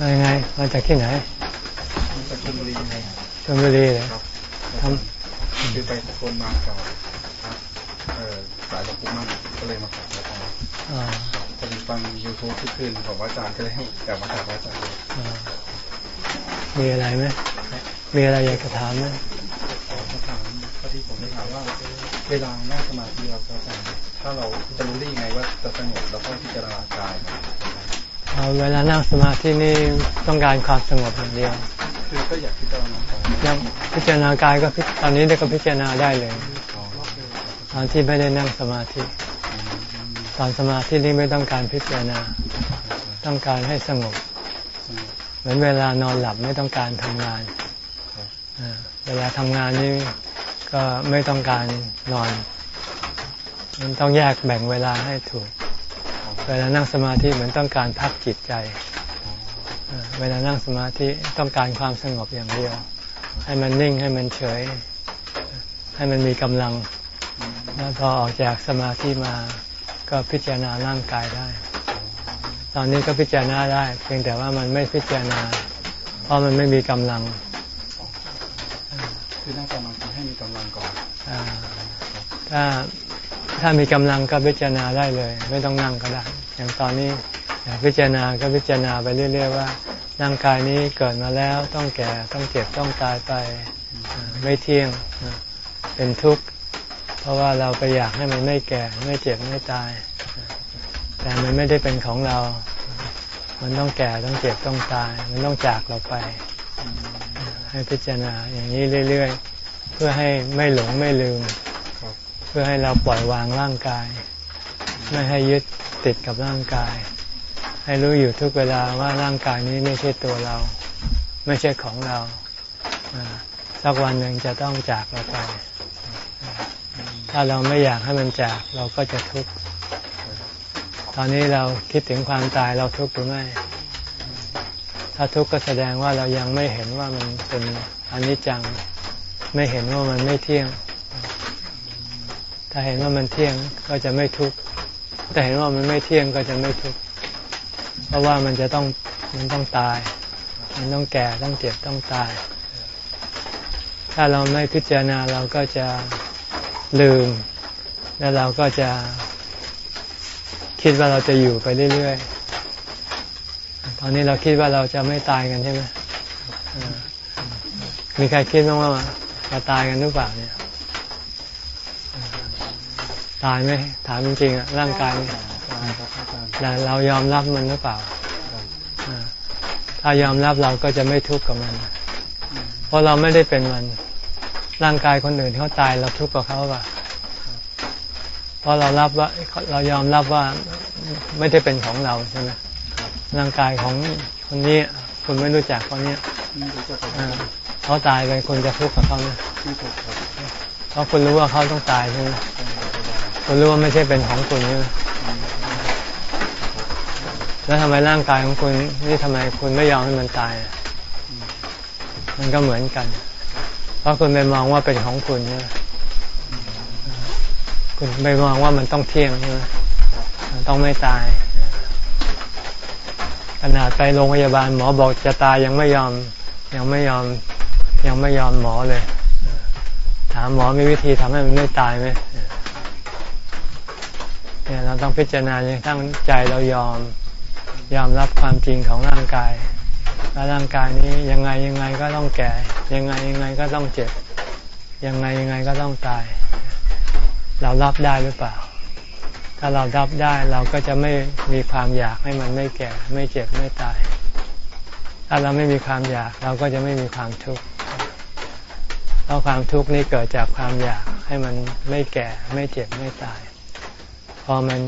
มายังไงมาจากที่ไหนมาจากชลบุรีไงชลบุรีเลยครับทคือไปสกลมากับครับเอ่อสายหลวงปู่มั่นก็เลยมาขอพระอาจารย์อ่าพอดีฟังยูทูบทุกคืนของพระอาจารย์ก็เลยให้กลับมากราบพระอาจารย์เลยอ่ามีอะไรไหมมีอะไรอยากจะถามไหมขอคำถามพอดีผมได้ถามว่า เวลานั่งสมาธิครับพระอาจารย์ถ้าเราจะรู้ได้ยังไงว่าจะสงบแล้วก็พิจารณากายครับ เวลานั่งสมาธินี่ต้องการความสงบอย่างเดียวคือก็อยากพิจารณากายยังพิจารณากายก็ตอนนี้ได้ก็พิจารณาได้เลย ตอนที่ไม่ได้นั่งสมาธิ ตอนสมาธินี่ไม่ต้องการพิจารณา ต้องการให้สงบ เหมือนเวลานอนหลับไม่ต้องการทำงานเวลาทำงานนี่ก็ไม่ต้องการนอน มันต้องแยกแบ่งเวลาให้ถูก เวลานั่งสมาธิเหมือนต้องการพักจิตใจอ่าเวลานั่งสมาธิต้องการความสงบอย่างเดียว ให้มันนิ่งให้มันเฉย ให้มันมีกำลัง แล้วพอออกจากสมาธิมาก็พิจารณาร่างกายได้ ตอนนี้ก็พิจารณาได้ เพียงแต่ว่ามันไม่พิจารณา เพราะมันไม่มีกำลัง คือนั่งสมาธิให้มีกำลังก่อนอ่าถ้าถ้ามีกำลังก็พิจารณาได้เลย ไม่ต้องนั่งก็ได้ อย่างตอนนี้อยากพิจารณาก็พิจารณาไปเรื่อย ๆ ว่าร่างกายนี้เกิดมาแล้วต้องแก่ต้องเจ็บต้องตายไปอ่าไม่เที่ยงอ่าเป็นทุกข์ เพราะว่าเราไปอยากให้มันไม่แก่ไม่เจ็บไม่ตาย แต่มันไม่ได้เป็นของเรา มันต้องแก่ต้องเจ็บต้องตาย มันต้องจากเราไป ให้พิจารณาอย่างนี้เรื่อย ๆ เพื่อให้ไม่หลงไม่ลืมครับเพื่อให้เราปล่อยวางร่างกาย ไม่ให้ยึด ติดกับร่างกาย ให้รู้อยู่ทุกเวลาว่าร่างกายนี้ไม่ใช่ตัวเรา ไม่ใช่ของเราสักวันหนึ่งจะต้องจากเราไป ถ้าเราไม่อยากให้มันจากเราก็จะทุกข์ตอนนี้เราคิดถึงความตายเราทุกข์หรือไม่ถ้าทุกข์ก็แสดงว่าเรายังไม่เห็นว่ามันเป็นอนิจจัง ไม่เห็นว่ามันไม่เที่ยง ถ้าเห็นว่ามันเที่ยงก็จะไม่ทุกข์ ถ้าเห็นว่ามันไม่เที่ยงก็จะไม่ทุกข์เพราะว่ามันจะต้องมันต้องตาย มันต้องแก่ต้องเจ็บต้องตาย ถ้าเราไม่พิจารณาเราก็จะลืม แล้วเราก็จะคิดว่าเราจะอยู่ไปเรื่อยๆ ตอนนี้เราคิดว่าเราจะไม่ตายกันใช่ไหมมีใครคิดบ้างว่าจะตายกันหรือเปล่าเนี่ย ตายไหมถามจริงๆอะร่างกายเนี่ยครับอาจารย์แต่เรายอมรับมันหรือเปล่าอ่า ถ้ายอมรับเราก็จะไม่ทุกข์กับมัน เพราะเราไม่ได้เป็นมัน ร่างกายคนอื่นเขาตายเราทุกข์กับเขาป่ะเพราะเรารับว่าเรายอมรับว่าไม่ได้เป็นของเราใช่ไหมร่างกายของคนนี้คุณไม่รู้จักคนนี้นี่รู้จักกับอ่าเขาตายไปคุณจะทุกข์กับเขาไหมที่ถูกครับเพราะคุณรู้ว่าเขาต้องตายใช่ไหม คุณรู้ว่าไม่ใช่เป็นของคุณใช่ไหมแล้วทำไมร่างกายของคุณนี่ทำไมคุณไม่ยอมให้มันตายอะมันก็เหมือนกัน เพราะคุณไปมองว่าเป็นของคุณใช่ไหมคุณไปมองว่ามันต้องเที่ยงใช่ไหมมันต้องไม่ตาย ขนาดไปโรงพยาบาลหมอบอกจะตายยังไม่ยอม ยังไม่ยอม ยังไม่ยอมหมอเลย ถามหมอมีวิธีทำให้มันไม่ตายไหม ต้องพิจารณาจนตั้งใจเรายอมยอมรับความจริงของร่างกายว่าร่างกายนี้ยังไงยังไงก็ต้องแก่ ยังไงยังไงก็ต้องเจ็บ ยังไงยังไงก็ต้องตาย เรารับได้หรือเปล่า ถ้าเรารับได้เราก็จะไม่มีความอยากให้มันไม่แก่ ไม่เจ็บไม่ตาย ถ้าเราไม่มีความอยากเราก็จะไม่มีความทุกข์เพราะความทุกข์นี้เกิดจากความอยากให้มันไม่แก่ ไม่เจ็บไม่ตาย อมัน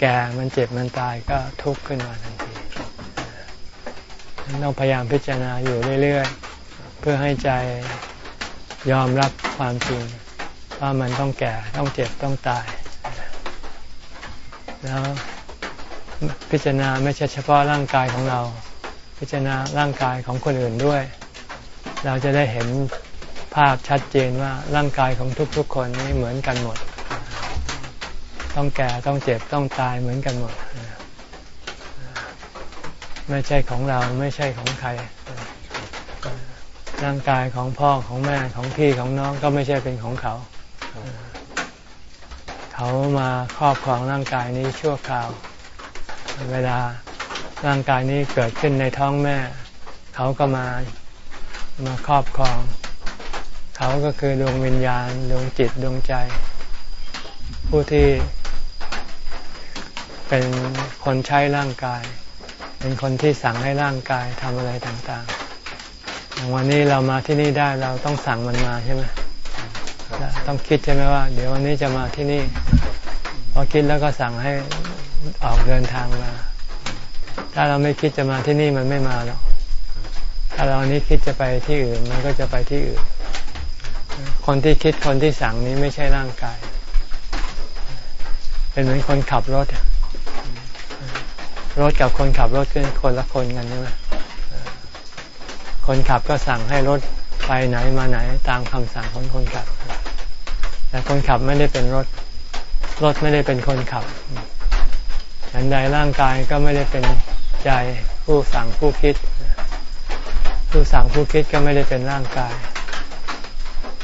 แก่มันเจ็บมันตายก็ทุกข์ขึ้นมาทันทีต้องพยายามพิจารณาอยู่เรื่อยๆ เพื่อให้ใจยอมรับความจริงว่ามันต้องแก่ต้องเจ็บต้องตาย แล้วพิจารณาไม่ใช่เฉพาะร่างกายของเรา พิจารณาร่างกายของคนอื่นด้วย เราจะได้เห็นภาพชัดเจนว่าร่างกายของทุกๆคนนี่เหมือนกันหมด ต้องแก่ต้องเจ็บต้องตายเหมือนกันหมด ไม่ใช่ของเราไม่ใช่ของใคร ร่างกายของพ่อของแม่ของพี่ของน้องก็ไม่ใช่เป็นของเขา เขามาครอบครองร่างกายนี้ชั่วคราว เวลาร่างกายนี้เกิดขึ้นในท้องแม่ เขาก็มามาครอบครอง เขาก็คือดวงวิญญาณดวงจิตดวงใจ ผู้ที่ เป็นคนใช้ร่างกาย เป็นคนที่สั่งให้ร่างกายทำอะไรต่างๆอย่างวันนี้เรามาที่นี่ได้เราต้องสั่งมันมาใช่ไหมต้องคิดใช่ไหมว่า เดี๋ยววันนี้จะมาที่นี่พอคิดแล้วก็สั่งให้ออกเดินทางมา ถ้าเราไม่คิดจะมาที่นี่มันไม่มาหรอกถ้าเรานี้คิดจะไปที่อื่นมันก็จะไปที่อื่น คนที่คิดคนที่สั่งนี้ไม่ใช่ร่างกาย เป็นเหมือนคนขับรถ รถกับคนขับรถคือคนละคนกันใช่ไหมคนขับก็สั่งให้รถไปไหนมาไหนตามคำสั่งของคนขับ แต่คนขับไม่ได้เป็นรถ รถไม่ได้เป็นคนขับฉันใดร่างกายก็ไม่ได้เป็นใจผู้สั่งผู้คิด ผู้สั่งผู้คิดก็ไม่ได้เป็นร่างกาย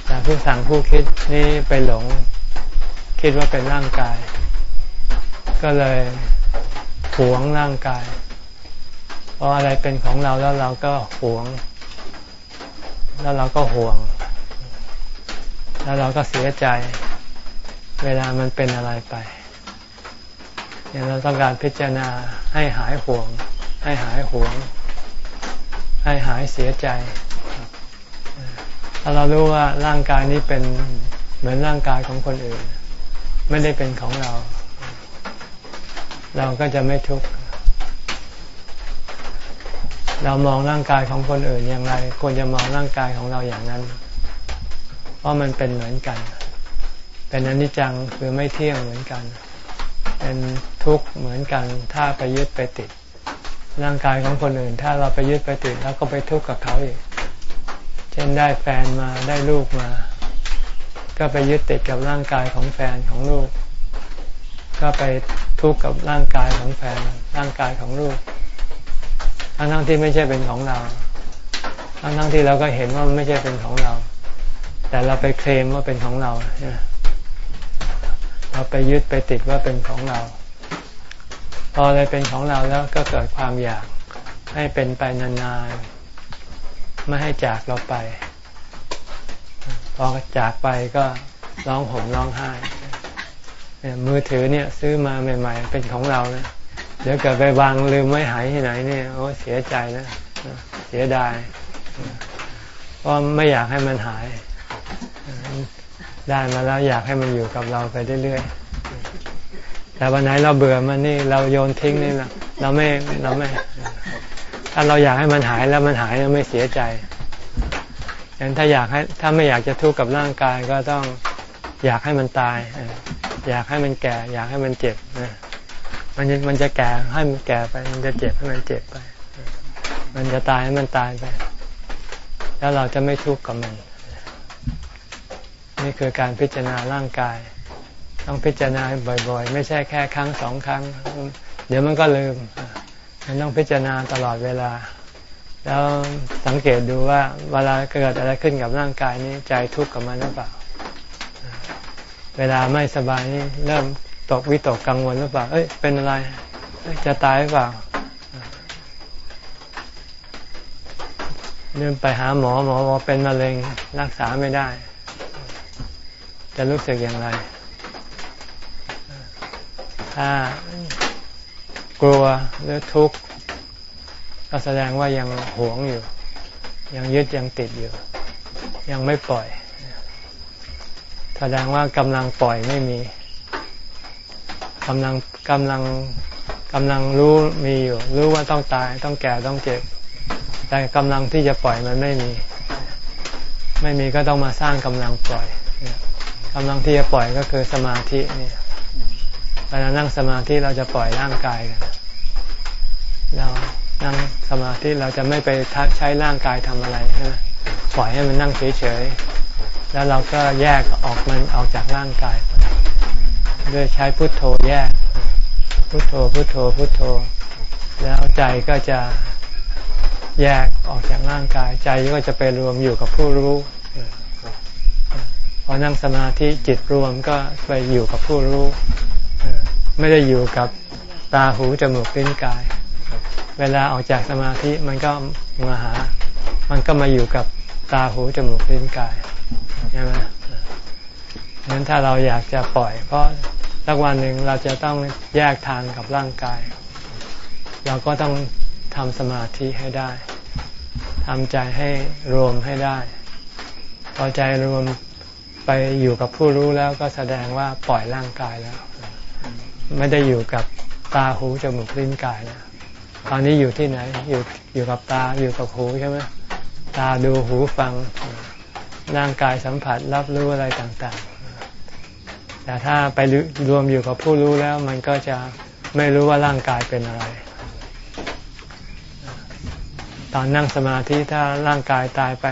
แต่ผู้สั่งผู้คิดนี่ไปหลง คิดว่าเป็นร่างกาย ก็เลย หวงร่างกาย เพราะอะไรเป็นของเราแล้วเราก็หวง แล้วเราก็ห่วง แล้วเราก็เสียใจ เวลามันเป็นอะไรไปเนี่ยเราต้องการพิจารณาให้หายห่วง ให้หายห่วง ให้หายเสียใจถ้าเรารู้ว่าร่างกายนี้เป็นเหมือนร่างกายของคนอื่น ไม่ได้เป็นของเรา เราก็จะไม่ทุกข์เรามองร่างกายของคนอื่นอย่างไรควรจะมองร่างกายของเราอย่างนั้น เพราะมันเป็นเหมือนกัน เป็นอนิจจังคือไม่เที่ยงเหมือนกัน เป็นทุกข์เหมือนกัน ถ้าไปยึดไปติด ร่างกายของคนอื่น ถ้าเราไปยึดไปติดแล้วก็ไปทุกข์กับเขาอีก เช่นได้แฟนมาได้ลูกมา ก็ไปยึดติดกับร่างกายของแฟนของลูก ก็ไป ทุกข์กับร่างกายของแฟนร่างกายของลูกทั้งทั้งที่ไม่ใช่เป็นของเราทั้งทั้งที่เราก็เห็นว่ามันไม่ใช่เป็นของเรา แต่เราไปเคลมว่าเป็นของเราเราไปยึดไปติดว่าเป็นของเรา พออะไรเป็นของเราแล้วก็เกิดความอยากให้เป็นไปนานๆไม่ให้จากเราไป พอจากไปก็ร้องห่มร้องไห้ มือถือเนี่ยซื้อมาใหม่ ๆ เป็นของเรานะเดี๋ยวเกิดไปวางลืมไว้หายที่ไหนเนี่ยโอ้เสียใจนะเสียดายเพราะไม่อยากให้มันหาย ได้มาแล้วอยากให้มันอยู่กับเราไปเรื่อยๆแต่วันไหนเราเบื่อมันนี่เราโยนทิ้งนี่นะเราไม่เราไม่ ถ้าเราอยากให้มันหายแล้วมันหายเราไม่เสียใจอย่างถ้าอยากให้ถ้าไม่อยากจะทุกข์กับร่างกายก็ต้องอยากให้มันตาย อยากให้มันแก่ อยากให้มันเจ็บนะมันมันจะแก่ให้มันแก่ไป มันจะเจ็บให้มันเจ็บไป มันจะตายให้มันตายไป แล้วเราจะไม่ทุกข์กับมัน นี่คือการพิจารณาร่างกาย ต้องพิจารณาบ่อย ๆ ไม่ใช่แค่ครั้งสองครั้ง เดี๋ยวมันก็ลืม มันต้องพิจารณาตลอดเวลา แล้วสังเกตดูว่าเวลาเกิดอะไรขึ้นกับร่างกายนี้ใจทุกข์กับมันหรือเปล่า เวลาไม่สบายนี่เริ่มตกวิตกกังวลหรือเปล่า เอ้ย เป็นอะไร จะตายหรือเปล่าเริ่มไปหาหมอหมอบอกเป็นมะเร็งรักษาไม่ได้ จะรู้สึกอย่างไร ถ้ากลัวหรือทุกข์ก็แสดงว่ายังหวงอยู่ ยังยึดยังติดอยู่ ยังไม่ปล่อย ดงว่ากำลังปล่อยไม่มีกำลังกำลังกำลังรู้มีอยู่ รู้ว่าต้องตาย ต้องแก่ต้องเจ็บ แต่กำลังที่จะปล่อยมันไม่มี ไม่มีก็ต้องมาสร้างกำลังปล่อยกำลังที่จะปล่อยก็คือสมาธิเนี่ยเวลานั่งสมาธิเราจะปล่อยร่างกายกันเรานั่งสมาธิเราจะไม่ไปใช้ร่างกายทำอะไรใช่ไหมปล่อยให้มันนั่งเฉย แล้วเราก็แยกออกมันออกจากร่างกายด้วยใช้พุทโธแยก พุทโธพุทโธพุทโธ แล้วใจก็จะแยกออกจากร่างกาย ใจก็จะไปรวมอยู่กับผู้รู้พอนั่งสมาธิจิตรวมก็ไปอยู่กับผู้รู้ไม่ได้อยู่กับตาหูจมูกลิ้นกาย เวลาออกจากสมาธิมันก็มาหา มันก็มาอยู่กับตาหูจมูกลิ้นกาย ใช่ไหมงั้นถ้าเราอยากจะปล่อย เพราะสักวันหนึ่งเราจะต้องแยกทางกับร่างกาย เราก็ต้องทำสมาธิให้ได้ทำใจให้รวมให้ได้ พอใจรวมไปอยู่กับผู้รู้แล้วก็แสดงว่าปล่อยร่างกายแล้ว ไม่ได้อยู่กับตาหูจมูกลิ้นกายแล้วตอนนี้อยู่ที่ไหนอยู่อยู่กับตาอยู่กับหูใช่ไหมตาดูหูฟัง ร่างกายสัมผัสรับรู้อะไรต่างๆ แต่ถ้าไปรวมอยู่กับผู้รู้แล้วมันก็จะไม่รู้ว่าร่างกายเป็นอะไร ตอนนั่งสมาธิถ้าร่างกายตายไป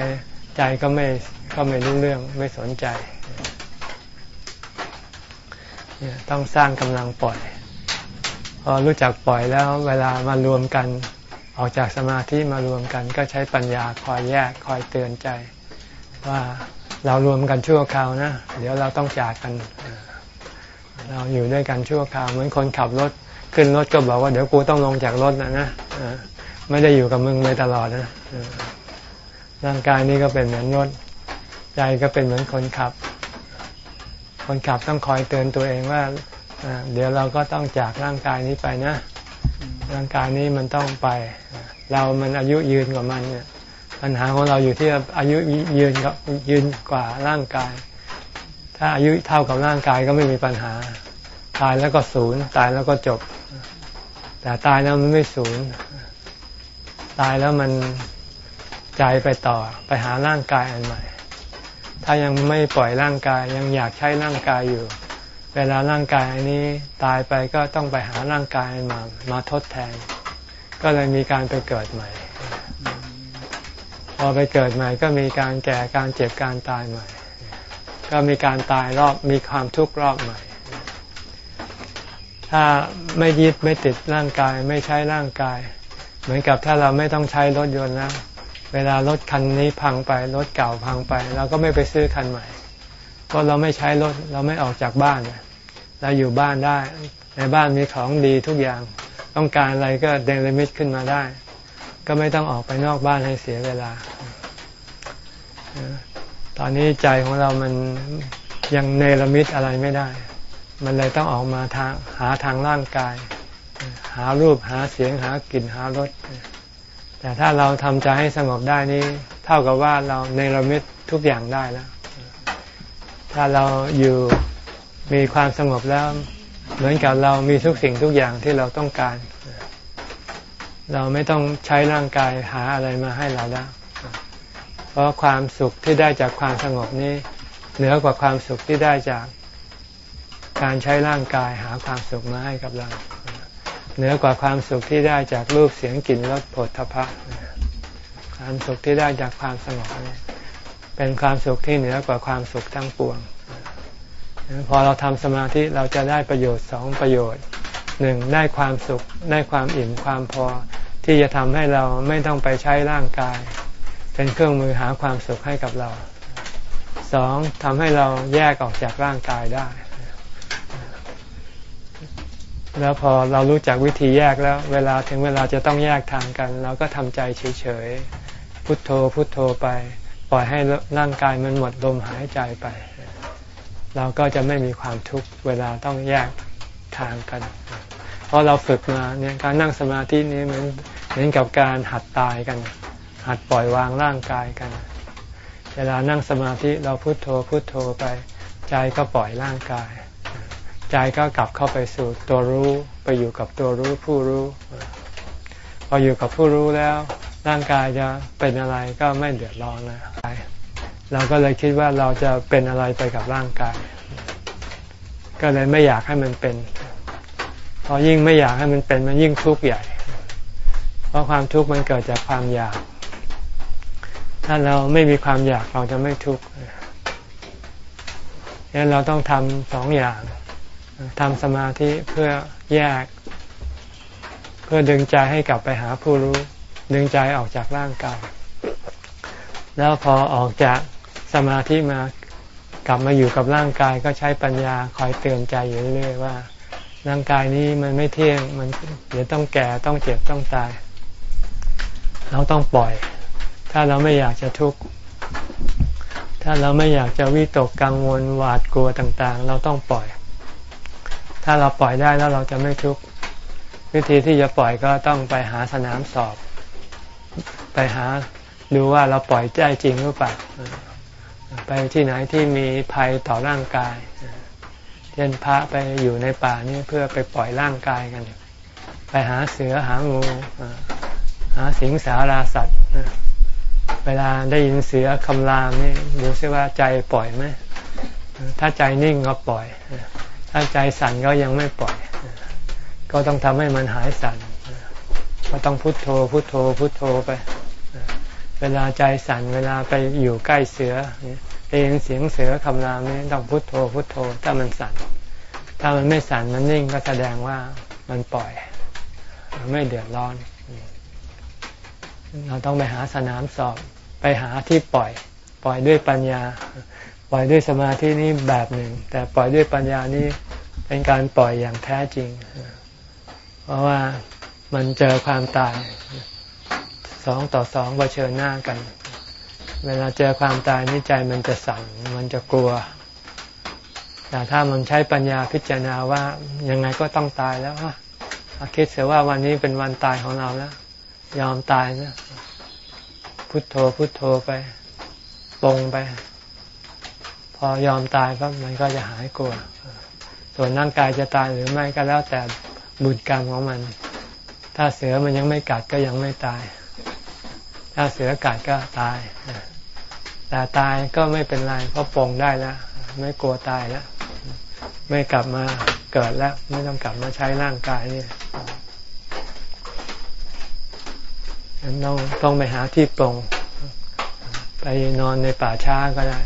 ใจก็ไม่ก็ไม่รู้เรื่องไม่สนใจต้องสร้างกำลังปล่อย พอรู้จักปล่อยแล้วเวลามารวมกัน ออกจากสมาธิมารวมกัน ก็ใช้ปัญญาคอยแยกคอยเตือนใจ ว่าเรารวมกันชั่วคราวนะ เดี๋ยวเราต้องจากกัน เราอยู่ด้วยกันชั่วคราว เหมือนคนขับรถขึ้นรถก็บอกว่าเดี๋ยวกูต้องลงจากรถนะนะไม่ได้อยู่กับมึงไปตลอดนะร่างกายนี้ก็เป็นเหมือนรถใจก็เป็นเหมือนคนขับ คนขับต้องคอยเตือนตัวเองว่าเดี๋ยวเราก็ต้องจากร่างกายนี้ไปนะ ร่างกายนี้มันต้องไป เรามันอายุยืนกว่ามันเนี่ย ปัญหาของเราอยู่ที่อายุยืนกับยืนกว่าร่างกาย ถ้าอายุเท่ากับร่างกายก็ไม่มีปัญหา ตายแล้วก็ศูนย์ตายแล้วก็จบ แต่ตายแล้วมันไม่ศูนย์ตายแล้วมันใจไปต่อไปหาร่างกายอันใหม่ ถ้ายังไม่ปล่อยร่างกายยังอยากใช้ร่างกายอยู่ เวลาร่างกายอันนี้ตายไปก็ต้องไปหาร่างกายมามาทดแทน ก็เลยมีการไปเกิดใหม่ อไปเกิดใหม่ก็มีการแก่การเจ็บการตายใหม่ ก็มีการตายรอบมีความทุกข์รอบใหม่ ถ้าไม่ยึดไม่ติดร่างกายไม่ใช้ร่างกาย เหมือนกับถ้าเราไม่ต้องใช้รถยนต์แล้วเวลารถคันนี้พังไปรถเก่าพังไปเราก็ไม่ไปซื้อคันใหม่ เพราะเราไม่ใช้รถเราไม่ออกจากบ้านเราอยู่บ้านได้ ในบ้านมีของดีทุกอย่าง ต้องการอะไรก็เดลิมิตขึ้นมาได้ ก็ไม่ต้องออกไปนอกบ้านให้เสียเวลา ตอนนี้ใจของเรามันยังเนรมิตอะไรไม่ได้ มันเลยต้องออกมาทางหาทางร่างกาย หารูปหาเสียงหากลิ่นหารส แต่ถ้าเราทำใจให้สงบได้นี้ เท่ากับว่าเราในรมิดทุกอย่างได้แล้ว ถ้าเราอยู่มีความสงบแล้ว เหมือนกับเรามีทุกสิ่งทุกอย่างที่เราต้องการ เราไม่ต้องใช้ร่างกายหาอะไรมาให้เราแล้วเพราะความสุขที่ได้จากความสงบนี้ เหนือกว่าความสุขที่ได้จากการใช้ร่างกายหาความสุขมาให้กับเรา เหนือกว่าความสุขที่ได้จากรูปเสียงกลิ่นรสผลทพะความสุขที่ได้จากความสงบเป็นความสุขที่เหนือกว่าความสุขทั้งปวง พอเราทำสมาธิเราจะได้ประโยชน์สองประโยชน์หนึ่งได้ความสุขได้ความอิ่มความพอ ที่จะทำให้เราไม่ต้องไปใช้ร่างกาย เป็นเครื่องมือหาความสุขให้กับเราสองทำให้เราแยกออกจากร่างกายได้ แล้วพอเรารู้จักวิธีแยกแล้ว เวลาถึงเวลาจะต้องแยกทางกัน เราก็ทำใจเฉยๆ พุทโธพุทโธไป ปล่อยให้ร่างกายมันหมดลมหายใจไป เราก็จะไม่มีความทุกข์เวลาต้องแยกทางกันเราะเราฝึกมาเนี่ยการนั่งสมาธินี้เหมือนเหมือนกับการหัดตายกัน หัดปล่อยวางร่างกายกัน เวลานั่งสมาธิเราพุโทโธพุโทโธไป ใจก็ปล่อยร่างกาย ใจก็กลับเข้าไปสู่ตัวรู้ไปอยู่กับตัวรู้ผู้รู้ พออยู่กับผู้รู้แล้ว ร่างกายจะเป็นอะไรก็ไม่เดือดร้อนนะเราก็เลยคิดว่าเราจะเป็นอะไรไปกับร่างกาย ก็เลยไม่อยากให้มันเป็น พอยิ่งไม่อยากให้มันเป็นมันยิ่งทุกข์ใหญ่ เพราะความทุกข์มันเกิดจากความอยาก ถ้าเราไม่มีความอยากเราจะไม่ทุกข์ดังนั้นเราต้องทำสองอย่างทำสมาธิเพื่อแยก เพื่อดึงใจให้กลับไปหาผู้รู้ ดึงใจออกจากร่างกาย แล้วพอออกจากสมาธิมากลับมาอยู่กับร่างกายก็ใช้ปัญญาคอยเตือนใจอยู่เรื่อยว่า ร่างกายนี้มันไม่เที่ยง มันเดี๋ยวต้องแก่ต้องเจ็บต้องตาย เราต้องปล่อย ถ้าเราไม่อยากจะทุกข์ ถ้าเราไม่อยากจะวิตกกังวลหวาดกลัวต่าง ๆ เราต้องปล่อย ถ้าเราปล่อยได้แล้วเราจะไม่ทุกข์ วิธีที่จะปล่อยก็ต้องไปหาสนามสอบ ไปหาดูว่าเราปล่อยใจจริงหรือเปล่า ไปที่ไหนที่มีภัยต่อร่างกาย เช่นพระไปอยู่ในป่านี่เพื่อไปปล่อยร่างกายกัน ไปหาเสือหางู หาสิงสาราสัตว์ เวลาได้ยินเสือคำรามนี่ดูซิว่าใจปล่อยไหมถ้าใจนิ่งก็ปล่อย ถ้าใจสั่นก็ยังไม่ปล่อย ก็ต้องทำให้มันหายสั่น ก็ต้องพุโทโธ พุโทโธ พุโทโธไป เวลาใจสั่น เวลาไปอยู่ใกล้เสือ ได้ยินเสียงเสือคำรามนี่ต้องพุโทโธพุโทโธถ้ามันสั่น ถ้ามันไม่สั่นมันนิ่งก็แสดงว่ามันปล่อย ไม่เดือดร้อน เราต้องไปหาสนามสอบ ไปหาที่ปล่อย ปล่อยด้วยปัญญา ปล่อยด้วยสมาธินี้แบบหนึ่ง แต่ปล่อยด้วยปัญญานี้เป็นการปล่อยอย่างแท้จริง เพราะว่ามันเจอความตายสองต่อสองเผชิญหน้ากัน เวลาเจอความตายนี่ใจมันจะสั่นมันจะกลัว แต่ถ้ามันใช้ปัญญาพิจารณาว่ายังไงก็ต้องตายแล้วฮะคิดเสียว่าวันนี้เป็นวันตายของเราแล้ว ยอมตายนะพุทโธพุทโธไปปงไป พอยอมตายก็มันก็จะหายกลัว ส่วนร่างกายจะตายหรือไม่ก็แล้วแต่บุญกรรมของมัน ถ้าเสือมันยังไม่กัดก็ยังไม่ตาย ถ้าเสือกัดก็ตาย แต่ตายก็ไม่เป็นไรเพราะปรงได้แล้วไม่กลัวตายแล้วไม่กลับมาเกิดแล้ว ไม่ต้องกลับมาใช้ร่างกายนี่ต้องต้องไปหาที่ปรงไปนอนในป่าช้าก็ได้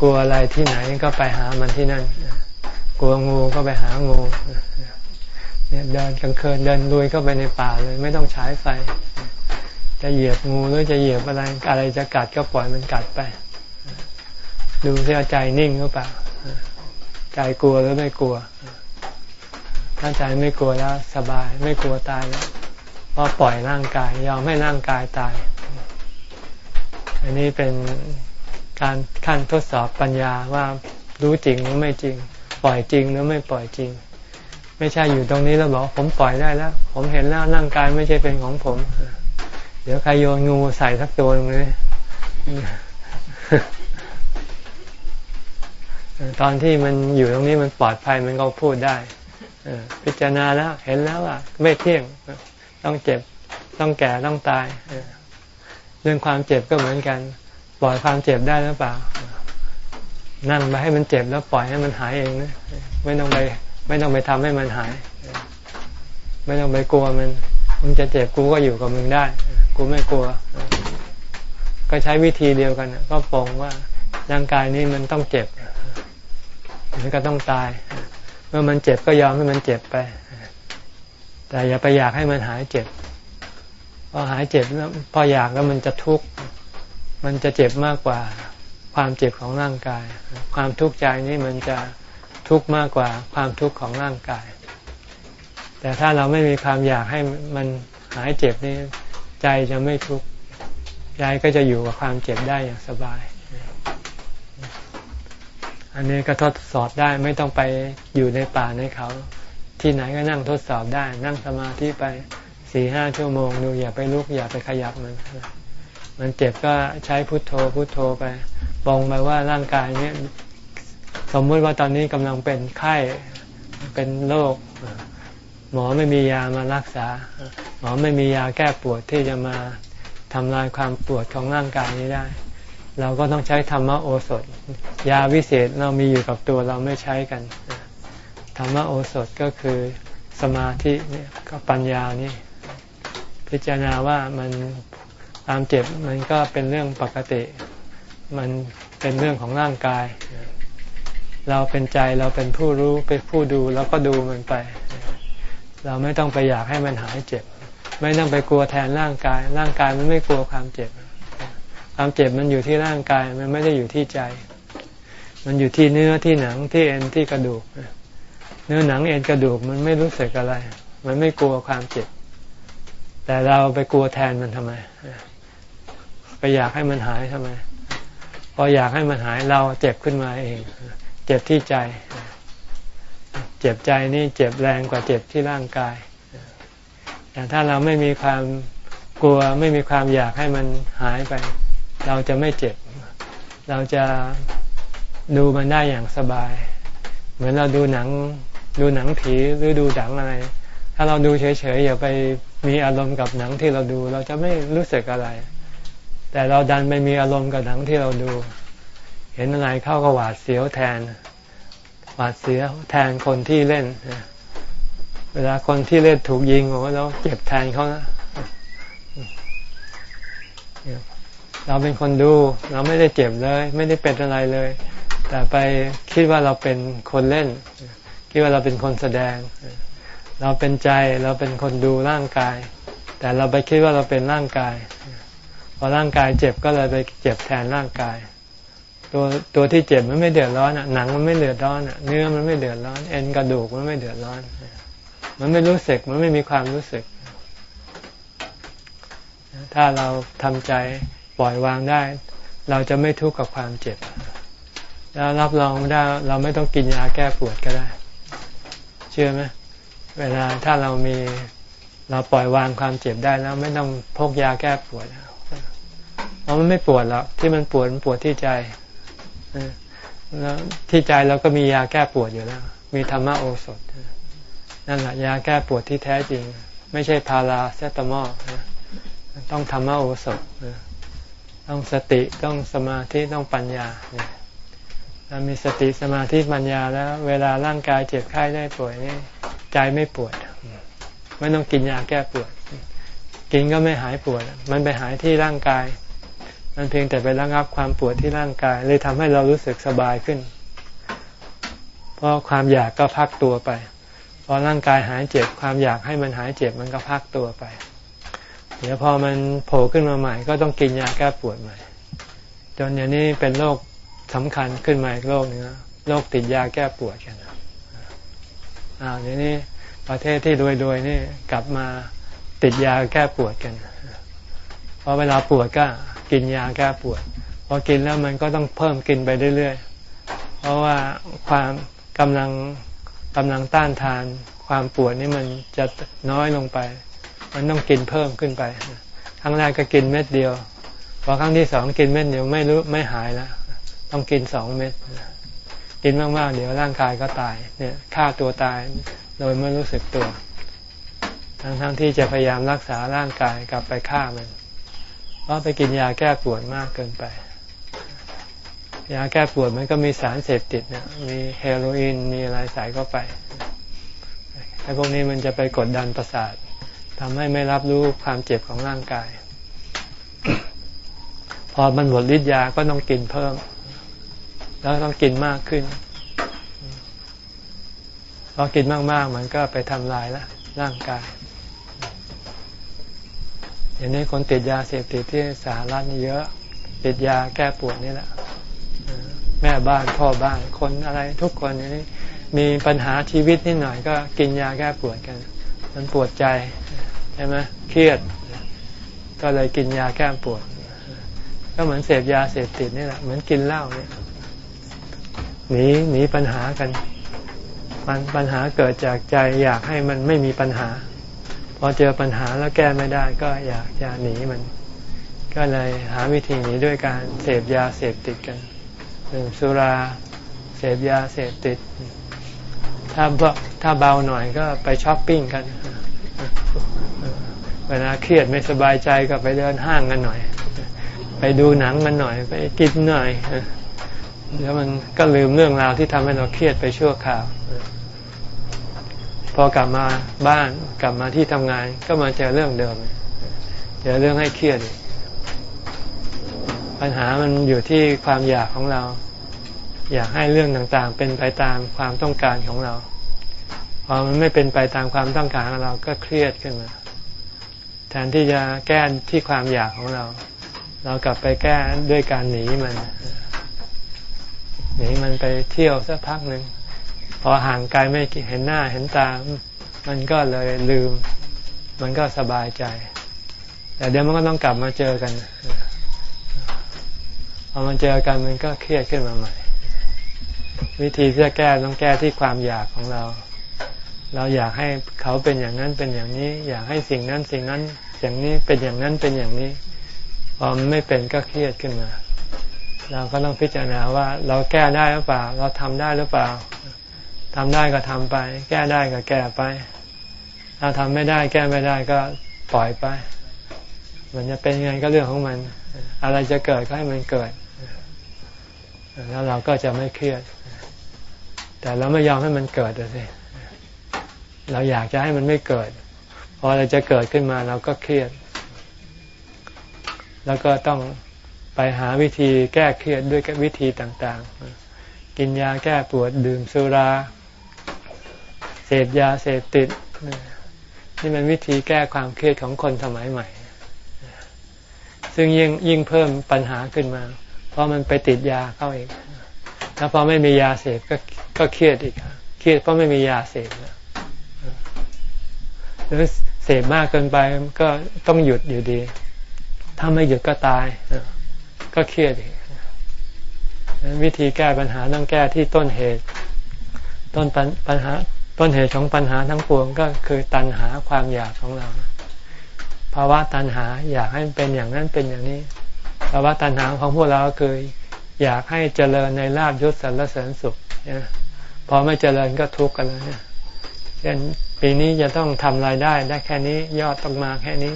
กลัวอะไรที่ไหนก็ไปหามันที่นั่น กลัวงูก็ไปหางูเนี่ยเดินกลางคืนเดินลุยเข้าไปในป่าเลย ไม่ต้องใช้ไฟ จะเหยียบงูหรือจะเหยียบอะไรอะไรจะกัดก็ปล่อยมันกัดไป ดูที่ใจนิ่งหรือเปล่าใจกลัวหรือไม่กลัว ถ้าใจไม่กลัวแล้วสบายไม่กลัวตายแล้วพราะปล่อยร่างกายยอมให้ร่างกายตาย อันนี้เป็นการขั้นทดสอบปัญญาว่ารู้จริงหรือไม่จริง ปล่อยจริงหรือไม่ปล่อยจริง ไม่ใช่อยู่ตรงนี้แล้วบอกผมปล่อยได้แล้ว ผมเห็นแล้วร่างกายไม่ใช่เป็นของผม เดี๋ยวใครโยนงูใส่สักตัวตรงนี้ตอนที่มันอยู่ตรงนี้มันปลอดภัยมันก็พูดได้พิจารณาแล้วเห็นแล้วอะไม่เที่ยงต้องเจ็บต้องแก่ต้องตายเรื่องความเจ็บก็เหมือนกัน ปล่อยความเจ็บได้หรือเปล่า นั่งไปให้มันเจ็บแล้วปล่อยให้มันหายเองนะไม่ต้องไป ไม่ต้องไปทำให้มันหาย ไม่ต้องไปกลัวมัน มึงจะเจ็บกูก็อยู่กับมึงได้ กูไม่กลัว ก็ใช้วิธีเดียวกันก็ปองว่าร่างกายนี้มันต้องเจ็บมันก็ต้องตาย เมื่อมันเจ็บก็ยอมให้มันเจ็บไป แต่อย่าไปอยากให้มันหายเจ็บพอหายเจ็บแล้วพออยากแล้วมันจะทุกข์มันจะเจ็บมากกว่าความเจ็บของร่างกาย ความทุกข์ใจนี่มันจะทุกข์มากกว่าความทุกข์ของร่างกาย แต่ถ้าเราไม่มีความอยากให้มันหายเจ็บนี่ใจจะไม่ทุกข์ใจก็จะอยู่กับความเจ็บได้อย่างสบาย อันนี้ก็ทดสอบได้ไม่ต้องไปอยู่ในป่าในเขา ที่ไหนก็นั่งทดสอบได้ นั่งสมาธิไปสี่ห้าชั่วโมงดูอย่าไปลุกอย่าไปขยับมัน มันเจ็บก็ใช้พุทโธพุทโธไปบองไปว่าร่างกายเนี้ยสมมติว่าตอนนี้กำลังเป็นไข้เป็นโรค หมอไม่มียามารักษา หมอไม่มียาแก้ปวดที่จะมาทำลายความปวดของร่างกายนี้ได้ เราก็ต้องใช้ธรรมโอสถ ยาวิเศษเรามีอยู่กับตัวเราไม่ใช้กัน ธรรมโอสถก็คือสมาธิเนี่ยก็ปัญญานี่ พิจารณาว่ามันความเจ็บมันก็เป็นเรื่องปกติ มันเป็นเรื่องของร่างกาย เราเป็นใจเราเป็นผู้รู้เป็นผู้ดูแล้วก็ดูมันไป เราไม่ต้องไปอยากให้มันหายเจ็บ ไม่ต้องไปกลัวแทนร่างกาย ร่างกายมันไม่กลัวความเจ็บ ความเจ็บมันอยู่ที่ร่างกายมันไม่ได้อยู่ที่ใจ มันอยู่ที่เนื้อที่หนังที่เอ็นที่กระดูก เนื้อหนังเอ็นกระดูกมันไม่รู้สึกอะไร มันไม่กลัวความเจ็บ แต่เราไปกลัวแทนมันทำไม ไปอยากให้มันหายทำไมพออยากให้มันหายเราเจ็บขึ้นมาเอง เจ็บที่ใจ เจ็บใจนี่เจ็บแรงกว่าเจ็บที่ร่างกาย แต่ถ้าเราไม่มีความกลัวไม่มีความอยากให้มันหายไป เราจะไม่เจ็บ เราจะดูมันได้อย่างสบาย เหมือนเราดูหนังดูหนังผีหรือดูหนังอะไร ถ้าเราดูเฉยๆอย่าไปมีอารมณ์กับหนังที่เราดู เราจะไม่รู้สึกอะไร แต่เราดันไปมีอารมณ์กับหนังที่เราดู เห็นอะไรเข้าก็หวาดเสียวแทน หวาดเสียแทนคนที่เล่น เวลาคนที่เล่นถูกยิงโอ้เราเจ็บแทนเขานะเราเป็นคนดู เราไม่ได้เจ็บเลย ไม่ได้เป็นอะไรเลย แต่ไปคิดว่าเราเป็นคนเล่น คิดว่าเราเป็นคนแสดง เราเป็นใจเราเป็นคนดูร่างกาย แต่เราไปคิดว่าเราเป็นร่างกาย พอร่างกายเจ็บก็เลยไปเจ็บแทนร่างกาย ตัวตัวที่เจ็บมันไม่เดือดร้อนอะหนังมันไม่เดือดร้อนอะเนื้อมันไม่เดือดร้อน เอ็นกระดูกมันไม่เดือดร้อน มันไม่รู้สึกมันไม่มีความรู้สึก ถ้าเราทำใจปล่อยวางได้ เราจะไม่ทุกข์กับความเจ็บแล้วรับรองได้เราไม่ต้องกินยาแก้ปวดก็ได้ เชื่อไหมเวลาถ้าเรามีเราปล่อยวางความเจ็บได้แล้ว ไม่ต้องพกยาแก้ปวดเพราะมันไม่ปวดหรอกที่มันปวดมันปวดที่ใจ แล้วที่ใจเราก็มียาแก้ปวดอยู่แล้ว มีธรรมโอสถ นั่นแหละยาแก้ปวดที่แท้จริง ไม่ใช่พาราเซตามอลต้องธรรมโอสถต้องสติต้องสมาธิต้องปัญญาถ้ามีสติสมาธิปัญญาแล้ว เวลาร่างกายเจ็บไข้ได้ป่วยนี่ใจไม่ปวด ไม่ต้องกินยาแก้ปวด กินก็ไม่หายปวด มันไปหายที่ร่างกาย มันเพียงแต่ไประงับความปวดที่ร่างกาย เลยทำให้เรารู้สึกสบายขึ้น เพราะความอยากก็พักตัวไป พอร่างกายหายเจ็บความอยากให้มันหายเจ็บมันก็พักตัวไป เดี๋ยวพอมันโผล่ขึ้นมาใหม่ ก็ต้องกินยาแก้ปวดใหม่ จนอย่างนี้เป็นโรคสำคัญขึ้นมาอีกโรคนึงโรคติดยาแก้ปวดกันอ่าวเดี๋ยวนี้ประเทศที่รวยๆนี่กลับมาติดยาแก้ปวดกัน เพราะเวลาปวดก็ กินยาแก้ปวดพอกินแล้วมันก็ต้องเพิ่มกินไปเรื่อยๆ เพราะว่าความกำลังกำลังต้านทาน ความปวดนี่มันจะน้อยลงไป มันต้องกินเพิ่มขึ้นไป ครั้งแรกก็กินเม็ดเดียว พอครั้งที่สองกินเม็ดเดียวไม่รู้ไม่หายแล้วต้องกินสองเม็ด กินมากๆ เดี๋ยวร่างกายก็ตาย เนี่ยฆ่าตัวตายโดยไม่รู้สึกตัว ทั้งๆทที่จะพยายามรักษาร่างกายกลับไปฆ่ามัน เพราะไปกินยาแก้ปวดมากเกินไป ยาแก้ปวดมันก็มีสารเสพติดนะมีเฮโรอีนมีอะไรใส่เข้าไปไอ้พวกนี้มันจะไปกดดันประสาททำให้ไม่รับรู้ความเจ็บของร่างกาย พอมันหมดฤทธิ์ยาก็ต้องกินเพิ่ม แล้วต้องกินมากขึ้นพอกินมากๆมันก็ไปทำลายละร่างกาย อย่างนี้คนติดยาเสพติดที่สหรัฐนี่เยอะ ติดยาแก้ปวดนี่แหละแม่บ้านพ่อบ้านคนอะไรทุกคนนี้มีปัญหาชีวิตนิดหน่อยก็กินยาแก้ปวดกัน มันปวดใจใช่ไหมเครียด ก็เลยกินยาแก้ปวด ก็เหมือนเสพยาเสพติดนี่แหละเหมือนกินเหล้าเนี่ยหนีหนีปัญหากัน มันปัญหาเกิดจากใจอยากให้มันไม่มีปัญหา พอเจอปัญหาแล้วแก้ไม่ได้ก็อยากจะหนีมัน ก็เลยหาวิธีหนีด้วยการเสพยาเสพติดกันดื่มสุราเสพยาเสพติด ถ้าถ้าเบาหน่อยก็ไปช้อปปิ้งกัน เวลาเครียดไม่สบายใจก็ไปเดินห้างกันหน่อย ไปดูหนังกันหน่อย ไปกินหน่อยเดี๋ยวมันก็ลืมเรื่องราวที่ทำให้เราเครียดไปชั่วคราว พอกลับมาบ้านกลับมาที่ทำงาน ก็มาเจอเรื่องเดิม เจอเรื่องให้เครียด ปัญหามันอยู่ที่ความอยากของเรา อยากให้เรื่องต่างๆ เป็นไปตามความต้องการของเราพอมันไม่เป็นไปตามความต้องการของเราก็เครียดขึ้นมาแทนที่จะแก้ที่ความอยากของเรา เรากลับไปแก้ด้วยการหนีมันหนีมันไปเที่ยวสักพักหนึ่ง อห่างไกลไม่เห็นหน้าเห็นตา มันก็เลยลืม มันก็สบายใจ แต่เดี๋ยวมันก็ต้องกลับมาเจอกันพอมันเจอกันมันก็เครียดขึ้นมาใหม่ วิธีที่จะแก้ต้องแก้ที่ความอยากของเรา เราอยากให้เขาเป็นอย่างนั้นเป็นอย่างนี้ อยากให้สิ่งนั้นสิ่งนั้นอย่างนี้เป็นอย่างนั้นเป็นอย่างนี้พอมันไม่เป็นก็เครียดขึ้นมา เราก็ต้องพิจารณาว่า เราแก้ได้หรือเปล่า เราทำได้หรือเปล่า ทำได้ก็ทำไป แก้ได้ก็แก้ไป ถ้าทำไม่ได้แก้ไม่ได้ก็ปล่อยไป มันจะเป็นยังไงก็เรื่องของมัน อะไรจะเกิดก็ให้มันเกิด แล้วเราก็จะไม่เครียด แต่เราไม่ยอมให้มันเกิดเลยเราอยากจะให้มันไม่เกิด พออะไรจะเกิดขึ้นมาเราก็เครียด แล้วก็ต้องไปหาวิธีแก้เครียดด้วยวิธีต่าง ๆ กินยาแก้ปวดดื่มสุรา เสพยาเสพติดนี่เป็นวิธีแก้ความเครียดของคนสมัยใหม่ ซึ่งยิ่งยิ่งเพิ่มปัญหาขึ้นมา เพราะมันไปติดยาเข้าเองแล้วพอไม่มียาเสพก็ก็เครียดอีก เครียดเพราะไม่มียาเสพหรือเสพมากเกินไปก็ต้องหยุดอยู่ดี ถ้าไม่หยุดก็ตาย ก็เครียดอีกวิธีแก้ปัญหาต้องแก้ที่ต้นเหตุ ต้นปัญหา ต้นเหตุของปัญหาทั้งปวงก็คือตัณหาความอยากของเราภาวะตัณหาอยากให้เป็นอย่างนั้นเป็นอย่างนี้ภาวะตัณหาของพวกเราคืออยากให้เจริญในลาบยศสรรเสริญสุขพอไม่เจริญก็ทุกข์กันแล้วเนี่ยเช่นปีนี้จะต้องทำรายได้ได้แค่นี้ยอดต้องมาแค่นี้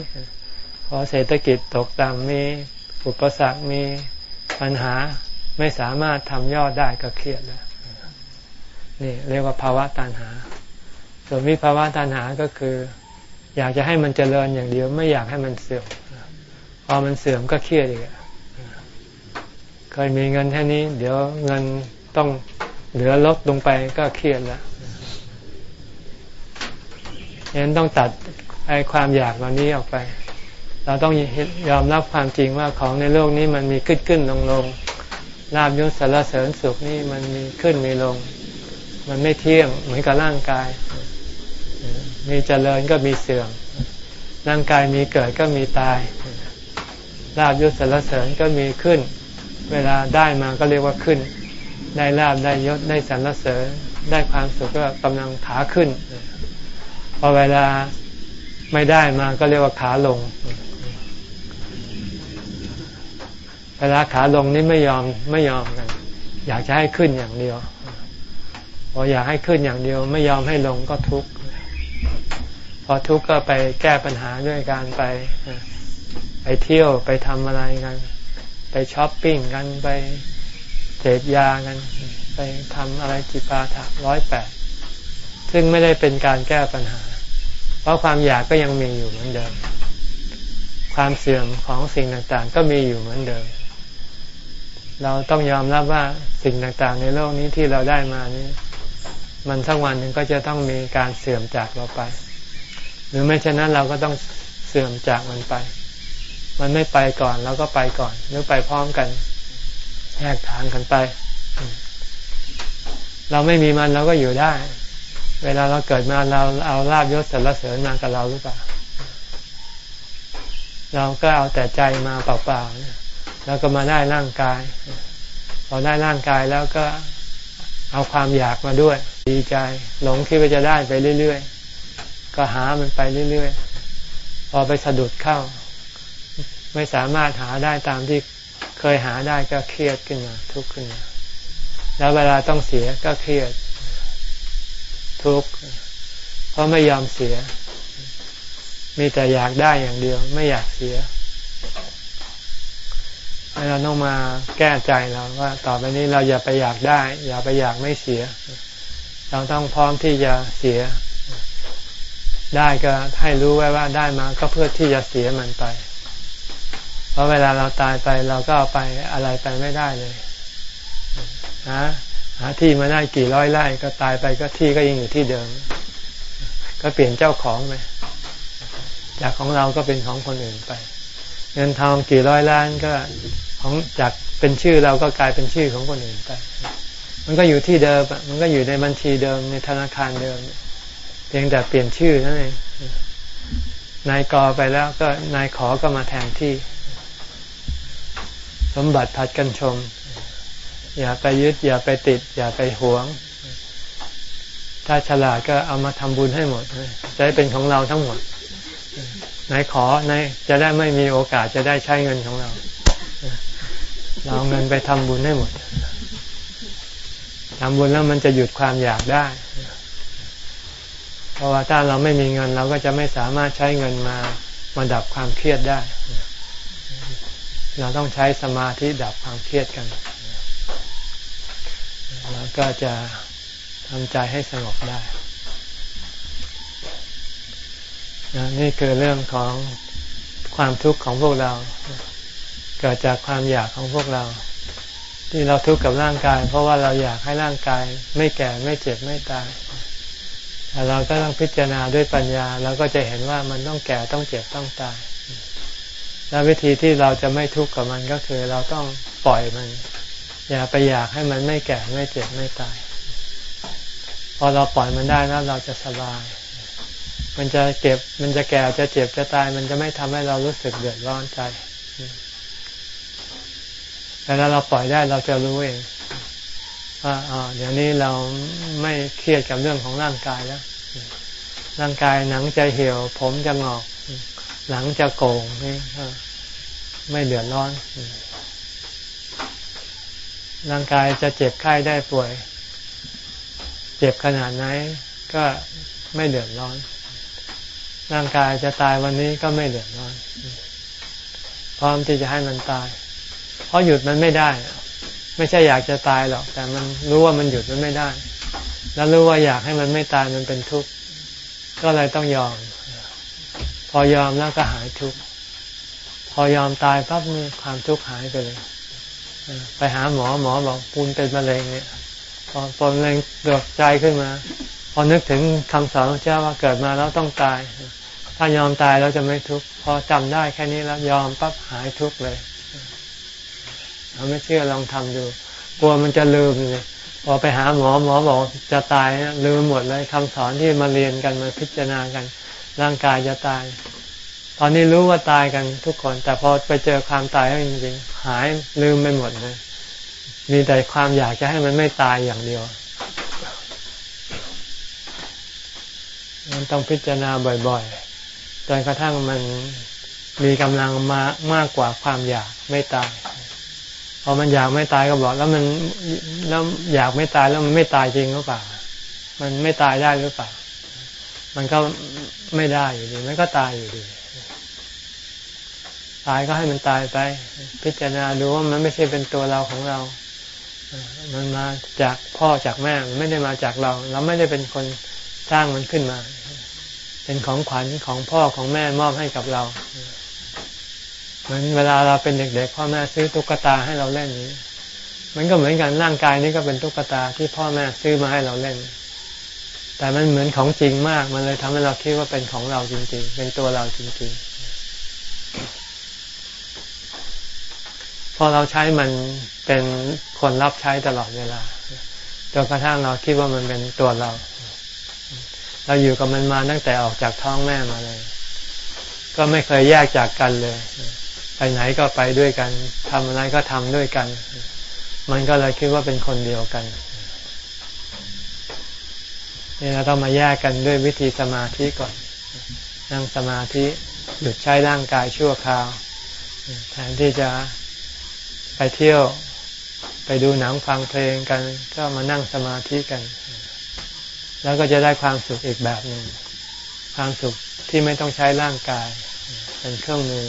พอเศรษฐกิจตกต่ำมีอุปสรรคมีปัญหาไม่สามารถทำยอดได้ก็เครียดแล้ว นี่เรียกว่าภาวะตัณหา ส่วนวิภาวะตัณหาก็คือ อยากจะให้มันเจริญอย่างเดียว ไม่อยากให้มันเสื่อมพอมันเสื่อมก็เครียดอีกเคยมีเงินแค่นี้ เดี๋ยวเงินต้องเหลือลดลงไปก็เครียดแล้วฉะนั้นต้องตัดไอ้ความอยากเหล่านี้ออกไป เราต้องยอมรับความจริงว่าของในโลกนี้มันมีขึ้นขึ้นลงลงลาบยศสารเสริญสุขนี่มันมีขึ้นมีลง มันไม่เที่ยงเหมือนกับร่างกาย มีเจริญก็มีเสื่อม ร่างกายมีเกิดก็มีตายลาบยศสารเสริญก็มีขึ้น เวลาได้มาก็เรียกว่าขึ้น ได้ลาบได้ยศได้สรรเสริญ ได้ความสุขก็กำลังขาขึ้น พอเวลาไม่ได้มาก็เรียกว่าขาลง เวลาขาลงนี่ไม่ยอมไม่ยอมกัน อยากจะให้ขึ้นอย่างเดียว พออยากให้ขึ้นอย่างเดียวไม่ยอมให้ลงก็ทุกข์พอทุกข์ก็ไปแก้ปัญหาด้วยการไปไปเที่ยวไปทำอะไรกัน ไปช้อปปิ้งกันไปเสพยากัน ไปทำอะไรจิปาถะร้อยแปดซึ่งไม่ได้เป็นการแก้ปัญหา เพราะความอยากก็ยังมีอยู่เหมือนเดิม ความเสื่อมของสิ่งต่างๆ ก็มีอยู่เหมือนเดิม เราต้องยอมรับว่าสิ่งต่างๆ ในโลกนี้ที่เราได้มานี้ มันสักวันหนึ่งก็จะต้องมีการเสื่อมจากเราไป หรือไม่เช่นนั้นเราก็ต้องเสื่อมจากมันไป มันไม่ไปก่อนเราก็ไปก่อน หรือไปพร้อมกันแยกทางกันไป เราไม่มีมันเราก็อยู่ได้ เวลาเราเกิดมาเราเอาลาบยศสรรเสริญมากับเราหรือเปล่า เราก็เอาแต่ใจมาเปล่าๆแล้วก็มาได้ร่างกายพอได้ร่างกายแล้วก็เอาความอยากมาด้วย ดีใจ หลงคิดว่าจะได้ไปเรื่อยๆ ก็หามันไปเรื่อยๆ พอไปสะดุดเข้า ไม่สามารถหาได้ตามที่เคยหาได้ก็เครียดขึ้นมาทุกข์ขึ้นมา แล้วเวลาต้องเสียก็เครียดทุกข์เพราะไม่ยอมเสีย มีแต่อยากได้อย่างเดียว ไม่อยากเสียเราต้องมาแก้ใจเราว่า ต่อไปนี้เราอย่าไปอยากได้ อย่าไปอยากไม่เสีย เราต้องพร้อมที่จะเสีย ได้ก็ให้รู้ไว้ว่าได้มาก็เพื่อที่จะเสียมันไป เพราะเวลาเราตายไปเราก็เอาไปอะไรไปไม่ได้เลยหาหาที่มาได้กี่ร้อยไร่ก็ตายไปก็ที่ก็ยังอยู่ที่เดิม ก็เปลี่ยนเจ้าของไปจากของเราก็เป็นของคนอื่นไป เงินทองกี่ร้อยล้านก็ของจากเป็นชื่อเราก็กลายเป็นชื่อของคนอื่นไป มันก็อยู่ที่เดิมมันก็อยู่ในบัญชีเดิมในธนาคารเดิม เพียงแต่เปลี่ยนชื่อนั่นเองนายกอไปแล้วก็นายขอก็มาแทนที่ สมบัติผัดกันชม อย่าไปยึด อย่าไปติด อย่าไปหวง ถ้าฉลาดก็เอามาทำบุญให้หมดจะได้เป็นของเราทั้งหมดนายขอนายจะได้ไม่มีโอกาสจะได้ใช้เงินของเรา เราเอาเงินไปทำบุญให้หมด ทำบุญแล้วมันจะหยุดความอยากได้ เพราะว่าถ้าเราไม่มีเงินเราก็จะไม่สามารถใช้เงินมามาดับความเครียดได้ เราต้องใช้สมาธิดับความเครียดกัน แล้วก็จะทำใจให้สงบได้ นี่คือเรื่องของความทุกข์ของพวกเรา เกิดจากความอยากของพวกเรา ที่เราทุกข์กับร่างกาย เพราะว่าเราอยากให้ร่างกาย ไม่แก่ไม่เจ็บไม่ตายแต่เราก็ต้องพิจารณาด้วยปัญญาเราก็จะเห็นว่ามันต้องแก่ต้องเจ็บต้องตาย และวิธีที่เราจะไม่ทุกข์กับมันก็คือเราต้องปล่อยมัน อย่าไปอยากให้มันไม่แก่ไม่เจ็บไม่ตาย พอเราปล่อยมันได้แล้วเราจะสบาย มันจะเก็บมันจะแก่จะเจ็บจะตาย มันจะไม่ทำให้เรารู้สึกเดือดร้อนใจ แต่ถ้าเราปล่อยได้เราจะรู้เองว่าอ๋อเดี๋ยวนี้เราไม่เครียดกับเรื่องของร่างกายแล้ว ร่างกายหนังจะเหี่ยว ผมจะงอก หลังจะโก่งนี่ไม่เดือดร้อน ร่างกายจะเจ็บไข้ได้ป่วย เจ็บขนาดไหนก็ไม่เดือดร้อน ร่างกายจะตายวันนี้ก็ไม่เดือดร้อน พร้อมที่จะให้มันตาย เพราะหยุดมันไม่ได้ ไม่ใช่อยากจะตายหรอก แต่มันรู้ว่ามันหยุดมันไม่ได้ แล้วรู้ว่าอยากให้มันไม่ตายมันเป็นทุกข์ก็เลยต้องยอม พอยอมแล้วก็หายทุกข์พอยอมตายปั๊บนี่ความทุกข์หายไปเลยไปหาหมอหมอบอกปูนเป็นมะเร็งเนี่ยพอปนมะเร็งเดือดใจขึ้นมา พอนึกถึงคำสอนของเจ้าว่าเกิดมาแล้วต้องตาย ถ้ายอมตายแล้วจะไม่ทุกข์พอจำได้แค่นี้แล้วยอมปั๊บหายทุกข์เลยาไม่เชื่อลองทำดู กลัวมันจะลืมเลยพอไปหาหมอหมอบอกจะตายลืมหมดเลยคำสอนที่มาเรียนกันมาพิจารณากัน ร่างกายจะตาย ตอนนี้รู้ว่าตายกันทุกคน แต่พอไปเจอความตายจริงๆหายลืมไปหมดเลยมีแต่ความอยากจะให้มันไม่ตายอย่างเดียวมันต้องพิจารณาบ่อยๆจนกระทั่งมันมีกำลังมามากกว่าความอยากไม่ตาย พอมันอยากไม่ตายก็บอก แล้วมันแล้วอยากไม่ตายแล้วมันไม่ตายจริงหรือเปล่า มันไม่ตายได้หรือเปล่า มันก็ไม่ได้อยู่ดี มันก็ตายอยู่ดี ตายก็ให้มันตายไป พิจารณาดูว่ามันไม่ใช่เป็นตัวเราของเรา มันมาจากพ่อจากแม่ มันไม่ได้มาจากเรา เราไม่ได้เป็นคนสร้างมันขึ้นมา เป็นของขวัญของพ่อของแม่มอบให้กับเรา มือนเวลาเราเป็นเด็กๆพ่อแม่ซื้อตุ๊กตาให้เราเล่นนี้ มันก็เหมือนกันร่างกายนี้ก็เป็นตุ๊กตาที่พ่อแม่ซื้อมาให้เราเล่น แต่มันเหมือนของจริงมาก มันเลยทำให้เราคิดว่าเป็นของเราจริง ๆ เป็นตัวเราจริง ๆ พอเราใช้มันเป็นคนรับใช้ตลอดเวลาจนกระทั่งเราคิดว่ามันเป็นตัวเรา เราอยู่กับมันมาตั้งแต่ออกจากท้องแม่มาเลย ก็ไม่เคยแยกจากกันเลย ไปไหนก็ไปด้วยกันทำอะไรก็ทำด้วยกัน มันก็เลยคิดว่าเป็นคนเดียวกันนี่เราต้องมาแยกกันด้วยวิธีสมาธิก่อน นั่งสมาธิหยุดใช้ร่างกายชั่วคราวแทนที่จะไปเที่ยวไปดูหนังฟังเพลงกันก็มานั่งสมาธิกัน แล้วก็จะได้ความสุขอีกแบบหนึ่งความสุขที่ไม่ต้องใช้ร่างกาย เป็นเครื่องมือ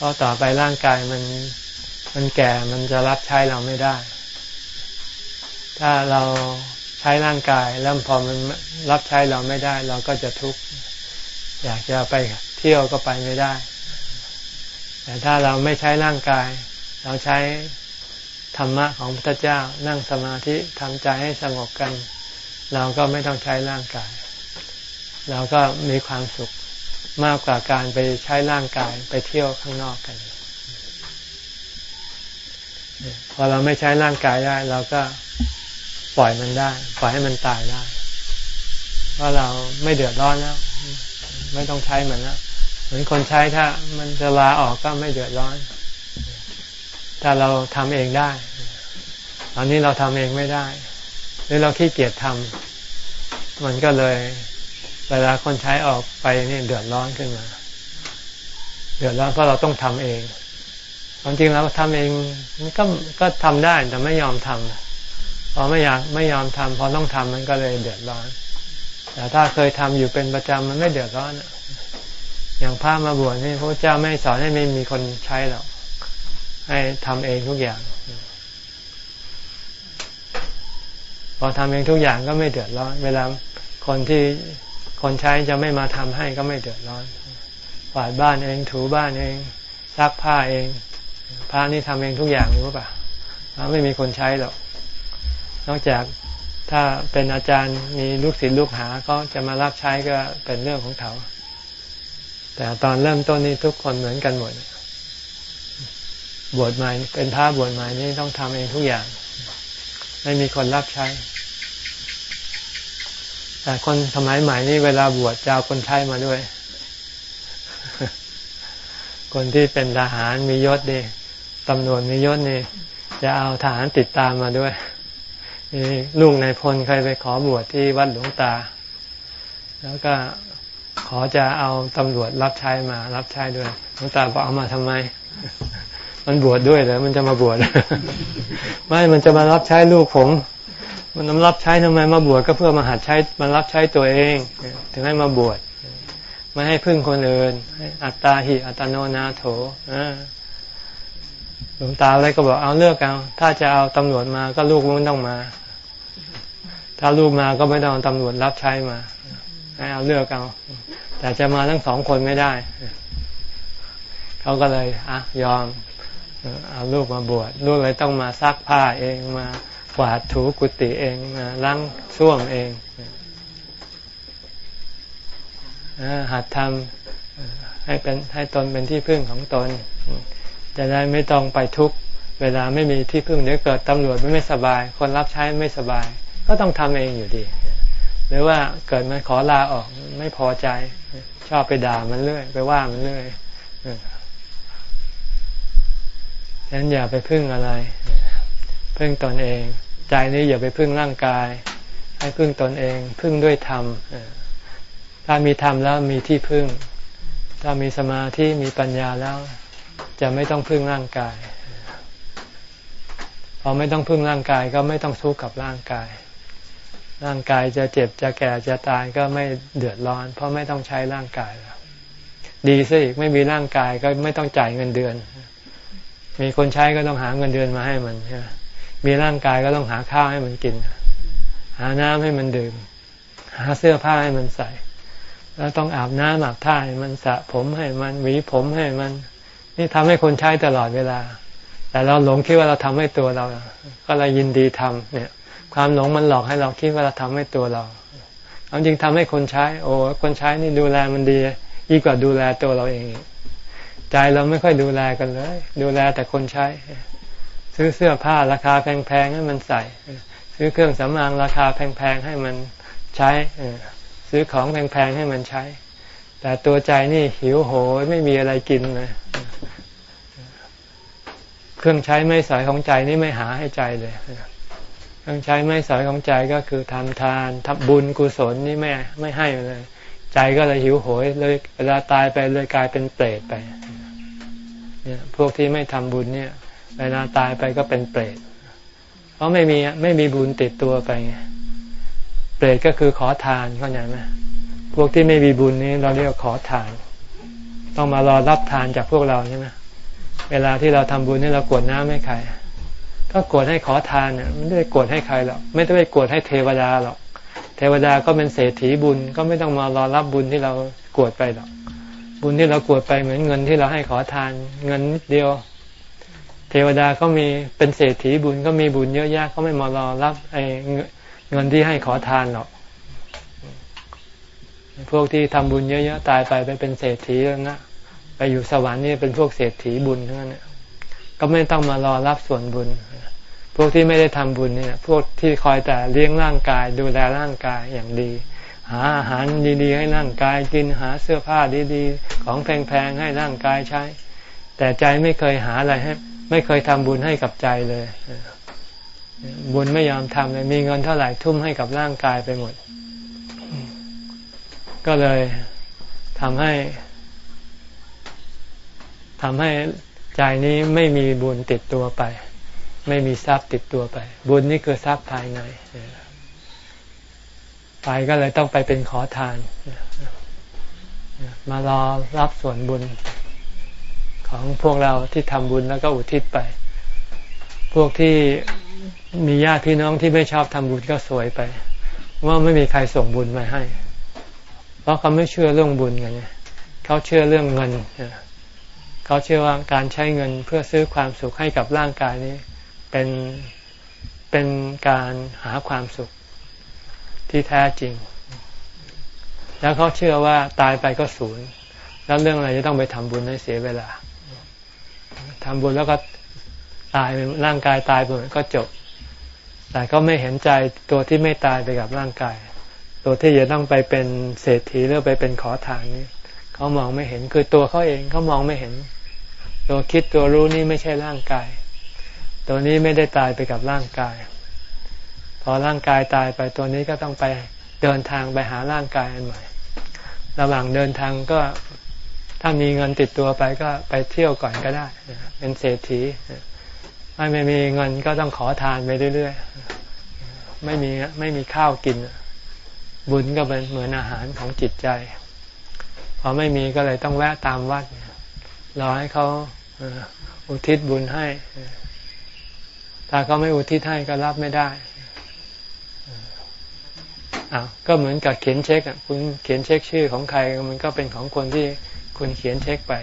เพราะต่อไปร่างกายมันมันแก่มันจะรับใช้เราไม่ได้ ถ้าเราใช้ร่างกายแล้วพอมันรับใช้เราไม่ได้ เราก็จะทุกข์อยากจะไปเที่ยวก็ไปไม่ได้ แต่ถ้าเราไม่ใช้ร่างกาย เราใช้ธรรมะของพระเจ้านั่งสมาธิทำใจให้สงบกัน เราก็ไม่ต้องใช้ร่างกาย เราก็มีความสุข มากกว่าการไปใช้ร่างกายไปเที่ยวข้างนอกกัน พอเราไม่ใช้ร่างกายได้ เราก็ปล่อยมันได้ ปล่อยให้มันตายได้เพราะเราไม่เดือดร้อนแล้ว ไม่ต้องใช้มันแล้วเหมือนคนใช้ถ้า มันจะลาออกก็ไม่เดือดร้อน ถ้าเราทำเองได้ ตอนนี้เราทำเองไม่ได้ หรือเราขี้เกียจทำมันก็เลย เวลาคนใช้ออกไปนี่เดือดร้อนขึ้นมา เดือดร้อนเพราะเราต้องทำเองความจริงแล้วทำเองมันก็ก็ทำได้แต่ไม่ยอมทำพอไม่อยากไม่ยอมทำพอต้องทำมันก็เลยเดือดร้อน แต่ถ้าเคยทำอยู่เป็นประจำมันไม่เดือดร้อนอย่างพระมาบวชนี่พระเจ้าไม่สอนให้ไม่มีคนใช้หรอกให้ทำเองทุกอย่าง พอทำเองทุกอย่างก็ไม่เดือดร้อน เวลาคนที่ คนใช้จะไม่มาทำให้ก็ไม่เดือดร้อนฝาดบ้านเองถูบ้านเองซักผ้าเองพระนี่ทำเองทุกอย่างรู้ป่ะไม่มีคนใช้หรอก นอกจากถ้าเป็นอาจารย์มีลูกศิษย์ลูกหาเขาจะมารับใช้ก็เป็นเรื่องของเขา แต่ตอนเริ่มต้นนี้ทุกคนเหมือนกันหมด บวชใหม่เป็นพระบวชใหม่นี่ต้องทำเองทุกอย่าง ไม่มีคนรับใช้ แต่คนสมัยใหม่นี่เวลาบวชจะเอาคนใช้มาด้วย คนที่เป็นทหารมียศดีตำรวจมียศนี่จะเอาทหารติดตามมาด้วยนี่ลุงนายพลเคยไปขอบวชที่วัดหลวงตา แล้วก็ขอจะเอาตำรวจรับใช้มา รับใช้ด้วยหลวงตาบอกเอามาทำไม มันบวชดด้วยเหรอมันจะมาบวชไม่มันจะมารับใช้ลูกผม มันน้ำรับใช้ทำไมมาบวชก็เพื่อมาหัดใช้มารับใช้ตัวเอง ถึงให้มาบวชไม่ให้พึ่งคนอื่นอัตตาหิอัตโนนาโถหลวงตาอะไรก็บอกเอาเลือกเอาถ้าจะเอาตำรวจมาก็ลูกไม่ต้องมา ถ้าลูกมาก็ไม่ต้องตำรวจรับใช้มาให้เอาเลือกเอาแต่จะมาทั้งสองคนไม่ได้เขาก็เลยอะยอมเอาลูกมาบวชลูกเลยต้องมาซักผ้าเองมา กวาดถูกุฏิเองล้างช่วงเองหัดทำให้เป็นให้ตนเป็นที่พึ่งของตน จะได้ไม่ต้องไปทุกเวลาไม่มีที่พึ่งเดี๋ยวเกิดตำรวจไม่สบาย คนรับใช้ไม่สบาย ก็ต้องทำเองอยู่ดี หรือว่าเกิดมันขอลาออกไม่พอใจ ชอบไปด่ามันเรื่อย ไปว่ามันเรื่อยฉะนั้นอย่าไปพึ่งอะไร พึ่งตนเอง ใจนี้อย่าไปพึ่งร่างกาย ให้พึ่งตนเอง พึ่งด้วยธรรมถ้ามีธรรมแล้วมีที่พึ่ง ถ้ามีสมาธิมีปัญญาแล้ว จะไม่ต้องพึ่งร่างกายพอไม่ต้องพึ่งร่างกายก็ไม่ต้องทุกข์กับร่างกาย ร่างกายจะเจ็บจะแก่จะตายก็ไม่เดือดร้อน เพราะไม่ต้องใช้ร่างกายแล้วดีซะอีกไม่มีร่างกายก็ไม่ต้องจ่ายเงินเดือน มีคนใช้ก็ต้องหาเงินเดือนมาให้มันใช่มี มีร่างกายก็ต้องหาข้าวให้มันกิน หาน้ำให้มันดื่ม หาเสื้อผ้าให้มันใส่ แล้วต้องอาบน้ำอาบท่าให้มันสระผมให้มันหวีผมให้มัน นี่ทำให้คนใช้ตลอดเวลา แต่เราหลงคิดว่าเราทำให้ตัวเรา ก็เลยยินดีทำเนี่ย ความหลงมันหลอกให้เราคิดว่าเราทำให้ตัวเราเอาจริงทำให้คนใช้ โอ้คนใช้นี่ดูแลมันดียิ่งกว่าดูแลตัวเราเอง ใจเราไม่ค่อยดูแลกันเลย ดูแลแต่คนใช้ ซื้อเสื้อผ้าราคาแพงๆให้มันใส่ ซื้อเครื่องสำอางราคาแพงๆให้มันใช้ซื้อของแพงๆให้มันใช้ แต่ตัวใจนี่หิวโหยไม่มีอะไรกินเลยเครื่องใช้ไม่สอยของใจนี่ไม่หาให้ใจเลยเครื่องใช้ไม่สอยของใจก็คือทำทานทำบุญกุศลนี่ไม่ไม่ให้เลย ใจก็เลยหิวโหยเลยเวลาตายไปเลยกลายเป็นเปรตไป เนี่ย พวกที่ไม่ทำบุญเนี่ย เวลาตายไปก็เป็นเปรตเพราะไม่มีไม่มีบุญติดตัวไปไงเปรตก็คือขอทานเข้าใจไหมพวกที่ไม่มีบุญนี้เราเรียกขอทาน ต้องมารอรับทานจากพวกเราใช่ไหมเวลาที่เราทำบุญนี่เรากวดน้ำให้ใคร ก็กวดให้ขอทานเนี่ยไม่ได้กวดให้ใครหรอกไม่ได้ไปกวดให้เทวดาหรอกเทวดาก็เป็นเศรษฐีบุญก็ไม่ต้องมารอรับบุญที่เรากวดไปหรอก บุญที่เรากวดไปเหมือนเงินที่เราให้ขอทาน เงินนิดเดียว เทวดาก็มีเป็นเศรษฐีบุญก็มีบุญเยอะแยะเขาไม่มารอรับไอ้เงินที่ให้ขอทานหรอกพวกที่ทำบุญเยอะๆตายไปไปเป็นเศรษฐีแล้วนะไปอยู่สวรรค์นี่เป็นพวกเศรษฐีบุญทั้งนั้นก็ไม่ต้องมารอรับส่วนบุญ พวกที่ไม่ได้ทำบุญเนี่ย พวกที่คอยแต่เลี้ยงร่างกาย ดูแลร่างกายอย่างดี หาอาหารดีๆ ให้ร่างกายกินหาเสื้อผ้าดีๆ ของแพงๆให้ร่างกายใช้ แต่ใจไม่เคยหาอะไรให้ ไม่เคยทำบุญให้กับใจเลย บุญไม่ยอมทำเลย มีเงินเท่าไหร่ทุ่มให้กับร่างกายไปหมด ก็เลยทำให้ทำให้ใจนี้ไม่มีบุญติดตัวไป ไม่มีทรัพย์ติดตัวไป บุญนี่คือทรัพย์ภายในไปก็เลยต้องไปเป็นขอทาน มารอรับส่วนบุญ ของพวกเราที่ทำบุญแล้วก็อุทิศไป พวกที่มีญาติพี่น้องที่ไม่ชอบทำบุญก็สวยไป ว่าไม่มีใครส่งบุญมาให้ เพราะเขาไม่เชื่อเรื่องบุญกันไงเขาเชื่อเรื่องเงินเขาเชื่อว่าการใช้เงินเพื่อซื้อความสุขให้กับร่างกายนี้ เป็นเป็นการหาความสุขที่แท้จริง แล้วเขาเชื่อว่าตายไปก็ศูนย์ แล้วเรื่องอะไรจะต้องไปทำบุญให้เสียเวลา ทำบุญแล้วก็ตายร่างกายตายไปก็จบ แต่ก็ไม่เห็นใจตัวที่ไม่ตายไปกับร่างกาย ตัวที่จะต้องไปเป็นเศรษฐีหรือไปเป็นขอทานนี้เขามองไม่เห็นคือตัวเขาเองเขามองไม่เห็น ตัวคิดตัวรู้นี่ไม่ใช่ร่างกาย ตัวนี้ไม่ได้ตายไปกับร่างกาย พอร่างกายตายไปตัวนี้ก็ต้องไปเดินทางไปหาร่างกายอันใหม่ระหว่างเดินทางก็ ถ้ามีเงินติดตัวไปก็ไปเที่ยวก่อนก็ได้ เป็นเศรษฐีไม่ไม่มีเงินก็ต้องขอทานไปเรื่อยๆ ไม่มีไม่มีข้าวกิน บุญก็เป็นเหมือนอาหารของจิตใจ พอไม่มีก็เลยต้องแวะตามวัดรอให้เขาอุทิศบุญให้ ถ้าเขาไม่อุทิศให้ก็รับไม่ได้อ้าวก็เหมือนกับเขียนเช็คอะคุณเขียนเช็คชื่อของใครมันก็เป็นของคนที่ คุณเขียนเช็คไป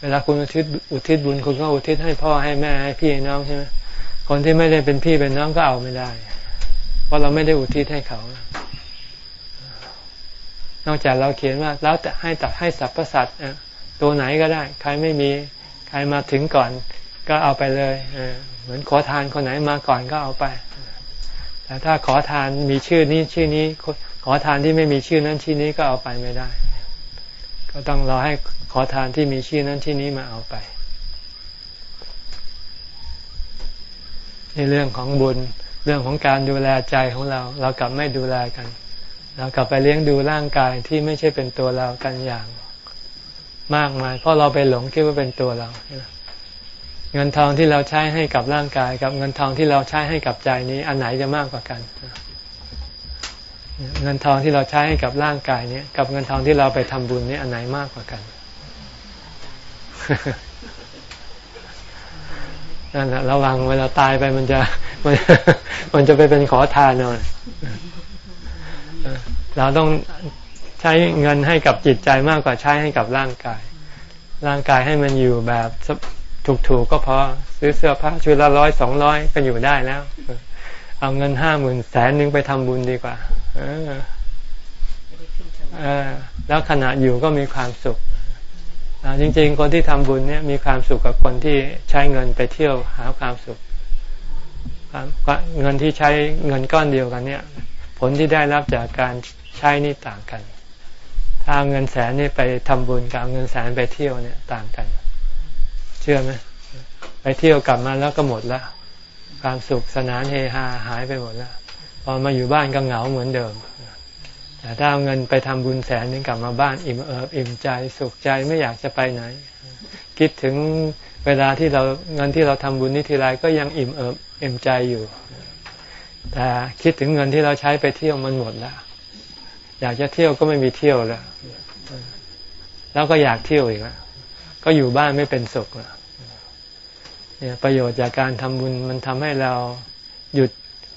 เวลาคุณอุทิศอุทิศบุญคุณก็อุทิศให้พ่อให้แม่ให้พี่ให้น้องใช่ไหมคนที่ไม่ได้เป็นพี่เป็นน้องก็เอาไม่ได้ เพราะเราไม่ได้อุทิศให้เขา นอกจากเราเขียนว่า แล้วแต่ให้ตัดให้สรรพสัตว์ตัวไหนก็ได้ ใครไม่มีใครมาถึงก่อนก็เอาไปเลยเหมือนขอทานคนไหนมาก่อนก็เอาไปแต่ถ้าขอทานมีชื่อนี้ชื่อนี้ ขอทานที่ไม่มีชื่อนั้นชื่อนี้ก็เอาไปไม่ได้ ก็ต้องรอให้ขอทานที่มีชื่อนั้นที่นี้มาเอาไปในเรื่องของบุญเรื่องของการดูแลใจของเรา เรากลับไม่ดูแลกัน เรากลับไปเลี้ยงดูร่างกายที่ไม่ใช่เป็นตัวเรากันอย่างมากมาย เพราะเราไปหลงคิดว่าเป็นตัวเรา เงินทองที่เราใช้ให้กับร่างกาย กับเงินทองที่เราใช้ให้กับใจนี้ อันไหนจะมากกว่ากัน เงินทองที่เราใช้ให้กับร่างกายนี้กับเงินทองที่เราไปทำบุญนี้อันไหนมากกว่ากันนั่นแหละระวังเวลาตายไปมันจะมันมันจะไปเป็นขอทานหน่อยเราต้องใช้เงินให้กับจิตใจมากกว่าใช้ให้กับร่างกาย ร่างกายให้มันอยู่แบบถูกๆก็พอซื้อเสื้อผ้าชุดละร้อยสองร้อยก็อยู่ได้แล้ว เอาเงินห้าหมื่นแสนนึงไปทำบุญดีกว่า เออแล้วขณะอยู่ก็มีความสุขจริง ๆ คนที่ทำบุญเนี่ยมีความสุขกับคนที่ใช้เงินไปเที่ยวหาความสุขเงินที่ใช้เงินก้อนเดียวกันเนี่ย ผลที่ได้รับจากการใช้นี่ต่างกัน ถ้าเงินแสนนี่ไปทำบุญกับเงินแสนไปเที่ยวเนี่ยต่างกัน เชื่อไหมไปเที่ยวกลับมาแล้วก็หมดละความสุขสนานเฮฮาหายไปหมดแล้ว พอมาอยู่บ้านก็เหงาเหมือนเดิม แต่ถ้าเอาเงินไปทำบุญแสนนึงกลับมาบ้านอิ่มเอิบอิ่มใจสุขใจไม่อยากจะไปไหน คิดถึงเวลาที่เราเงินที่เราทำบุญนี่ทีไรก็ยังอิ่มเอิบอิ่มใจอยู่ แต่คิดถึงเงินที่เราใช้ไปเที่ยวมันหมดแล้วอยากจะเที่ยวก็ไม่มีเที่ยวแล้วแล้วก็อยากเที่ยวอีกแล้วก็อยู่บ้านไม่เป็นสุขแล้วเนี่ยประโยชน์จากการทำบุญมันทำให้เราหยุด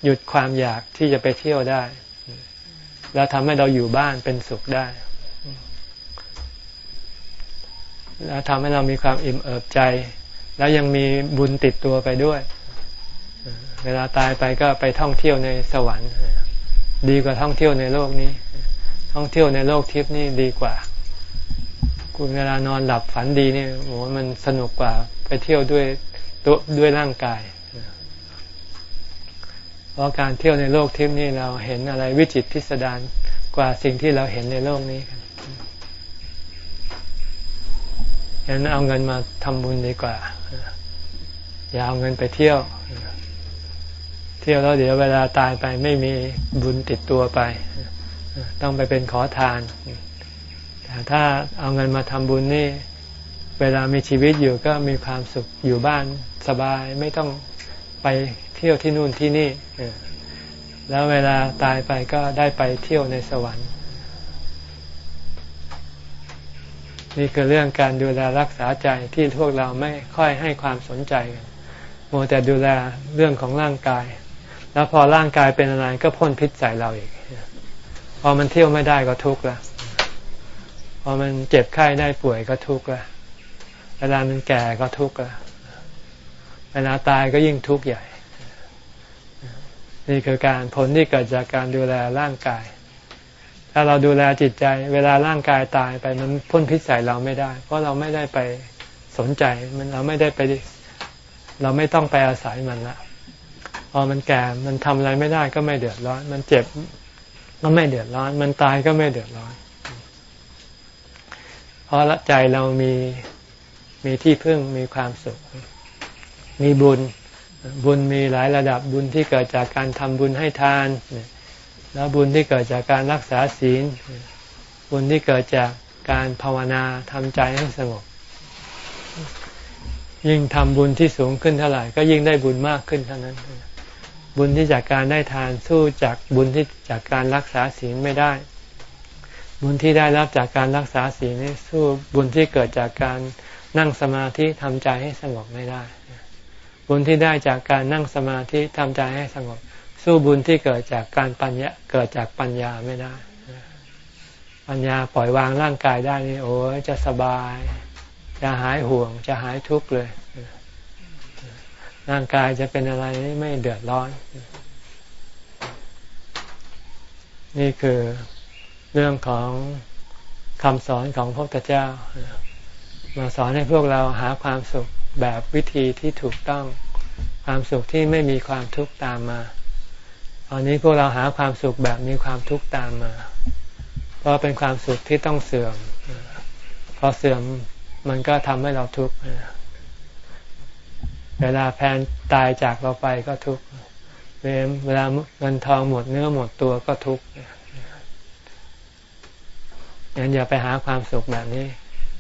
หยุดความอยากที่จะไปเที่ยวได้ แล้วทำให้เราอยู่บ้านเป็นสุขได้ แล้วทำให้เรามีความอิ่มเอิบใจ แล้วยังมีบุญติดตัวไปด้วย เวลาตายไปก็ไปท่องเที่ยวในสวรรค์ ดีกว่าท่องเที่ยวในโลกนี้ ท่องเที่ยวในโลกทิพย์นี่ดีกว่า คุณเวลานอนหลับฝันดีนี่โอ้มันสนุกกว่าไปเที่ยวด้วยตัวด้วยร่างกาย เพราะการเที่ยวในโลกทิพย์นี่เราเห็นอะไรวิจิตพิสดารกว่าสิ่งที่เราเห็นในโลกนี้กันฉะนั้นเอาเงินมาทำบุญดีกว่า อย่าเอาเงินไปเที่ยว เที่ยวแล้วเดี๋ยวเวลาตายไปไม่มีบุญติดตัวไป ต้องไปเป็นขอทาน แต่ถ้าเอาเงินมาทำบุญนี่ เวลามีชีวิตอยู่ก็มีความสุขอยู่บ้านสบายไม่ต้องไป เที่ยวที่นู่นที่นี่แล้วเวลาตายไปก็ได้ไปเที่ยวในสวรรค์ นี่คือเรื่องการดูแลรักษาใจที่พวกเราไม่ค่อยให้ความสนใจกันโมแต่ดูแลเรื่องของร่างกาย แล้วพอร่างกายเป็นอะไรก็พ่นพิษใส่เราอีก พอมันเที่ยวไม่ได้ก็ทุกข์ละพอมันเจ็บไข้ได้ป่วยก็ทุกข์ละเวลามันแก่ก็ทุกข์ละเวลาตายก็ยิ่งทุกข์ใหญ่ นี่คือการผลที่เกิดจากการดูแลร่างกาย ถ้าเราดูแลจิตใจ เวลาร่างกายตายไปมันพ่นพิษใส่เราไม่ได้ เพราะเราไม่ได้ไปสนใจมันเราไม่ได้ไป เราไม่ต้องไปอาศัยมันละพอมันแก่มันทำอะไรไม่ได้ก็ไม่เดือดร้อน มันเจ็บก็ไม่เดือดร้อน มันตายก็ไม่เดือดร้อน เพราะละใจเรามีมีที่พึ่งมีความสุข มีบุญ บุญมีหลายระดับบุญที่เกิดจากการทำบุญให้ทาน แล้วบุญที่เกิดจากการรักษาศีล บุญที่เกิดจากการภาวนาทำใจให้สงบ ยิ่งทำบุญที่สูงขึ้นเท่าไหร่ ก็ยิ่งได้บุญมากขึ้นเท่านั้น บุญที่จากการได้ทานสู้จากบุญที่จากการรักษาศีลไม่ได้ บุญที่ได้รับจากการรักษาศีลนี่สู้บุญที่เกิดจากการนั่งสมาธิทำใจให้สงบไม่ได้ บุญที่ได้จากการนั่งสมาธิทำใจให้สงบ สู้บุญที่เกิดจากการปัญญาเกิดจากปัญญาไม่ได้ ปัญญาปล่อยวางร่างกายได้นี่โอ้จะสบาย จะหายห่วง จะหายทุกข์เลย ร่างกายจะเป็นอะไรไม่เดือดร้อน นี่คือเรื่องของคำสอนของพระพุทธเจ้า มาสอนให้พวกเราหาความสุข แบบวิธีที่ถูกต้องความสุขที่ไม่มีความทุกข์ตามมา ตอนนี้พวกเราหาความสุขแบบมีความทุกข์ตามมา เพราะเป็นความสุขที่ต้องเสื่อม พอเสื่อมมันก็ทำให้เราทุกข์เวลาแฟนตายจากเราไปก็ทุกข์เวลาเงินทองหมดเนื้อหมดตัวก็ทุกข์งั้นอย่าไปหาความสุขแบบนี้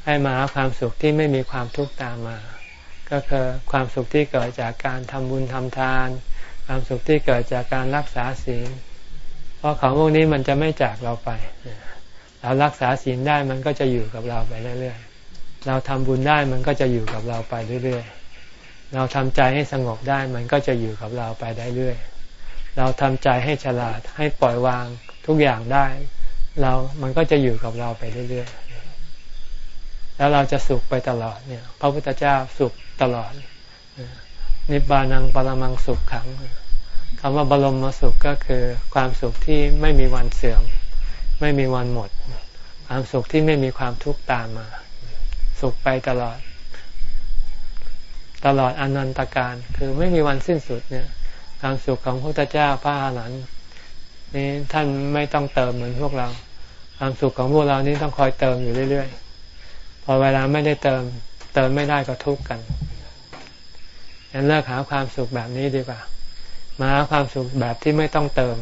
ให้มาหาความสุขที่ไม่มีความทุกข์ตามมา ก็คือความสุขที่เกิดจากการทำบุญทำทาน ความสุขที่เกิดจากการรักษาศีล เพราะของพวกนี้มันจะไม่จากเราไป เรารักษาศีลได้มันก็จะอยู่กับเราไปเรื่อยๆ เราทำบุญได้มันก็จะอยู่กับเราไปเรื่อยๆ เราทำใจให้สงบได้มันก็จะอยู่กับเราไปได้เรื่อย เราทำใจให้ฉลาดให้ปล่อยวางทุกอย่างได้ เรา มันก็จะอยู่กับเราไปเรื่อยๆแล้วเราจะสุขไปตลอดเนี่ย พระพุทธเจ้าสุข ตลอด นิบานังปรมังสุขขังคำว่าบรมมาสุขก็คือความสุขที่ไม่มีวันเสื่อม ไม่มีวันหมด ความสุขที่ไม่มีความทุกข์ตามมา สุขไปตลอด ตลอดอนันตการคือไม่มีวันสิ้นสุดเนี่ย ความสุขของพระพุทธเจ้าพระอรหันต์นี่ท่านไม่ต้องเติมเหมือนพวกเรา ความสุขของพวกเรานี่ต้องคอยเติมอยู่เรื่อยๆพอเวลาไม่ได้เติม เติมไม่ได้ก็ทุกข์กันงั้นเลิกหาความสุขแบบนี้ดีกว่า มาหาความสุขแบบที่ไม่ต้องเติม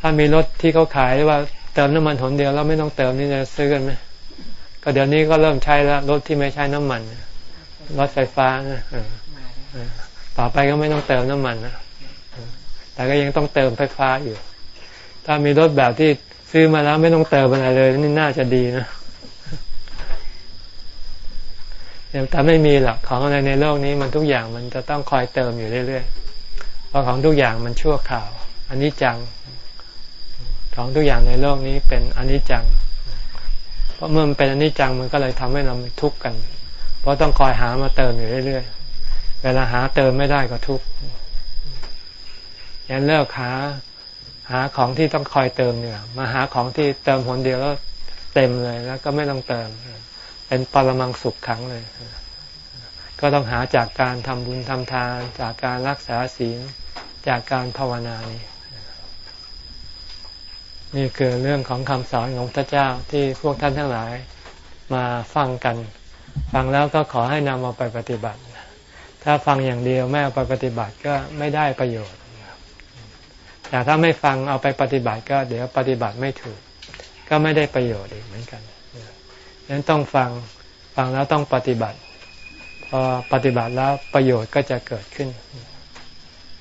ถ้ามีรถที่เขาขายว่าเติมน้ำมันหนเดียวแล้วไม่ต้องเติมนี่จะซื้อกันไหมก็เดี๋ยวนี้ก็เริ่มใช้แล้วรถที่ไม่ใช้น้ำมันรถไฟฟ้านะต่อไปก็ไม่ต้องเติมน้ำมันนะแต่ก็ยังต้องเติมไฟฟ้าอยู่ ถ้ามีรถแบบที่ซื้อมาแล้วไม่ต้องเติมอะไรเลยนี่น่าจะดีนะ แต่ไม่มีหรอกของอะไรในโลกนี้มันทุกอย่างมันจะต้องคอยเติมอยู่เรื่อยๆเพราะของทุกอย่างมันชั่วข่าวอันนี้จัง ของทุกอย่างในโลกนี้เป็นอันนี้จัง เพราะเมื่อมันเป็นอันนี้จังมันก็เลยทำให้เราทุกข์กัน เพราะต้องคอยหามาเติมอยู่เรื่อยๆเวลาหาเติมไม่ได้ก็ทุกข์ยันเลิกหาหาของที่ต้องคอยเติมเนี่ยมาหาของที่เติมหนเดียวแล้วเต็มเลยแล้วก็ไม่ต้องเติมเเป็นปรมังสุขขังเลย ก็ต้องหาจากการทำบุญทำทาน จากการรักษาศีล จากการภาวนานี้ นี่คือเรื่องของคำสอนของพระเจ้าที่พวกท่านทั้งหลายมาฟังกัน ฟังแล้วก็ขอให้นำเอาไปปฏิบัติ ถ้าฟังอย่างเดียวไม่เอาไปปฏิบัติก็ไม่ได้ประโยชน์แต่ถ้าไม่ฟังเอาไปปฏิบัติก็เดี๋ยวปฏิบัติไม่ถูก ก็ไม่ได้ประโยชน์อีกเหมือนกัน ดังนั้นต้องฟังฟังแล้วต้องปฏิบัติ พอปฏิบัติแล้วประโยชน์ก็จะเกิดขึ้น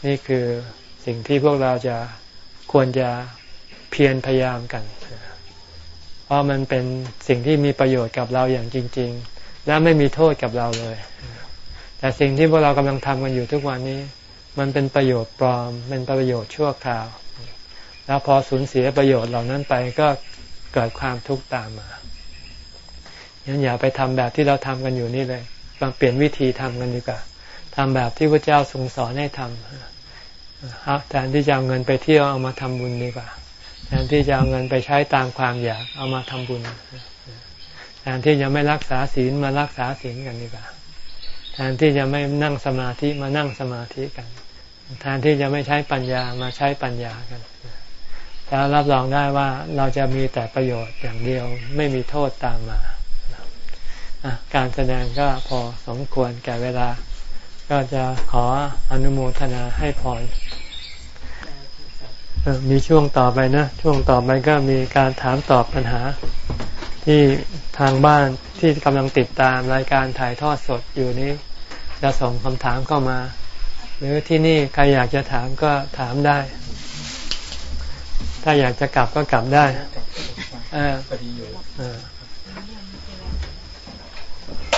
นี่คือสิ่งที่พวกเราจะควรจะเพียรพยายามกัน เพราะมันเป็นสิ่งที่มีประโยชน์กับเราอย่างจริง ๆ และไม่มีโทษกับเราเลย แต่สิ่งที่พวกเรากำลังทำกันอยู่ทุกวันนี้ มันเป็นประโยชน์ปลอม เป็นประโยชน์ชั่วคราว แล้วพอสูญเสียประโยชน์เหล่านั้นไปก็เกิดความทุกข์ตามมา งั้นอย่าไปทำแบบที่เราทำกันอยู่นี่เลยลองเปลี่ยนวิธีทำกันดีกว่าทำแบบที่พระเจ้าทรงสอนให้ทำแทนที่จะเอาเงินไปเที่ยวเอามาทำบุญดีกว่าแทนที่จะเอาเงินไปใช้ตามความอยากเอามาทำบุญแทนที่จะไม่รักษาศีลมารักษาศีลกันดีกว่าแทนที่จะไม่นั่งสมาธิมานั่งสมาธิกัน แทนที่จะไม่ใช้ปัญญามาใช้ปัญญากันแล้วรับรองได้ว่าเราจะมีแต่ประโยชน์อย่างเดียวไม่มีโทษตามมา การแสดงก็พอสมควรแก่เวลา ก็จะขออนุโมทนาให้พรมีช่วงต่อไปนะ ช่วงต่อไปก็มีการถามตอบปัญหา ที่ทางบ้านที่กำลังติดตามรายการถ่ายทอดสดอยู่นี้ จะส่งคำถามเข้ามา หรือที่นี่ใครอยากจะถามก็ถามได้ ถ้าอยากจะกลับก็กลับได้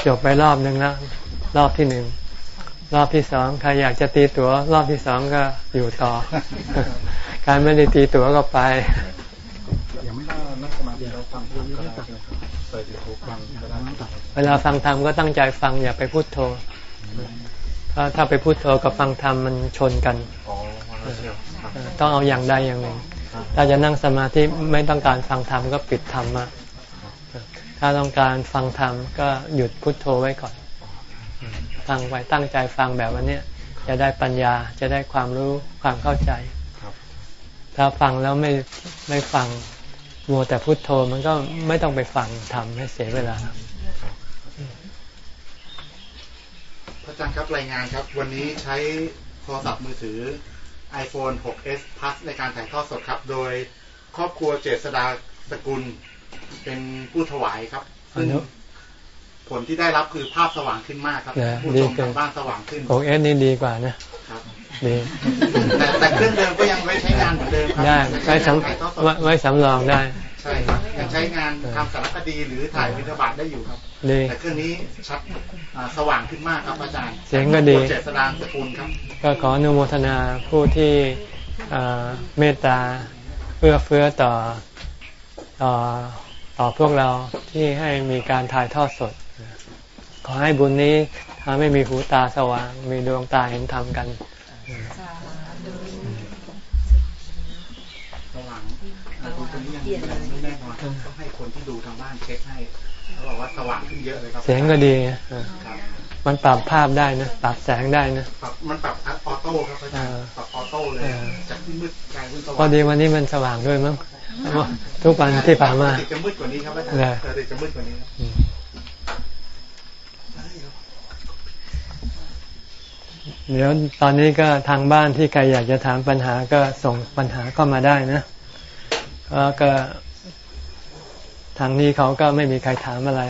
จบไปรอบหนึ่งแล้วรอบที่หนึ่งรอบที่สองใครอยากจะตีตัว๋ว รอบที่สองก็อยู่ต่อ การไม่ได้ตีตั๋วก็ไปเวลาฟังธรรมก็ตั้งใจฟังอย่าไปพูดโทถ้าถ้าไปพูดโทกับฟังธรรมมันชนกันต้องเอาอย่างใดอย่างหนึ่งถ้าจะนั่งสมาธิไม่ต้องการฟังธรรมก็ปิดธรรมมา ถ้าต้องการฟังธรรมก็หยุดพุดโทไว้ก่อน ฟังไว้ตั้งใจฟังแบบวันนี้จะได้ปัญญาจะได้ความรู้ความเข้าใจถ้าฟังแล้วไม่ไม่ฟังมัวแต่พุโทโธมันก็ไม่ต้องไปฟังทำให้เสียเวลาพระอาจารย์ครับรายงานครับ วันนี้ใช้โทรศัพท์มือถือ iPhone 6s Plus ในการถ่ายทอดสดครับ โดยครอบครัวเจษดาสกุล เป็นผู้ถวายครับซึ่งผลที่ได้รับคือภาพสว่างขึ้นมากครับผู้ชมทางบ้านสว่างขึ้น 6s นี่ดีกว่านะครับดีแต่เครื่องเดิมก็ยังไว้ใช้งานเหมือนเดิมครับได้ไว้สำไว้สำรองได้ใช่ครับยังใช้งานทำสารคดีหรือถ่ายวิทยาบาทได้อยู่ครับแต่เครื่องนี้ชัดสว่างขึ้นมากครับอาจารย์เสียงก็ดีเจษดางสกุลครับ ก็ขออนุโมทนาผู้ที่เมตตาเพื่อเฟื้อต่อต่อ ต่อพวกเราที่ให้มีการถ่ายทอดสด ขอให้บุญนี้ทำให้มีหูตาสว่าง มีดวงตาเห็นธรรมกันระหว่างดูตรงนี้ยังไม่แน่นอนต้องให้คนที่ดูทางบ้านเช็คให้เขาบอกว่าสว่างขึ้นเยอะเลยครับเสียงก็ดีมันปรับภาพได้นะปรับแสงได้นะปรับมันปรับออโต้ครับอาจารย์ปรับออโต้เลยจากที่มืดกลายเป็นสว่างพอดีวันนี้มันสว่างด้วยมั้ง ทุกวันที่ผ่านมาจะมืดกว่านี้ครับอาจารย์จะมืดกว่านี้เดี๋ยวตอนนี้ก็ทางบ้านที่ใครอยากจะถามปัญหาก็ส่งปัญหาเข้ามาได้นะแล้วก็ทางนี้เขาก็ไม่มีใครถามอะไร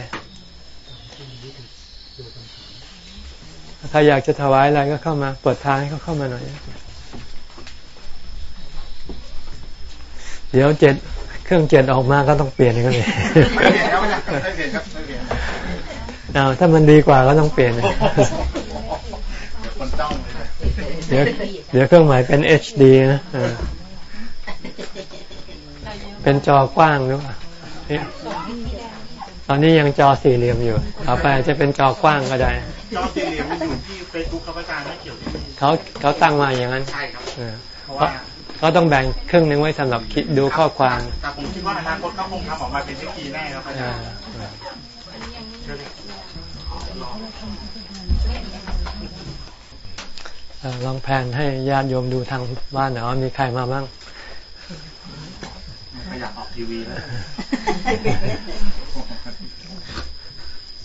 ถ้าอยากจะถวายอะไรก็เข้ามาเปิดทางให้เขาเข้ามาหน่อย เดี๋ยวเจ็ดเครื่องเจ็ดออกมาก็ต้องเปลี่ยนกันเลยไม่เปลี่ยนครับไม่เปลี่ยนครับไม่เปลี่ยนเอาถ้ามันดีกว่าก็ต้องเปลี่ยนคนจ้องเลยเดี๋ยวเดี๋ยวเครื่องหมายเป็น HD นะเป็นจอกว้างหรือเปล่าตอนนี้ยังจอสี่เหลี่ยมอยู่ต่อไปจะเป็นจอกว้างก็ได้ จอสี่เหลี่ยมมันอยู่ที่เฟซบุ๊กครับอาจารย์ไม่เกี่ยวเขาเขาตั้งมาอย่างนั้น ใช่ครับเพราะว่า เขาต้องแบ่งครึ่งหนึ่งไว้สำหรับคิดดูข้อความแต่ผมคิดว่าอนาคตเขาคงทำออกมาเป็นวิธีแน่ครับอาจาอ่ารย์เชิญเอ่อลองแผนให้ญาติโยมดูทางบ้านหน่อยว่ามีใครมาบ้างไม่อยากออกทีวีแล้ว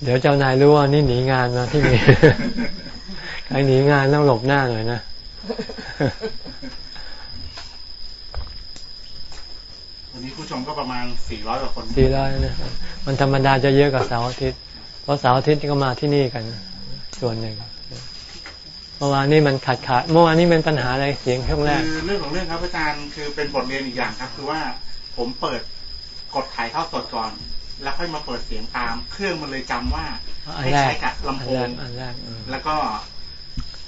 เดี๋ยวเจ้านายรู้ว่านี่หนีงานมาที่นี่ใครหนีงานต้องหลบหน้าหน่อยนะ วันนี้ผู้ชมก็ประมาณ400กว่าคนสี่ร้อยนะมันธรรมดาจะเยอะกว่าเสาร์อาทิตย์ เพราะเสาร์อาทิตย์ก็มาที่นี่กัน ส่วนหนึ่งเมื่อวานนี้มันขาดขาดเมื่อวานนี้เป็นปัญหาอะไรเสียงช่วงแรกคือเรื่องของเรื่องครับอาจารย์คือเป็นบทเรียนอีกอย่างครับ คือว่าผมเปิดกดถ่ายทอดสดก่อน แล้วค่อยมาเปิดเสียงตาม เครื่องมันเลยจำว่าอันให้แรกใช้กับลำโพงอันแรกงออันแรกอืมแล้วก็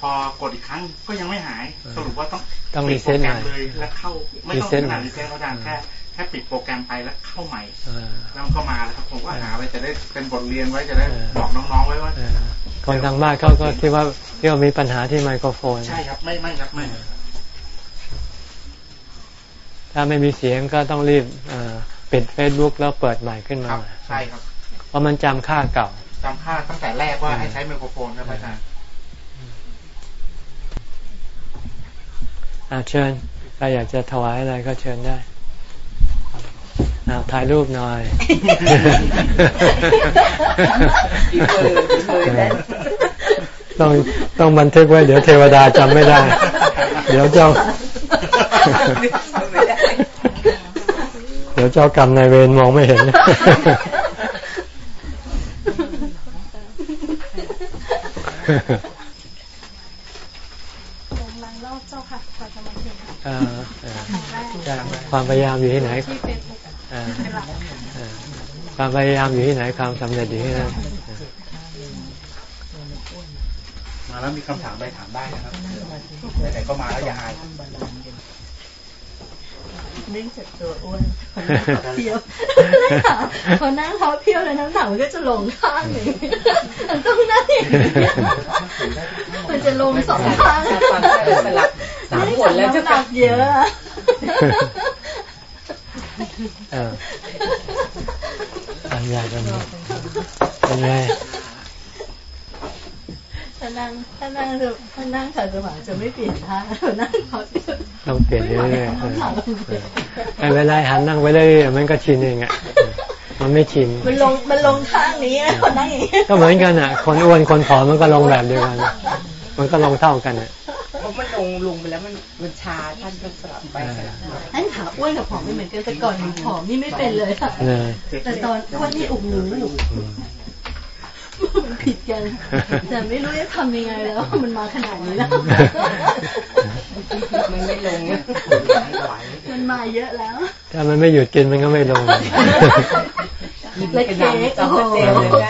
พอกดอีกครั้งก็ยังไม่หายเออสรุปว่าต้องต้องปิดโปรแกรมรีเซ็ตใหม่เลย แล้วเข้าไม่ต้อง reset ขนาดใหม่รีเซ็ตอาจารย์แค่ แค่ปิดโปรแกรมไปแล้วเข้าใหม่อ่าแล้วมันก็มาแล้วครับผมก็หาไว้จะได้เป็นบทเรียนไว้จะได้เออบอกน้องๆไว้ว่าเออคนทางบ้านเขาก็คิดว่าที่ว่ามีปัญหาที่ไมโครโฟน ใช่ครับไม่ไม่ครับไม่ถ้าไม่มีเสียงก็ต้องรีบเอ่อปิด Facebook แล้วเปิดใหม่ขึ้นคมารับใช่ครับ เพราะมันจำค่าเก่าจำค่าตั้งแต่แรกว่าให้ใช้ไมโครโฟนครับอาจารย์อ่าเชิญใครอยากจะถวายอะไรก็เชิญได้ อ่าถ่ายรูปหน่อยอีกเลยอีกเลยได้ต้องต้องบันทึกไว้ เดี๋ยวเทวดาจำไม่ได้ เดี๋ยวเจ้าไม่ได้เดี๋ยวเจ้ากรรมนายเวรมองไม่เห็นลงลังรอบเจ้าค่ะขอจะมาเห็นอ่าอ่าครั้งแรกใช่ความพยายามอยู่ที่ไหนที่เฟซ บุ๊กอ่าเป็นหลักอ่าความพยายามอยู่ที่ไหนความสำเร็จอยู่ที่นั่นมาแล้วมีคำถามไปถามได้นะครับไหนๆก็มาแล้วอย่าอายเนื่องจากตัวอ้วนเพียวพอนั่งท้อเพียวแล้วน้ำหนักมันก็จะลงข้างหนึ่งมันต้องนั่งอย่างนี้มันจะลงสองข้างฟังได้เลยสลับสามคนแล้วน้ำเจ้าหนัค่ะกเยอะ อ่าอันใหญ่กันเป็นไงถ้านั่งถ้านั่งจะถ้านั่งขัดสมาธิจะไม่เปลี่ยนท่าพอนั่งท้อเพียวต้องเปลี่ยนเรื่อยๆเออน้ำหนักมันเออไม่เป็นไรหันนั่งไปเรื่อยๆมันก็ชินเองอะมันไม่ชิน มันลงมันลงข้างนี้พอนั่งอย่างนี้ก็เหมือนกันอะ คนอ้วนคนผอมมันก็ลงแบบเดียวกัน มันก็ลงเท่ากันอะ เพราะมันลงลงไปแล้วมันมันชาท่านก็สลับไปสลับมาท่านขาอ้วนกับผอมไม่เหมือนกันแต่ก่อนหนูผอมนี่ไม่เป็นเลยค่ะเนยแต่ตอนอ้วนนี่โอ้โหอืมมันผิดกัน แต่ไม่รู้จะทำยังไงแล้ว มันมาขนาดนี้แล้ว มันไม่ลงนะมันมาเยอะแล้ว ถ้ามันไม่หยุดกินมันก็ไม่ลงและเค้กโอ้โห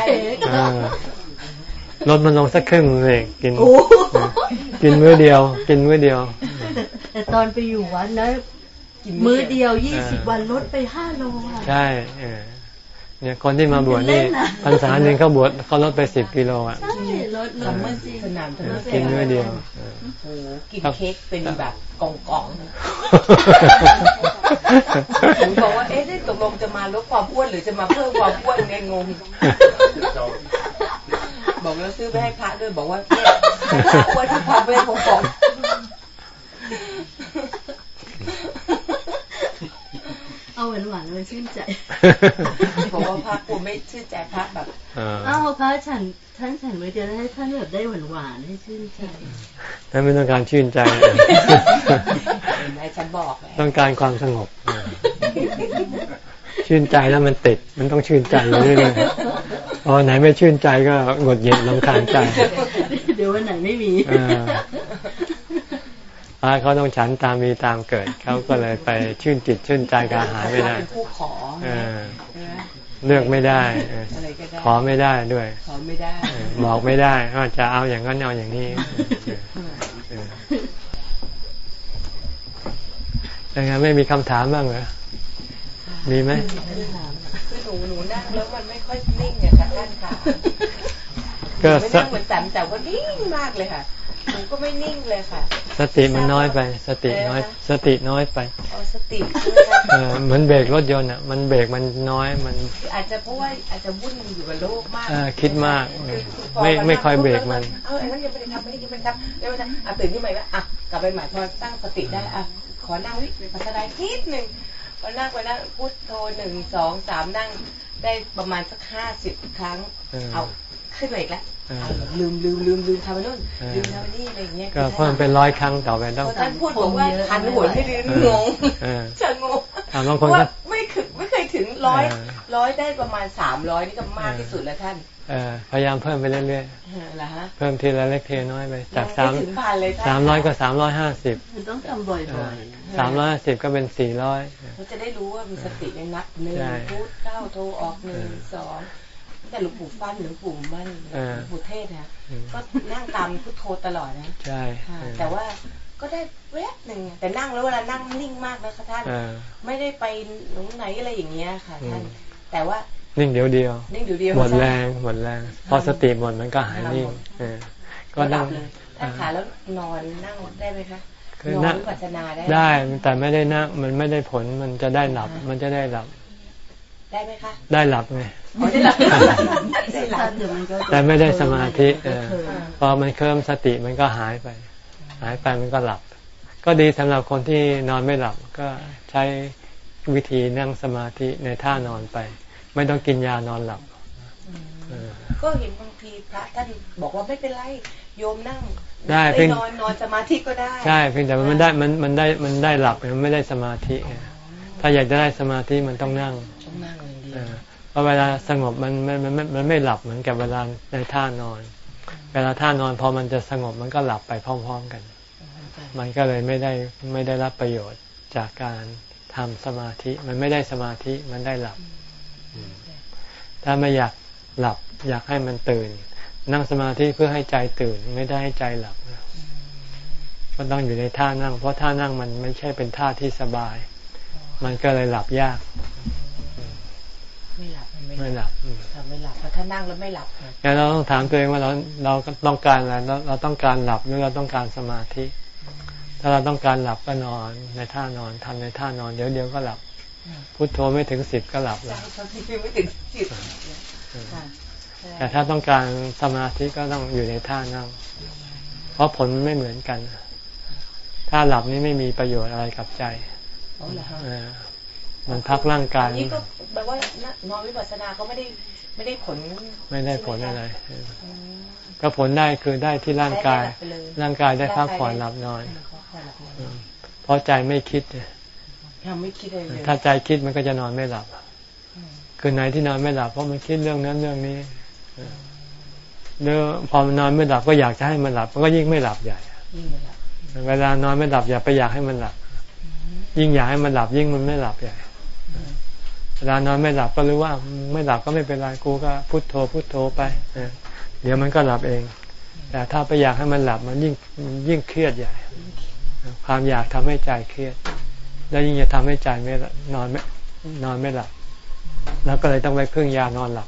เค้กเออ ลดมันลงสักครึ่งเลยกินโอ้โหกินมื้อเดียว กินมื้อเดียว แต่แต่ตอนไปอยู่วัดนะมื้อเดียวยี่สิบวันลดไปห้าโลอะใช่เออเนี่ยคนที่มาบวชนี่เล่นนะพรรษาหนึ่งเขาบวชเขาลดไปสิบกิโลอะใช่ลดลดเมื่อจริงสนามถนนกินมื้อเดียวเออโอ้โหกินเค้กเป็นแบบกองกองๆหนูบอกว่าเอ๊ะได้ตกลงจะมาลดความอ้วนหรือจะมาเพิ่มความอ้วนไงงง บอกแล้วซื้อไปให้พระด้วยบอกว่าเนี่ยพระอ้วนที่พระเป็นของของเอาหวานหวานๆมันชื่นใจบอกว่าพระกูไม่ชื่อใจพระแบบเออเอ้าพระฉันท่านฉันไว้เดียวให้ท่านแบบได้หวานหวานๆให้ชื่นใจถ้าไม่ต้องการชื่นใจเห็นไหมฉันบอกแล้วต้องการความสงบเออ ชื่นใจแล้วมันติด มันต้องชื่นใจอยู่เรื่อยๆพอไหนไม่ชื่นใจก็หงดเหย็นลำคาญใจ เดี๋ยววันไหนไม่มีเออพระเขาต้องฉันตามมีตามเกิด เขาก็เลยไปชื่นจิตชื่นใจกับอาหารไม่ได้เป็นผู้ขอเออใช่ไหมเลือกไม่ได้เอออะไรก็ได้ ขอไม่ได้ด้วย ขอไม่ได้เออบอกไม่ได้ว่าจะเอาอย่างนั้นเอาอย่างนี้เออยังไงไม่มีคำถามบ้างเหรอ มีไหมคือหนูหนูนั่งแล้วมันไม่ค่อยนิ่งเนี่ยค่ะท่านค่ะก็ไม่สันั่กงเหมือนแต้มแต่ว่านิ่งมากเลยค่ะหนูก็ไม่นิ่งเลยค่ะ สติมันน้อยไป สติน้อย สติน้อยไปเอาสติด้วยนะเออเหมือนเบรกรถยนต์อะ มันเบรกมันน้อยมัน อาจจะเพราะว่าอาจจะวุ่นอยู่กับโลกมากเออคิดมากคือไม่ไม่ค่อยเบรกมันเอออันนั้นยังไม่ได้ทำไม่ได้ยังไม่ได้ทำยังไม่ได้ทำอะตื่นขึ้นมาอีกแล้วอะกลับไปใหม่พอตั้งสติได้อะขอนั่งวิปัสสนานิดหนึ่ง พอนั่งไปนั่งพุทโธหนึ่งสองสามนั่งได้ประมาณสักห้าสิบครั้ง เออเอาขึ้นมาอีกแล้วเออเอาลืมลืมลืมลืมทำไปนู่นเออลืมทำไปนี่อะไรอย่างเงี้ยก็เพิ่มเป็นร้อยครั้งต่อไปต้องพอท่านพูดบอกว่าทันหัวไม่ลืมงงเออจะงงอ่าบางคนว่าก็ ร้อยเออร้อยได้ประมาณสามร้อยนี่ก็มากที่สุดแล้วท่านเออพยายามเพิ่มไปเรื่อยเออเหรอฮะๆเพิ่มทีละเล็กทีละน้อยไป จากยังสามไม่ถึงพันเลยท่นสามร้อยก็สามร้อยห้าสิบมันต้องทำบ่อยสามร้อยห้าสิบก็เป็นสี่ร้อยเราจะได้รู้ว่ามีสติในนับหนึ่งใช่พุทเข้าโทรออกหนึ่งสองแต่หลวงปู่ฟันหลวงปู่มั่นหลเออวงปู่เทศนะอืมก็นั่งตามพุทโธตลอดนะใช่ค่ะเออแต่ว่า ก็ได้แวบหนึ่งแต่นั่งแล้วเวลานั่งนิ่งมากนะคะท่านเออไม่ได้ไปหลงไหนอะไรอย่างเงี้ยค่ะท่านอืมแต่ว่านิ่งเดียวเดียวนิ่งอยู่เดียวหมดแรงหมดแรงพอสติหมดมันก็หายนิ่งเออก็ก็หลันั่งบเลยถ้าขาแล้วนอนนั่งได้ไหมคะคือนอนั่นงวิปัสสนาได้หมได้แต่ไม่ได้นั่งมันไม่ได้ผลมันจะได้หลับอ่ามัมันจะได้หลับได้ไหมคะได้หลับไงอ๋อได้หลับได้หลับเดี๋ยวมันก็แต่ไม่ได้สมาธิเอออ่าพอมันเคลิ้มสติมันก็หายไป หายไปมันก็หลับ ก็ดีสำหรับคนที่นอนไม่หลับก็ใช้วิธีนั่งสมาธิในท่านอนไป ไม่ต้องกินยานอนหลับเออก็เห็นบางทีพระท่านบอกว่าไม่เป็นไรโยมนั่งได้เพียงนอนนอนสมาธิก็ได้ ใช่เพียงแต่มันได้มันมันได้มันได้หลับมันไม่ได้สมาธิไงถ้าอยากจะได้สมาธิมันต้องนั่งต้องนั่งอย่างเดียเอวอเพราะเวลาสงบมันมันมันมันมันไม่หลับเหมือนกับเวลาในท่านอน เวลาท่านอนพอมันจะสงบมันก็หลับไปพร้อม ๆ กัน มันก็เลยไม่ได้ไม่ได้รับประโยชน์จากการทำสมาธิ มันไม่ได้สมาธิมันได้หลับ ถ้าไม่อยากหลับ อยากให้มันตื่น นั่งสมาธิเพื่อให้ใจตื่น ไม่ได้ให้ใจหลับก็ต้องอยู่ในท่านั่ง เพราะท่านั่งมันไม่ใช่เป็นท่าที่สบาย มันก็เลยหลับยาก ไม่หลับมันไม่ไม่หหลับลับอืมทำไม่หลับเพราะถ้านั่งแล้วไม่หลับไงงั้นเราต้องถามตัวเองว่าเราเราต้องการอะไรเราเราต้องการหลับหรือเราต้องการสมาธิ ถ้าเราต้องการหลับก็นอนในท่านอนทำในท่านอน เดี๋ยวเดี๋ยวก็หลับ พุทโธไม่ถึงสิบก็หลับใจแล้วเขาที่ไม่ถึงจิตค่ะแต่ถ้าต้องการสมาธิก็ต้องอยู่ในท่านั่ง เพราะผลมันไม่เหมือนกัน ถ้าหลับนี่ไม่มีประโยชน์อะไรกับใจอ๋อเหรอฮะเออมันพักร่างกายนี่ก็แปลว่านอนวิปัสสนาก็ไม่ได้ไม่ได้ผล ไม่ได้ผลอะไรอืมก็ผลได้คือได้ที่ร่างกายได้หลับไปเลยร่างกายได้พักผ่อนหลับนอน พักผ่อนหลับนอนอืมเพราะใจไม่คิดยังไม่คิดอะไรเลยถ้าใจคิดมันก็จะนอนไม่หลับคืนไหนที่นอนไม่หลับเพราะมันคิดเรื่องนั้นเรื่องนี้เรื่องพอมันนอนไม่หลับก็อยากจะให้มันหลับ มันก็ยิ่งไม่หลับใหญ่ยิ่งไม่หลับเวลานอนไม่หลับอย่าไปอยากให้มันหลับ ยิ่งอยากให้มันหลับ ยิ่งมันไม่หลับใหญ่เวลานอนไม่หลับก็รู้ว่า ไม่หลับก็ไม่เป็นไรกูก็พุทโธพุทโธไปเออเดี๋ยวมันก็หลับเอง แต่ถ้าไปอยากให้มันหลับ มันยิ่งยิ่งเครียดใหญ่ ความอยากทำให้ใจเครียด แล้วยิ่งจะทำให้ใจไม่หลับนอนไม่นอนไม่หลับ แล้วก็เลยต้องไปพึ่งยานอนหลับ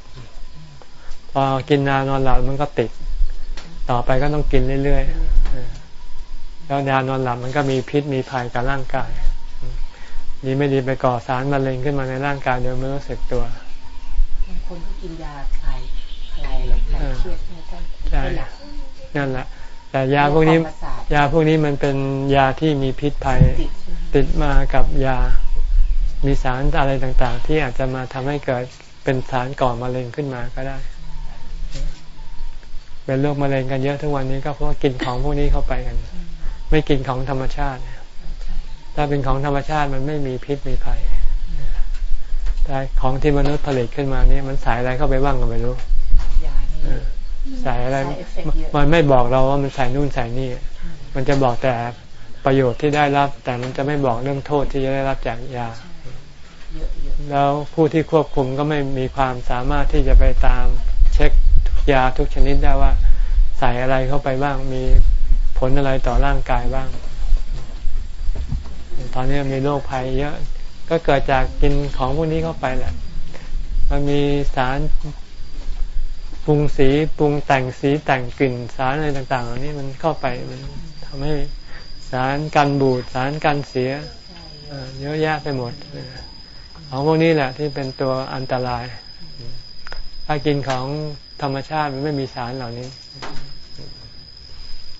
พอกินยานอนหลับมันก็ติด ต่อไปก็ต้องกินเรื่อยๆเออแล้วยานอนหลับมันก็มีพิษมีภัยกับร่างกายดีไม่ดีไปก่อสารมะเร็งขึ้นมาในร่างกายโดยไม่รู้สึกตัวบางคนก็กินยาคลายคลายอะไรคลายเครียดให้ท่านใช่ให้หลับนั่นแหละ แต่ยาพวกนี้ประสาทยาพวกนี้มันเป็นยาที่มีพิษภัยติดใช่ไหมติดมากับยา มีสารอะไรต่างๆ ที่อาจจะมาทำให้เกิดเป็นสารก่อมะเร็งขึ้นมาก็ได้ เป็นโรคมะเร็งกันเยอะทุกวันนี้ก็เพราะว่ากินของพวกนี้เข้าไปกัน ไม่กินของธรรมชาติ ถ้าเป็นของธรรมชาติมันไม่มีพิษมีภัยแต่ของที่มนุษย์ผลิตขึ้นมานี่มันใส่อะไรเข้าไปบ้างก็ไม่รู้ยานี่เออ ใส่อะไร Side effect เยอะมันไม่บอกเราว่ามันใส่นู่นใส่นี่ มันจะบอกแต่ประโยชน์ที่ได้รับ แต่มันจะไม่บอกเรื่องโทษที่จะได้รับจากยาเยอะเยอะแล้วผู้ที่ควบคุมก็ไม่มีความสามารถที่จะไปตามเช็คยาทุกชนิดได้ว่า ใส่อะไรเข้าไปบ้าง มีผลอะไรต่อร่างกายบ้าง ตอนนี้มีโรคภัยเยอะ ก็เกิดจากกินของพวกนี้เข้าไปแหละ มันมีสาร ปรุงสีปรุงแต่งสีแต่งกลิ่นสารอะไรต่าง ๆ เหล่านี้มันเข้าไปมันทำให้สารกันบูดสารกันเสียเยอะแยะไปหมดของพวกนี้แหละที่เป็นตัวอันตราย ถ้ากินของธรรมชาติมันไม่มีสารเหล่านี้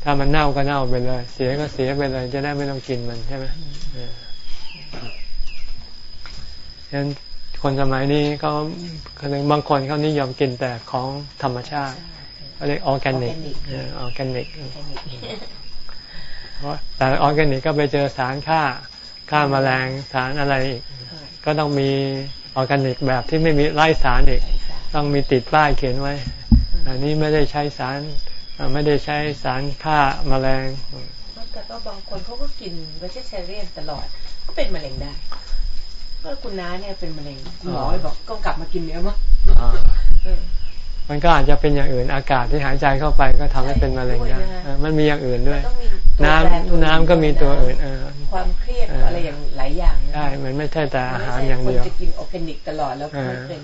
ถ้ามันเน่าก็เน่าไปเลย เสียก็เสียไปเลย จะได้ไม่ต้องกินมันใช่ไหมเออฉะนั้น คนสมัยนี้เขาคือบางคนเขานิยมกินแต่ของธรรมชาติเขาเรียกออร์แกนิกออร์แกนิกแต่ออร์แกนิกก็ไปเจอสารฆ่าฆ่าแมลงสารอะไรอีก ก็ต้องมีออร์แกนิกแบบที่ไม่มีไล่สารอีก ต้องมีติดป้ายเขียนไว้ อันนี้ไม่ได้ใช้สารอ่าไม่ได้ใช้สารฆ่าแมลงแต่ก็บางคนเขาก็กิน vegetarian ตลอด ก็เป็นมะเร็งได้ ก็คุณน้าเนี่ยเป็นมะเร็งหมอบอกก็กลับมากินเนื้อมั้งอ่าเออมันก็อาจจะเป็นอย่างอื่นอากาศที่หายใจเข้าไปก็ทำให้เป็นมะเร็งได้เออมันมีอย่างอื่นด้วยต้องมีตัวน้แปรตัวำน้ำก็มีตัวอื่นเออความเครียดเออออะไรอย่างหลายอย่างนะใช่มันไม่ใช่แต่อาหารไม่อย่างใช่เดียวคนจะกินออร์แกนิกตลอดแล้วเออไม่เป็น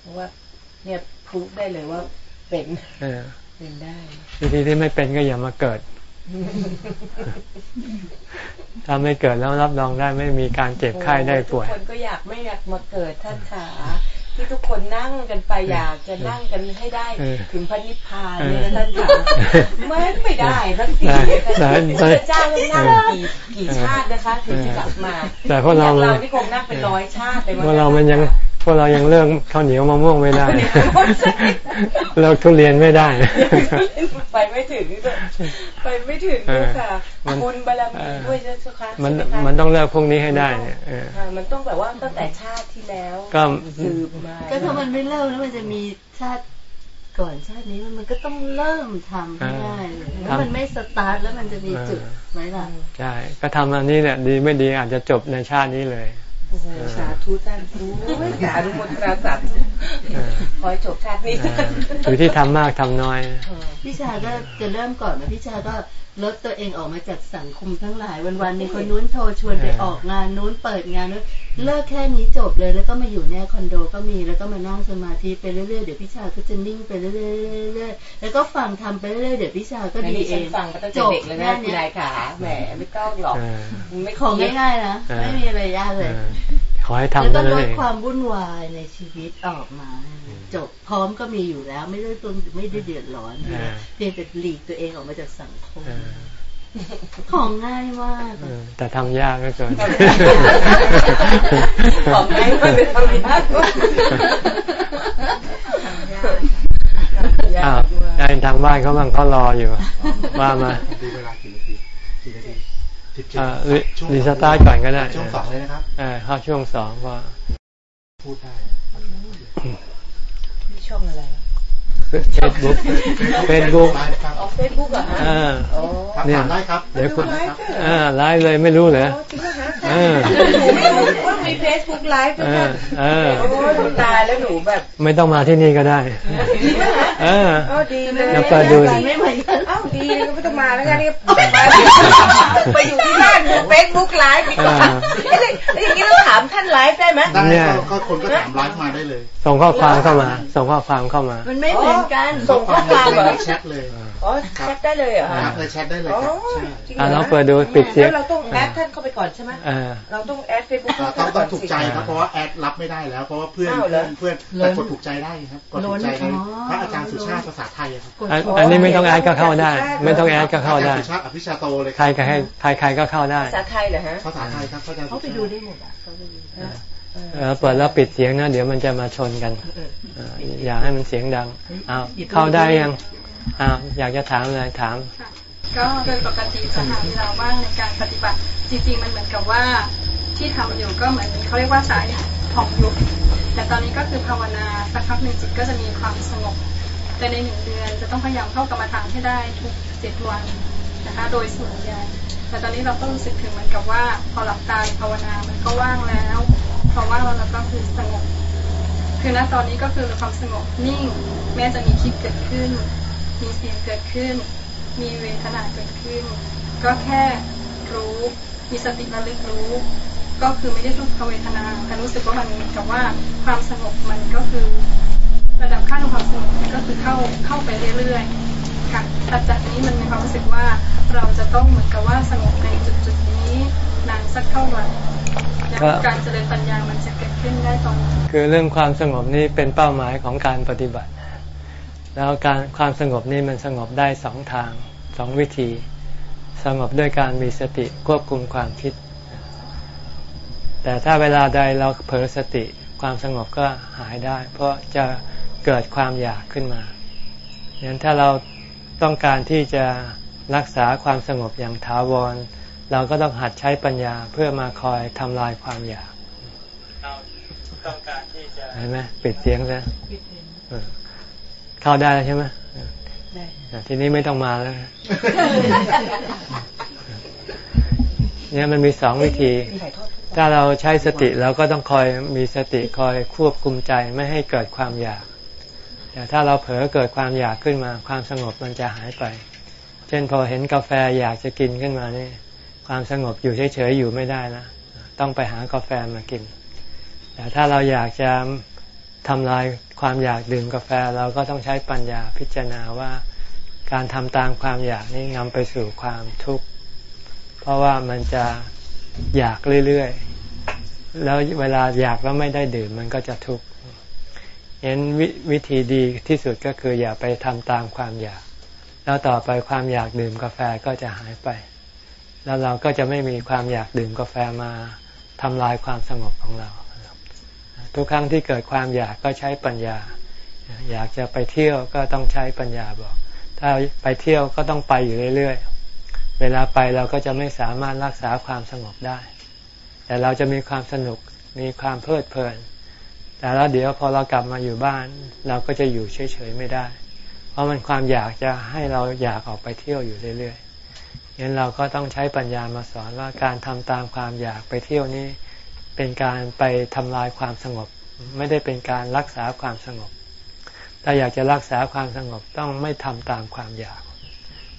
เพราะว่าเนี่ยพรูฟได้เลยว่าเป็นเออเป็นได้วิธีที่ไม่เป็นก็อย่ามาเกิด ถ้าไม่เกิดแล้วรับรองได้ไม่มีการเจ็บไข้ได้ป่วยทุกคนก็อยากไม่อยากมาเกิดท่านขาที่ทุกคนนั่งกันไปอยากจะนั่งกันให้ได้เออถึงพระนิพพานเออเนี่ยนะท่านขาไม่ไม่ได้สักทีได้ได้พระเจ้าต้องนั่งกี่กี่ชาตินะคะ ถึงจะกลับมาแต่พวกเราอย่งเรานี่คงนั่งเป็นร้อยชาติเลยพวกเรามันยัง พวกเรายังเลิกข้าวเหนียวมะม่วงไม่ได้เลิกทุเรียนไม่ได้ ไปไม่ถึงด้วยไปไม่ถึงด้วยค่ะมันบุญบารมีด้วยเจ้าค่ะมันใช่ไหคะมันต้องเลิกพวกนี้ให้ได้เนี่ยเออค่ะมันต้องแบบว่าตั้งแต่ชาติที่แล้ว ก็สืบมาก็ถ้ามันไม่เริ่มแล้วมันจะมีชาติก่อนชาตินี้มันก็ต้องเริ่มทำให้ได้เลยแล้วมันไม่สตาร์ทแล้วมันจะมีจุดไหมล่ะใช่ก็ทำอันนี้เนี่ยดีไม่ดีอาจจะจบในชาตินี้เลยโอ้โห สาธุท่านรู้สาธุมนตราสาธุเออ ขอให้จบชาตินี้เอออยู่ที่ทำมากทำน้อย พี่ชาก็จะเริ่มก่อนนะพี่ชาก็ลดตัวเองออกมาจากสังคมทั้งหลาย วันๆมีคนนู้นโทรชวนไปออกงานนู้นเปิดงานนู้นเลิกแค่นี้จบเลย แล้วก็มาอยู่เนี่ยคอนโดก็มีแล้วก็มานั่งสมาธิไปเรื่อยๆเดี๋ยวพี่ชาก็จะนิ่งไปเรื่อยๆเรื่อยๆแล้วก็ฟังทำไปเรื่อยๆเดี๋ยวพี่ชาก็ก็ดีดีเอเองงฟังก็ตั้งจแต่บเด็กเลยแค่นะคุณเนี้ยนายขาแหมไม่ต้องหรอกเออไม่ของคิดง่ายๆนะเออไม่มีอะไรยากเลยเออ ขอให้แล้วทำก็เท่านั้นลดเองความวุ่นวายในชีวิตออกมา จบพร้อมก็มีอยู่แล้ว ไม่ได้ต้นไม่ได้เดือดร้อนอยู่แล้วเพียงแต่หลีกตัวเองออกมาจากสังคมเออของง่ายมากเออแต่ทำยากก็เกินของง่ายมันเป็นทำยากด้วยอ้าวได้ทางบ้านเขาบ้างเขารออยู่ว่ามาดูเวลากี่นาทีกี่นาทีสิบเจ็ดอ่า รีช่วงรีสตาร์ทก่อนก็ได้ช่วงสองเลยนะครับเออเข้าช่วงสองก็พูดได้มีช่องอะไร เฟซบุ๊กเฟซบุ๊กไลฟ์ครับออเฟซบุ๊กเหรอฮะเออโอ้ครับเนี่ยถามได้ครับเดี๋ยวคุณถามได้ครับเออไลฟ์เลยไม่รู้เหรอจริงเหรอฮะเออหนูไม่รู้ว่ามีเฟซบุ๊กไลฟ์ด้วเอยอค่ะเออโอ้ยหนูตายแล้วหนูแบบ ไม่ต้องมาที่นี่ก็ได้เออเอ้าดีเลยเดี๋ยวเปิดดูไม่เหมือนกันเอ้าดีเลยก็ไม่ต้องมาแล้วกันนี่ไปอยู่ที่บ้านดูเฟซบุ๊กไลฟ์ดีกว่าอ่าเอ๊ะแล้วอย่างนี้เราถามท่านไลฟ์ได้ไหมได้เนี่ยก็ก็คนก็ถามไลฟ์มาได้เลย ส่งข้อความเข้ามา ส่งข้อความเข้ามา มันไม่เหมือนกัน ส่งข้อความเหรอในแชทเลย อ๋อ แชทได้เลยเหรอคฮะรับในแชทได้เลยอ๋อครับใช่จริงอะเหรเราอเปิดดูปิดเสียงแล้วเราต้องแอดท่านเข้าไปก่อนใช่ไหมเออเราต้องแอดเฟซบุ๊กต้เข้าองไปต้ก่ออนงถูกใจครับเพราะว่าแอดรับไม่ได้แล้ว เพราะว่าเพื่อนอ้าวเหรเพื่ออนเพื่อนแต่กดถูกใจได้ครับกดถูกใจในพระอาจารย์สุชาติภาษาไทยครับอันอันนี้ไม่ต้องแอดก็เข้าได้ ไม่ต้องแอดก็เข้าได้อจรย์สุชาติอภิชาโตเลยใครก็ให้ใครใครก็เข้าได้ ภาษาไทยเหรอฮะ ภาษาไทยครับพระอาจารย์เขาสุไปชาติดูได้หมดอะ เขาไปดูได้เออเปิดแล้วปิดเสียงนะเดี๋ยวมันจะมาชนกันเอออย่าให้มันเสียงดังอ้าวเข้าได้ยังอ้าวอยากจะถามอะไรถามค่ะก็โดยปกติจะหาเวลาว่างในการปฏิบัติ จริงๆมันเหมือนกับว่าที่ทำอยู่ก็เหมือนเขาเรียกว่าสายผ่องยุบแต่ตอนนี้ก็คือภาวนาสักพักหนึ่งจิตก็จะมีความสงบ แต่ในหนึ่งเดือนจะต้องพยายามเข้ากรรมฐานให้ได้ทุกเจ็ดวันนะคะ โดยส่วนใหญ่ แต่ตอนนี้เราก็รู้สึกถึงเหมือนกับว่าพอหลับตาภาวนามันก็ว่างแล้วพอว่างแล้วเราก็คือสงบ คือณตอนนี้ก็คือความสงบนิ่ง แม้จะมีคิดเกิดขึ้น มีเสียงเกิดขึ้น มีเวทนาเกิดขึ้น ก็แค่รู้มีสติระลึกรู้ ก็คือไม่ได้ทุกขเวทนาแต่รู้สึกว่ามันกับว่าความสงบมันก็คือ ระดับค่าของความสงบมันก็ สึกว่าเราจะต้องเหมือนกับว่าสงบในจุดจุดนี้นานสักเท่าไหร่แล้วการเจริญปัญญามันจะเกิดขึ้นได้ตรงคือเรื่องความสงบนี้เป็นเป้าหมายของการปฏิบัติ แล้วการความสงบนี้มันสงบได้สองทางสองวิธี สงบด้วยการมีสติควบคุมความคิด แต่ถ้าเวลาใดเราเผลอสติความสงบก็หายได้ เพราะจะเกิดความอยากขึ้นมาอย่างถ้าเรา ต้องการที่จะรักษาความสงบอย่างถาวร เราก็ต้องหัดใช้ปัญญาเพื่อมาคอยทำลายความอยากเราต้องการที่จะเห็นไหมปิดเสียงซะเข้าได้แล้วใช่ไหมได้ทีนี้ไม่ต้องมาแล้วเนี่ยมันมีสองวิธี ถ้าเราใช้สติเราก็ต้องคอยมีสติคอยควบคุมใจไม่ให้เกิดความอยาก แต่ถ้าเราเผลอเกิดความอยากขึ้นมา ความสงบมันจะหายไป เช่นพอเห็นกาแฟอยากจะกินขึ้นมานี่ ความสงบอยู่เฉยๆอยู่ไม่ได้นะต้องไปหากาแฟมากิน แต่ถ้าเราอยากจะทำลายความอยากดื่มกาแฟเราก็ต้องใช้ปัญญาพิจารณาว่าการทำตามความอยากนี้นำไปสู่ความทุกข์ เพราะว่ามันจะอยากเรื่อยๆ แล้วเวลาอยากแล้วไม่ได้ดื่มมันก็จะทุกข์ เห็นววิธีดีที่สุดก็คืออย่าไปทำตามความอยาก แล้วต่อไปความอยากดื่มกาแฟก็จะหายไป แล้วเราก็จะไม่มีความอยากดื่มกาแฟมาทำลายความสงบของเรา ทุกครั้งที่เกิดความอยากก็ใช้ปัญญา อยากจะไปเที่ยวก็ต้องใช้ปัญญาบอก ถ้าไปเที่ยวก็ต้องไปอยู่เรื่อยๆ เวลาไปเราก็จะไม่สามารถรักษาความสงบได้ แต่เราจะมีความสนุกมีความเพลิดเพลิน แต่แล้วเดี๋ยวพอเรากลับมาอยู่บ้าน เราก็จะอยู่เฉยๆไม่ได้ เพราะมันความอยากจะให้เราอยากออกไปเที่ยวอยู่เรื่อยๆงั้นเราก็ต้องใช้ปัญญามาสอนว่าการทำตามความอยากไปเที่ยวนี้ เป็นการไปทำลายความสงบ ไม่ได้เป็นการรักษาความสงบ ถ้าอยากจะรักษาความสงบต้องไม่ทำตามความอยาก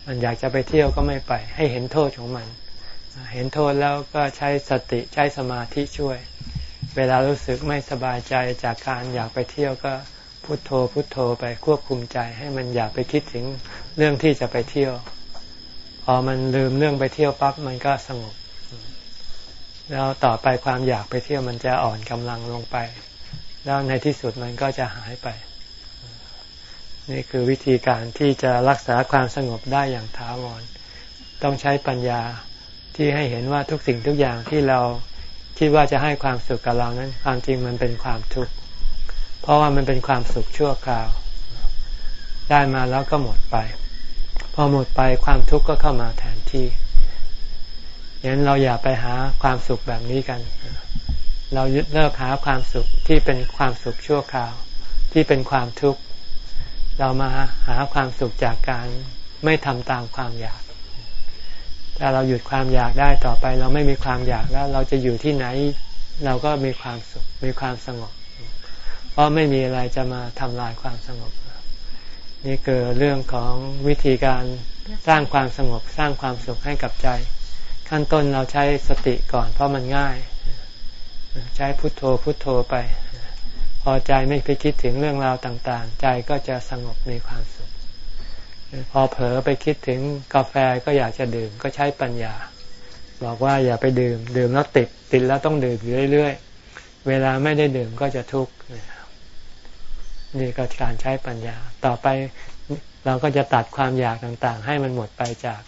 มันอยากจะไปเที่ยวก็ไม่ไป ให้เห็นโทษของมัน เห็นโทษแล้วก็ใช้สติใช้สมาธิช่วย เวลารู้สึกไม่สบายใจจากการอยากไปเที่ยวก็พุโทโธพุโทโธไปควบคุมใจให้มันอยากไปคิดถึงเรื่องที่จะไปเที่ยว พอมันลืมเรื่องไปเที่ยวปั๊บมันก็สงบ แล้วต่อไปความอยากไปเที่ยวมันจะอ่อนกำลังลงไป แล้วในที่สุดมันก็จะหายไป นี่คือวิธีการที่จะรักษาความสงบได้อย่างถาวร ต้องใช้ปัญญาที่ให้เห็นว่าทุกสิ่งทุกอย่างที่เรา คิดว่าจะให้ความสุขกับเรานั้น ความจริงมันเป็นความทุกข์เพราะว่ามันเป็นความสุขชั่วคราว ได้มาแล้วก็หมดไป พอหมดไปความทุกข์ก็เข้ามาแทนที่ยั้นเราอย่าไปหาความสุขแบบนี้กัน เรายึดเลิกหาความสุขที่เป็นความสุขชั่วคราว ที่เป็นความทุกข์ เรามาหาความสุขจากการไม่ทำตามความอยาก ถ้าเราหยุดความอยากได้ต่อไป เราไม่มีความอยากแล้ว เราจะอยู่ที่ไหน เราก็มีความสุขมีความสงบ เพราะไม่มีอะไรจะมาทำลายความสงบ นี่คือเรื่องของวิธีการสร้างความสงบสร้างความสุขให้กับใจ ขั้นต้นเราใช้สติก่อน เพราะมันง่าย ใช้พุทโธพุทโธไป พอใจไม่ไปคิดถึงเรื่องราวต่าง ๆ ใจก็จะสงบมีความสุข พอเผลอไปคิดถึงกาแฟก็อยากจะดื่มก็ใช้ปัญญา บอกว่าอย่าไปดื่ม ดื่มแล้วติดติดแล้วต้องดื่มอยู่เรื่อยๆ เวลาไม่ได้ดื่มก็จะทุกข์นี่ก็การใช้ปัญญา ต่อไปเราก็จะตัดความอยากต่างๆ ให้มันหมดไปจาก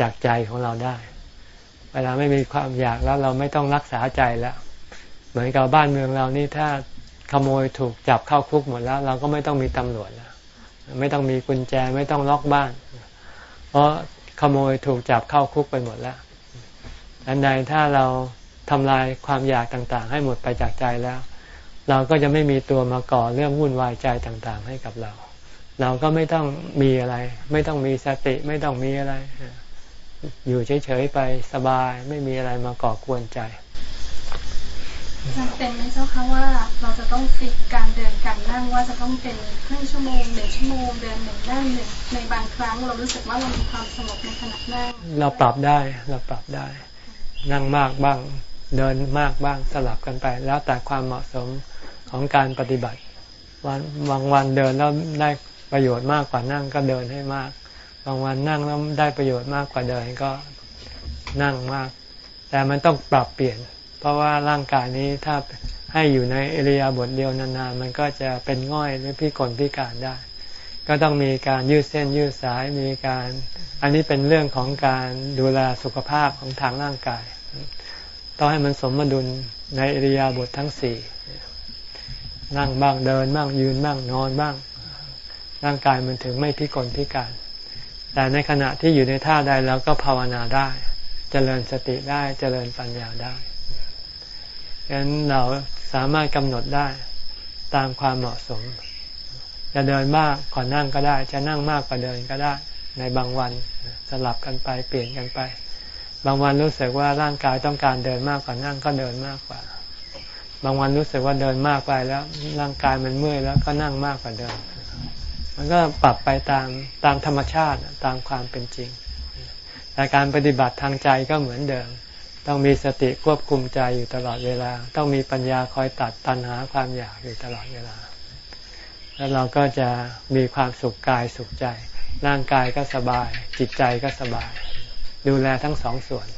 จากใจของเราได้ เวลาไม่มีความอยากแล้วเราไม่ต้องรักษาใจแล้ว เหมือนกับบ้านเมืองเรานี่ถ้าขโมยถูกจับเข้าคุกหมดแล้ว เราก็ไม่ต้องมีตำรวจแล้ว ไม่ต้องมีกุญแจไม่ต้องล็อกบ้าน เพราะขโมยถูกจับเข้าคุกไปหมดแล้วอันใดถ้าเราทำลายความอยากต่างๆ ให้หมดไปจากใจแล้ว เราก็จะไม่มีตัวมาก่อเรื่องวุ่นวายใจต่างๆ ให้กับเรา เราก็ไม่ต้องมีอะไร ไม่ต้องมีสติไม่ต้องมีอะไร อยู่เฉยๆไปสบายไม่มีอะไรมาก่อกวนใจ จำเป็นไหมเจ้าคะว่าเราจะต้องฟิกการเดินการนั่งว่าจะต้องเป็นครึ่งชั่วโมงหนึ่งชั่วโมงเดินหนึ่งนั่งหนึ่งในบางครั้งเรารู้สึกว่าเรามีความสงบในขณะนั่งเราปรับได้เราปรับได้ นั่งมากบ้างเดินมากบ้างสลับกันไป แล้วแต่ความเหมาะสมของการปฏิบัติวันบางวันเดินแล้วได้ประโยชน์มากกว่านั่งก็เดินให้มาก บางวันนั่งแล้วได้ประโยชน์มากกว่าเดินก็นั่งมาก แต่มันต้องปรับเปลี่ยน ราะว่าร่างกายนี้ถ้าให้อยู่ในเอริยาบทเดียวนานๆ มันก็จะเป็นง่อยหรือพิกลพิการได้ ก็ต้องมีการยืดเส้นยืดสายมีการ อันนี้เป็นเรื่องของการดูแลสุขภาพของทางร่างกาย ต้องให้มันสมดุลในเอริยาบททั้งสี่นั่งบ้างเดินบ้างยืนบ้างนอนบ้าง ร่างกายมันถึงไม่พิกลพิการ แต่ในขณะที่อยู่ในท่าใดเราก็ภาวนาได้จเจริญสติได้จเจริญปัญญาได้ ฉะนั้นเราสามารถกำหนดได้ตามความเหมาะสม จะเดินมากก่อนนั่งก็ได้ จะนั่งมากกว่าเดินก็ได้ ในบางวันสลับกันไปเปลี่ยนกันไป บางวันรู้สึกว่าร่างกายต้องการเดินมากกว่านั่งก็เดินมากกว่า บางวันรู้สึกว่าเดินมากไปแล้ว ร่างกายมันเมื่อยแล้วก็นั่งมากกว่าเดิมมันก็ปรับไปตามตามธรรมชาติตามความเป็นจริงแต่การปฏิบัติทางใจก็เหมือนเดิม ต้องมีสติควบคุมใจอยู่ตลอดเวลา ต้องมีปัญญาคอยตัดตัณหาความอยากอยู่ตลอดเวลา แล้วเราก็จะมีความสุขกายสุขใจ ร่างกายก็สบาย จิตใจก็สบาย ดูแลทั้งสองส่วน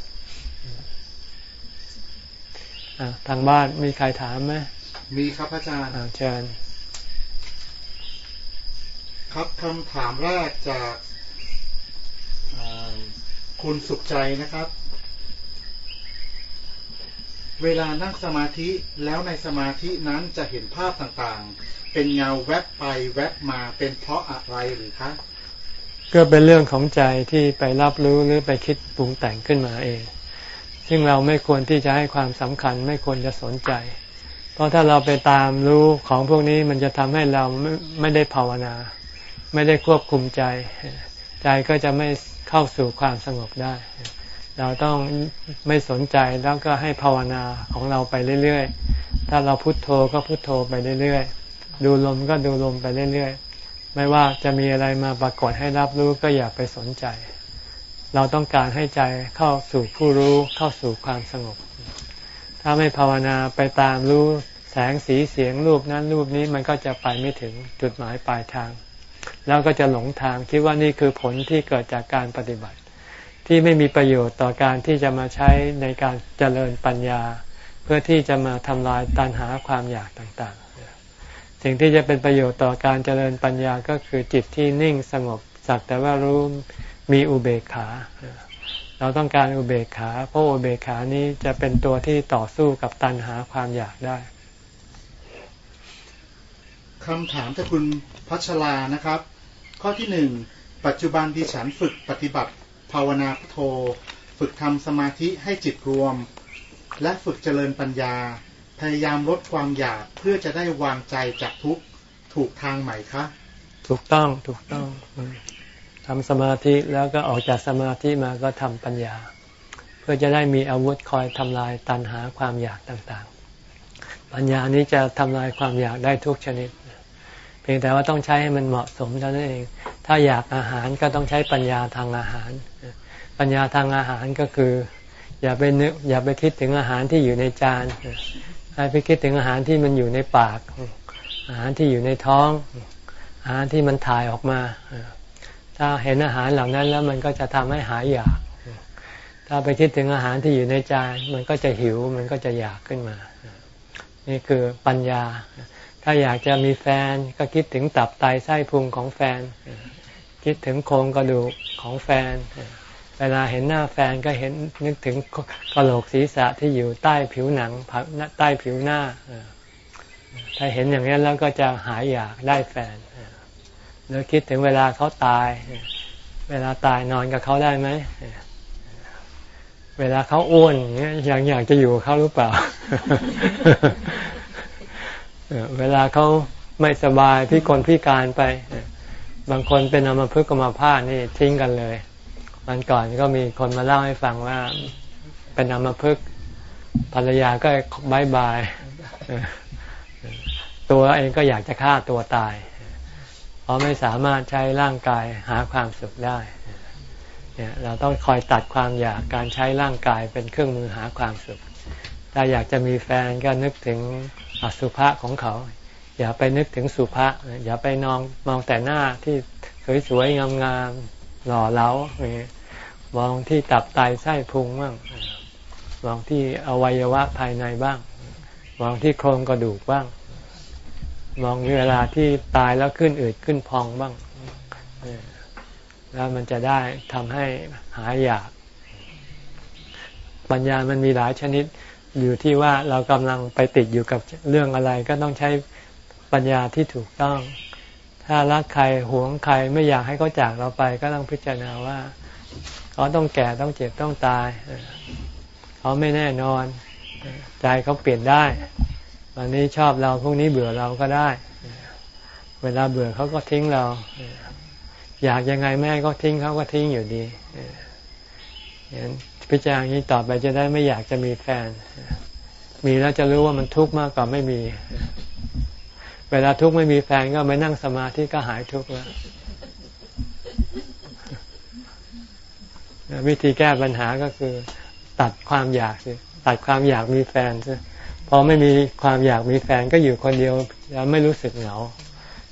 ทางบ้านมีใครถามไหมมีครับอาจารย์เชิญครับคำถามแรกจากคุณสุขใจนะครับ เวลานั่งสมาธิแล้วในสมาธินั้นจะเห็นภาพต่างๆ เป็นเงาแวบไปแวบมาเป็นเพราะอะไรหรือคะก็เป็นเรื่องของใจที่ไปรับรู้หรือไปคิดปรุงแต่งขึ้นมาเอง ซึ่งเราไม่ควรที่จะให้ความสำคัญไม่ควรจะสนใจ เพราะถ้าเราไปตามรู้ของพวกนี้มันจะทำให้เราไม่ไม่ได้ภาวนา ไม่ได้ควบคุมใจ ใจก็จะไม่เข้าสู่ความสงบได้ เราต้องไม่สนใจแล้วก็ให้ภาวนาของเราไปเรื่อยๆ ถ้าเราพุโทโธก็พุโทโธไปเรื่อยๆ ดูลมก็ดูลมไปเรื่อยๆ ไม่ว่าจะมีอะไรมาปรากฏให้รับรู้ก็อย่าไปสนใจ เราต้องการให้ใจเข้าสู่ผู้รู้เข้าสู่ความสงบ ถ้าไม่ภาวนาไปตามรู้แสงสีเสียงรูปนั้นรูปนี้มันก็จะไปไม่ถึงจุดหมายปลายทาง แล้วก็จะหลงทางคิดว่านี่คือผลที่เกิดจากการปฏิบัติ ที่ไม่มีประโยชน์ต่อการที่จะมาใช้ในการเจริญปัญญา เพื่อที่จะมาทำลายตัณหาความอยากต่างๆ สิ่งที่จะเป็นประโยชน์ต่อการเจริญปัญญาก็คือจิตที่นิ่งสงบสักแต่ว่ารู้มีอุเบกขา เราต้องการอุเบกขา เพราะอุเบกขานี้จะเป็นตัวที่ต่อสู้กับตัณหาความอยากได้คำถามจากคุณพัชรานะครับ ข้อที่หนึ่งปัจจุบันดิฉันฝึกปฏิบัติ ภาวนาพุทโธ ฝึกทำสมาธิให้จิตรวม และฝึกเจริญปัญญา พยายามลดความอยากเพื่อจะได้วางใจจากทุกถูกทางไหมคะ ถูกต้องถูกต้องทำสมาธิแล้วก็ออกจากสมาธิมาก็ทำปัญญา เพื่อจะได้มีอาวุธคอยทำลายตันหาความอยากต่างๆ ปัญญานี้จะทำลายความอยากได้ทุกชนิด เพียงแต่ว่าต้องใช้ให้มันเหมาะสมเท่านั้นเอง ถ้าอยากอาหารก็ต้องใช้ปัญญาทางอาหาร ปัญญาทางอาหารก็คือ อย่าไปนึกอย่าไปคิดถึงอาหารที่อยู่ในจานให้ไปคิดถึงอาหารที่มันอยู่ในปาก อาหารที่อยู่ในท้อง อาหารที่มันถ่ายออกมาถ้าเห็นอาหารเหล่านั้นแล้วมันก็จะทำให้หายอยาก ถ้าไปคิดถึงอาหารที่อยู่ในจานมันก็จะหิวมันก็จะอยากขึ้นมา นี่คือปัญญา ถ้าอยากจะมีแฟนก็คิดถึงตับไตไส้พุงของแฟน คิดถึงโครงกระดูกของแฟน เวลาเห็นหน้าแฟนก็เห็นนึกถึงกระโหลกศีรษะที่อยู่ใต้ผิวหนังใต้ผิวหน้าถ้าเห็นอย่างนี้แล้วก็จะหายอยากได้แฟนหรือคิดถึงเวลาเขาตาย เวลาตายนอนกับเขาได้ไหม เวลาเขาอ้วนอย่างอยากจะอยู่เขาหรือเปล่า เวลาเขาไม่สบายพี่คนพิการไป บางคนเป็นอมพึกกรรมพาดนี่ทิ้งกันเลย วันก่อนก็มีคนมาเล่าให้ฟังว่าเป็นอมพึกภรรยาก็บายบายตัวเองก็อยากจะฆ่าตัวตาย เพราะไม่สามารถใช้ร่างกายหาความสุขได้เนี่ยเราต้องคอยตัดความอยากการใช้ร่างกายเป็นเครื่องมือหาความสุข ถ้าอยากจะมีแฟนก็นึกถึงอสุภะของเขา อย่าไปนึกถึงสุภะอย่าไปนองมองแต่หน้าที่สวยๆงามๆหล่อเล้า มองที่ตับไตไส้พุงบ้างมองที่อวัยวะภายในบ้าง มองที่โครงกระดูกบ้าง มองเวลาที่ตายแล้วขึ้นอืดขึ้นพองบ้าง แล้วมันจะได้ทำให้หายอยาก ปัญญามันมีหลายชนิดอยู่ที่ว่าเรากำลังไปติดอยู่กับเรื่องอะไรก็ต้องใช้ปัญญาที่ถูกต้อง ถ้ารักใครหวงใครไม่อยากให้เขาจากเราไป ก็ต้องพิจารณาว่า เขาต้องแก่ต้องเจ็บต้องตาย เขาไม่แน่นอน ใจเขาเปลี่ยนได้ วันนี้ชอบเราพรุ่งนี้เบื่อเราก็ได้ เวลาเบื่อเขาก็ทิ้งเรา อยากยังไงแม่ก็ทิ้งเขาก็ทิ้งอยู่ดีเห็นพิจารณานี้ต่อไปจะได้ไม่อยากจะมีแฟน มีแล้วจะรู้ว่ามันทุกข์มากกว่าไม่มี เวลาทุกข์ไม่มีแฟนก็ไปนั่งสมาธิก็หายทุกข์แล้ว วิธีแก้ปัญหาก็คือ ตัดความอยากสิตัดความอยากมีแฟนสิพอไม่มีความอยากมีแฟนก็อยู่คนเดียวแล้วไม่รู้สึกเหงา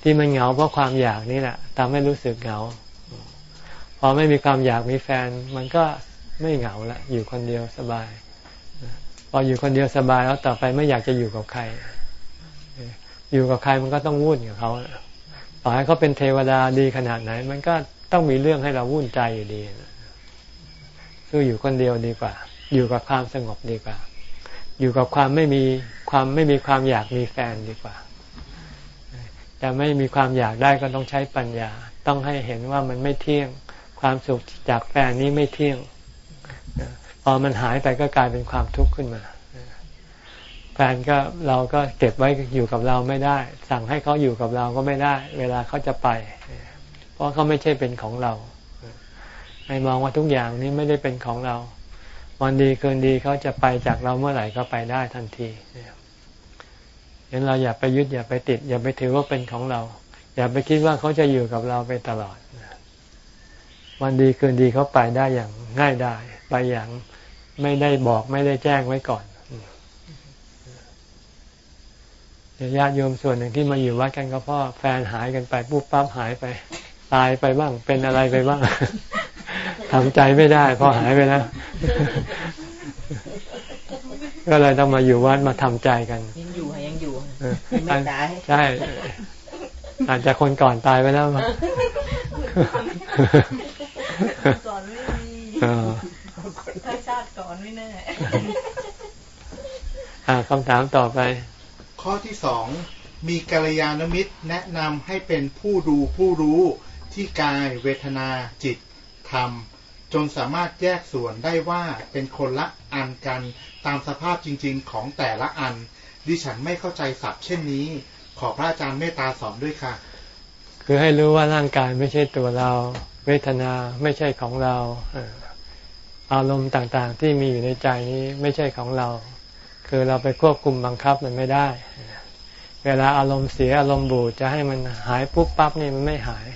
ที่มันเหงาเพราะความอยากนี่แหละทำให้รู้สึกเหงา พอไม่มีความอยากมีแฟน มันก็ไม่เหงาละอยู่คนเดียวสบาย พออยู่คนเดียวสบายแล้วต่อไปไม่อยากจะอยู่กับใคร อยู่กับใครมันก็ต้องวุ่นกับเขาต่อให้เขาเป็นเทวดาดีขนาดไหน มันก็ต้องมีเรื่องให้เราวุ่นใจอยู่ดี สู้อยู่คนเดียวดีกว่า อยู่กับความสงบดีกว่า อยู่กับความไม่มีความไม่มีความอยากมีแฟนดีกว่าแต่ไม่มีความอยากได้ก็ต้องใช้ปัญญา ต้องให้เห็นว่ามันไม่เที่ยง ความสุขจากแฟนนี้ไม่เที่ยงพอมันหายไปก็กลายเป็นความทุกข์ขึ้นมาแฟนก็เราก็เก็บไว้อยู่กับเราไม่ได้ สั่งให้เขาอยู่กับเราก็ไม่ได้ เวลาเขาจะไป เพราะเขาไม่ใช่เป็นของเรา ให้มองว่าทุกอย่างนี้ไม่ได้เป็นของเรา วันดีเกินดีเขาจะไปจากเราเมื่อไหร่ก็ไปได้ทันทีเห็นเราอย่าไปยึดอย่าไปติด อย่าไปถือว่าเป็นของเรา อย่าไปคิดว่าเขาจะอยู่กับเราไปตลอดวันดีคืนดีเขาไปได้อย่างง่ายได้ไปอย่างไม่ได้บอกไม่ได้แจ้งไว้ก่อนญาติโยมส่วนหนึ่งที่มาอยู่วัดกันก็เพราะแฟนหายกันไปปุ๊บปั๊บหายไป ตายไปบ้างเป็นอะไรไปบ้าง ทำใจไม่ได้พอหายไปแล้ว ก็เลยต้องมาอยู่วัดมาทำใจกัน ยังอยู่ยังอยู่ไม่ตายใช่อาจจะคนก่อนตายไปแล้วก่อนไม่มีถ้าชาติก่อนไม่แน่คำถามต่อไป ข้อที่สองมีกัลยาณมิตรแนะนำให้เป็นผู้ดูผู้รู้ที่กายเวทนาจิต ธรรม จนสามารถแยกส่วนได้ว่าเป็นคนละอันกันตามสภาพจริง ๆ ของแต่ละอัน ดิฉันไม่เข้าใจศัพท์เช่นนี้ ขอพระอาจารย์เมตตาสอนด้วยค่ะ คือให้รู้ว่าร่างกายไม่ใช่ตัวเรา เวทนาไม่ใช่ของเราอารมณ์ต่างๆ ที่มีอยู่ในใจนี้ไม่ใช่ของเรา คือเราไปควบคุมบังคับมันไม่ได้ เวลาอารมณ์เสียอารมณ์บูดจะให้มันหายปุ๊บปั๊บนี่มันไม่หาย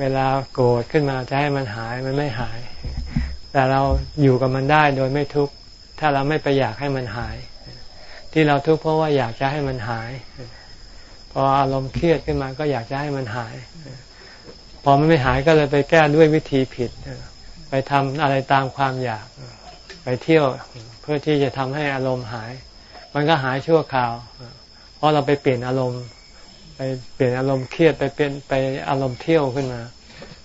เวลาโกรธขึ้นมาจะให้มันหายมันไม่หาย แต่เราอยู่กับมันได้โดยไม่ทุกข์ถ้าเราไม่ไปอยากให้มันหาย ที่เราทุกข์เพราะว่าอยากจะให้มันหาย พออารมณ์เครียดขึ้นมาก็อยากจะให้มันหาย พอมันไม่หายก็เลยไปแก้ด้วยวิธีผิด ไปทำอะไรตามความอยากไปเที่ยวเพื่อที่จะทำให้อารมณ์หาย มันก็หายชั่วคราว เพราะเราไปเปลี่ยนอารมณ์ ไปเปลี่ยนอารมณ์เครียดไปเป็นไปอารมณ์เที่ยวขึ้นมา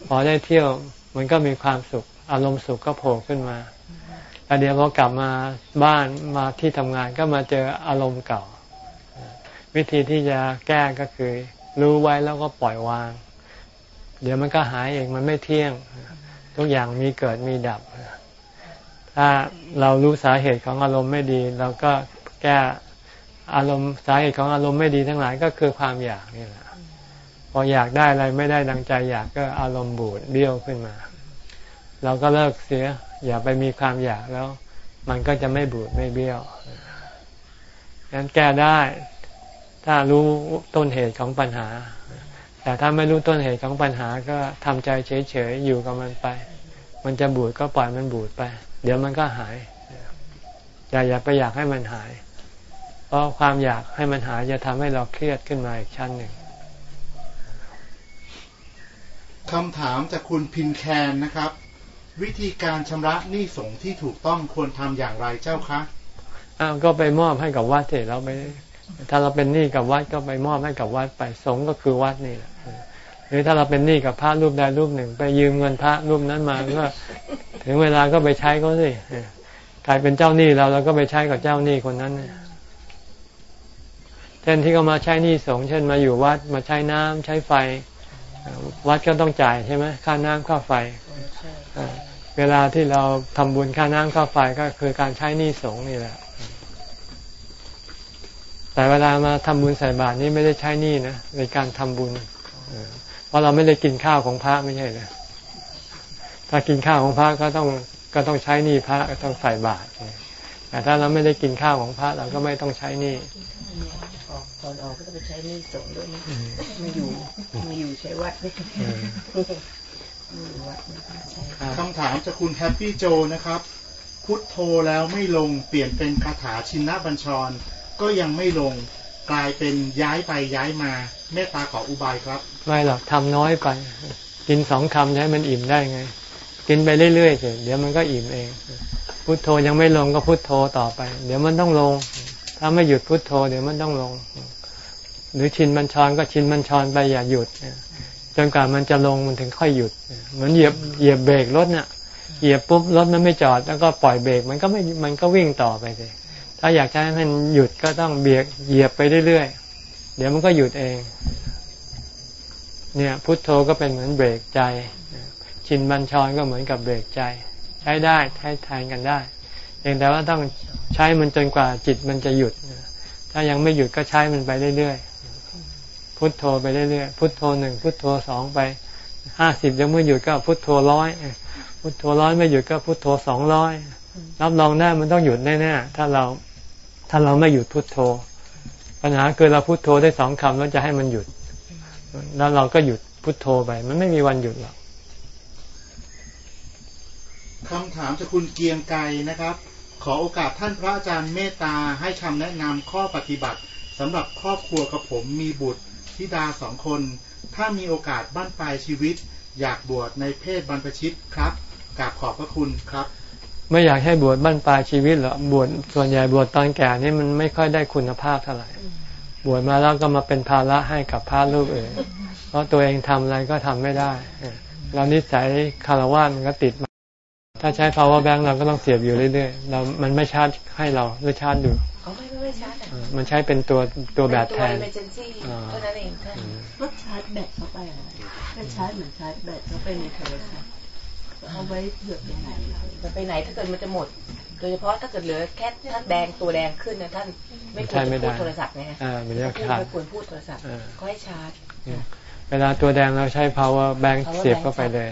พอได้เที่ยวมันก็มีความสุข อารมณ์สุขก็โผล่ขึ้นมาแล้วเดี๋ยวพอกลับมาบ้านมาที่ทำงานก็มาเจออารมณ์เก่า วิธีที่จะแก้ก็คือ รู้ไว้แล้วก็ปล่อยวาง เดี๋ยวมันก็หายเองมันไม่เที่ยง ทุกอย่างมีเกิดมีดับ ถ้าเรารู้สาเหตุของอารมณ์ไม่ดี เราก็แก้ อารมณ์สาเหตุของอารมณ์ไม่ดีทั้งหลายก็คือความอยากนี่แหละพออยากได้อะไรไม่ได้ดังใจอยากก็อารมณ์บูดเบี้ยวขึ้นมา เราก็เลิกเสีย อย่าไปมีความอยากแล้ว มันก็จะไม่บูดไม่เบี้ยวงั้นแก้ได้ ถ้ารู้ต้นเหตุของปัญหา แต่ถ้าไม่รู้ต้นเหตุของปัญหาก็ทำใจเฉยๆอยู่กับมันไป มันจะบูดก็ปล่อยมันบูดไป เดี๋ยวมันก็หายอย่าอย่าไปอยากให้มันหาย เพราะความอยากให้มันหายจะทำให้เราเครียดขึ้นมาอีกชั้นหนึ่งคำถามจากคุณพินแคนนะครับ วิธีการชำระหนี้สงฆ์ที่ถูกต้องควรทำอย่างไรเจ้าคะอ้าวก็ไปมอบให้กับวัดเถอะเราไปถ้าเราเป็นหนี้กับวัดก็ไปมอบให้กับวัดไปสงฆ์ก็คือวัดนี่แหละหรือถ้าเราเป็นหนี้กับพระรูปใดรูปหนึ่ง ไปยืมเงินพระรูปนั้นมาก็ถึงเวลาก็ไปใช้เขาสิใครเป็นเจ้าหนี้เราเราก็ไปใช้กับเจ้าหนี้คนนั้นเเช่นที่เขามาใช้หนี้สงเช่นมาอยู่วัดมาใช้น้ำใช้ไฟ วัดก็ต้องจ่ายใช่ไหมค่าน้ำค่าไฟเวลาที่เราทำบุญค่าน้ำค่าไฟก็คือการใช้หนี้สงนี่แหละ แต่เวลามาทำบุญใส่บาตรนี่ไม่ได้ใช้หนี้นะในการทำบุญเพราะเราไม่ได้กินข้าวของพระไม่ใช่เลยถ้ากินข้าวของพระก็ต้องก็ต้องใช้หนี้พระก็ต้องใส่บาตรแต่ถ้าเราไม่ได้กินข้าวของพระเราก็ไม่ต้องใช้หนี้ ตอนออกก็ต้องไปใช้หนี้สงด้วยนะไม่อยู่ไม่อยู่ใช้วัดไม่คำถามจากคุณแฮปปี้โจนะครับ พุทโธแล้วไม่ลงเปลี่ยนเป็นคาถาชินนบัญชร ก็ยังไม่ลงกลายเป็นย้ายไปย้ายมาเมตตาขออุบายครับ ไม่หรอกทำน้อยไป กินสองคำให้มันอิ่มได้ไง กินไปเรื่อยๆเดี๋ยวมันก็อิ่มเอง พุทโธยังไม่ลงก็พุทโธต่อไป เดี๋ยวมันต้องลง ถ้าไม่หยุดพุทโธเดี๋ยวมันต้องลง หรือชินบัญชรก็ชินบัญชรไปอย่าหยุดจนกว่ามันจะลงมันถึงค่อยหยุด เหมือนเหยียบเหยียบเบรกรถเนี่ยเหยียบปุ๊บรถมันไม่จอดแล้วก็ปล่อยเบรกมันก็ไม่มันก็วิ่งต่อไปเลยถ้าอยากให้มันหยุดก็ต้องเบียกเหยียบไปเรื่อยๆ เดี๋ยวมันก็หยุดเอง เนี่ย พุทโธก็เป็นเหมือนเบรกใจ ชินบัญชรก็เหมือนกับเบรกใจ ใช้ได้ใช้แทนกันได้เพียงแต่ว่าต้อง ใช้มันจนกว่าจิตมันจะหยุด ถ้ายังไม่หยุดก็ใช้มันไปเรื่อยๆ พุทโธไปเรื่อยๆ พุทโธหนึ่งพุทโธสองไปห้าสิบยังไม่หยุดก็พุทโธร้อยพุทโธร้อยไม่หยุดก็พุทโธสองร้อยรับรองได้มันต้องหยุดแน่ๆถ้าเราถ้าเราไม่หยุดพุทโธ ปัญหาคือเราพุทโธได้สองคำแล้วจะให้มันหยุด แล้วเราก็หยุดพุทโธไป มันไม่มีวันหยุดหรอกคำถามจากคุณเกียงไกรนะครับ ขอโอกาสท่านพระอาจารย์เมตตาให้คำแนะนำข้อปฏิบัติสำหรับครอบครัวกับผมมีบุตรธิดาสองคน ถ้ามีโอกาสบ้านปลายชีวิต อยากบวชในเพศบรรพชิตครับกราบขอบพระคุณครับ ไม่อยากให้บวชบั้นปลายชีวิตหรอกบวชส่วนใหญ่บวชตอนแก่นี่มันไม่ค่อยได้คุณภาพเท่าไหร่ บวชมาแล้วก็มาเป็นภาระให้กับพระลูกอื่นเพราะตัวเองทำอะไรก็ทำไม่ได้เรานิสัยคารวะมันก็ติดมา ถ้าใช้ power bank เราก็ต้องเสียบอยู่เรื่อยๆเรา มันไม่ชาร์จให้เราหรือชาร์จอยู่มันใช้เป็นตัวตัวแบตแทนเท่านั้นเองก็ชาร์จแบตเข้าไปก็ชาร์จเหมือนชาร์จแบตเข้าไปในโทรศัพท์เอาไว้เผื่อไปไหนจะไปไหนถ้าเกิดมันจะหมด โดยเฉพาะถ้าเกิดเหลือแค่ถ้าแดงตัวแดงขึ้นนะท่านไม่ควรจะพูดโทรศัพท์ไงอ่าไม่ได้พูดไม่ควรพูดโทรศัพท์ก็ให้ชาร์จ เวลาตัวแดงเราใช้ power bank เสียบเข้าไปเลย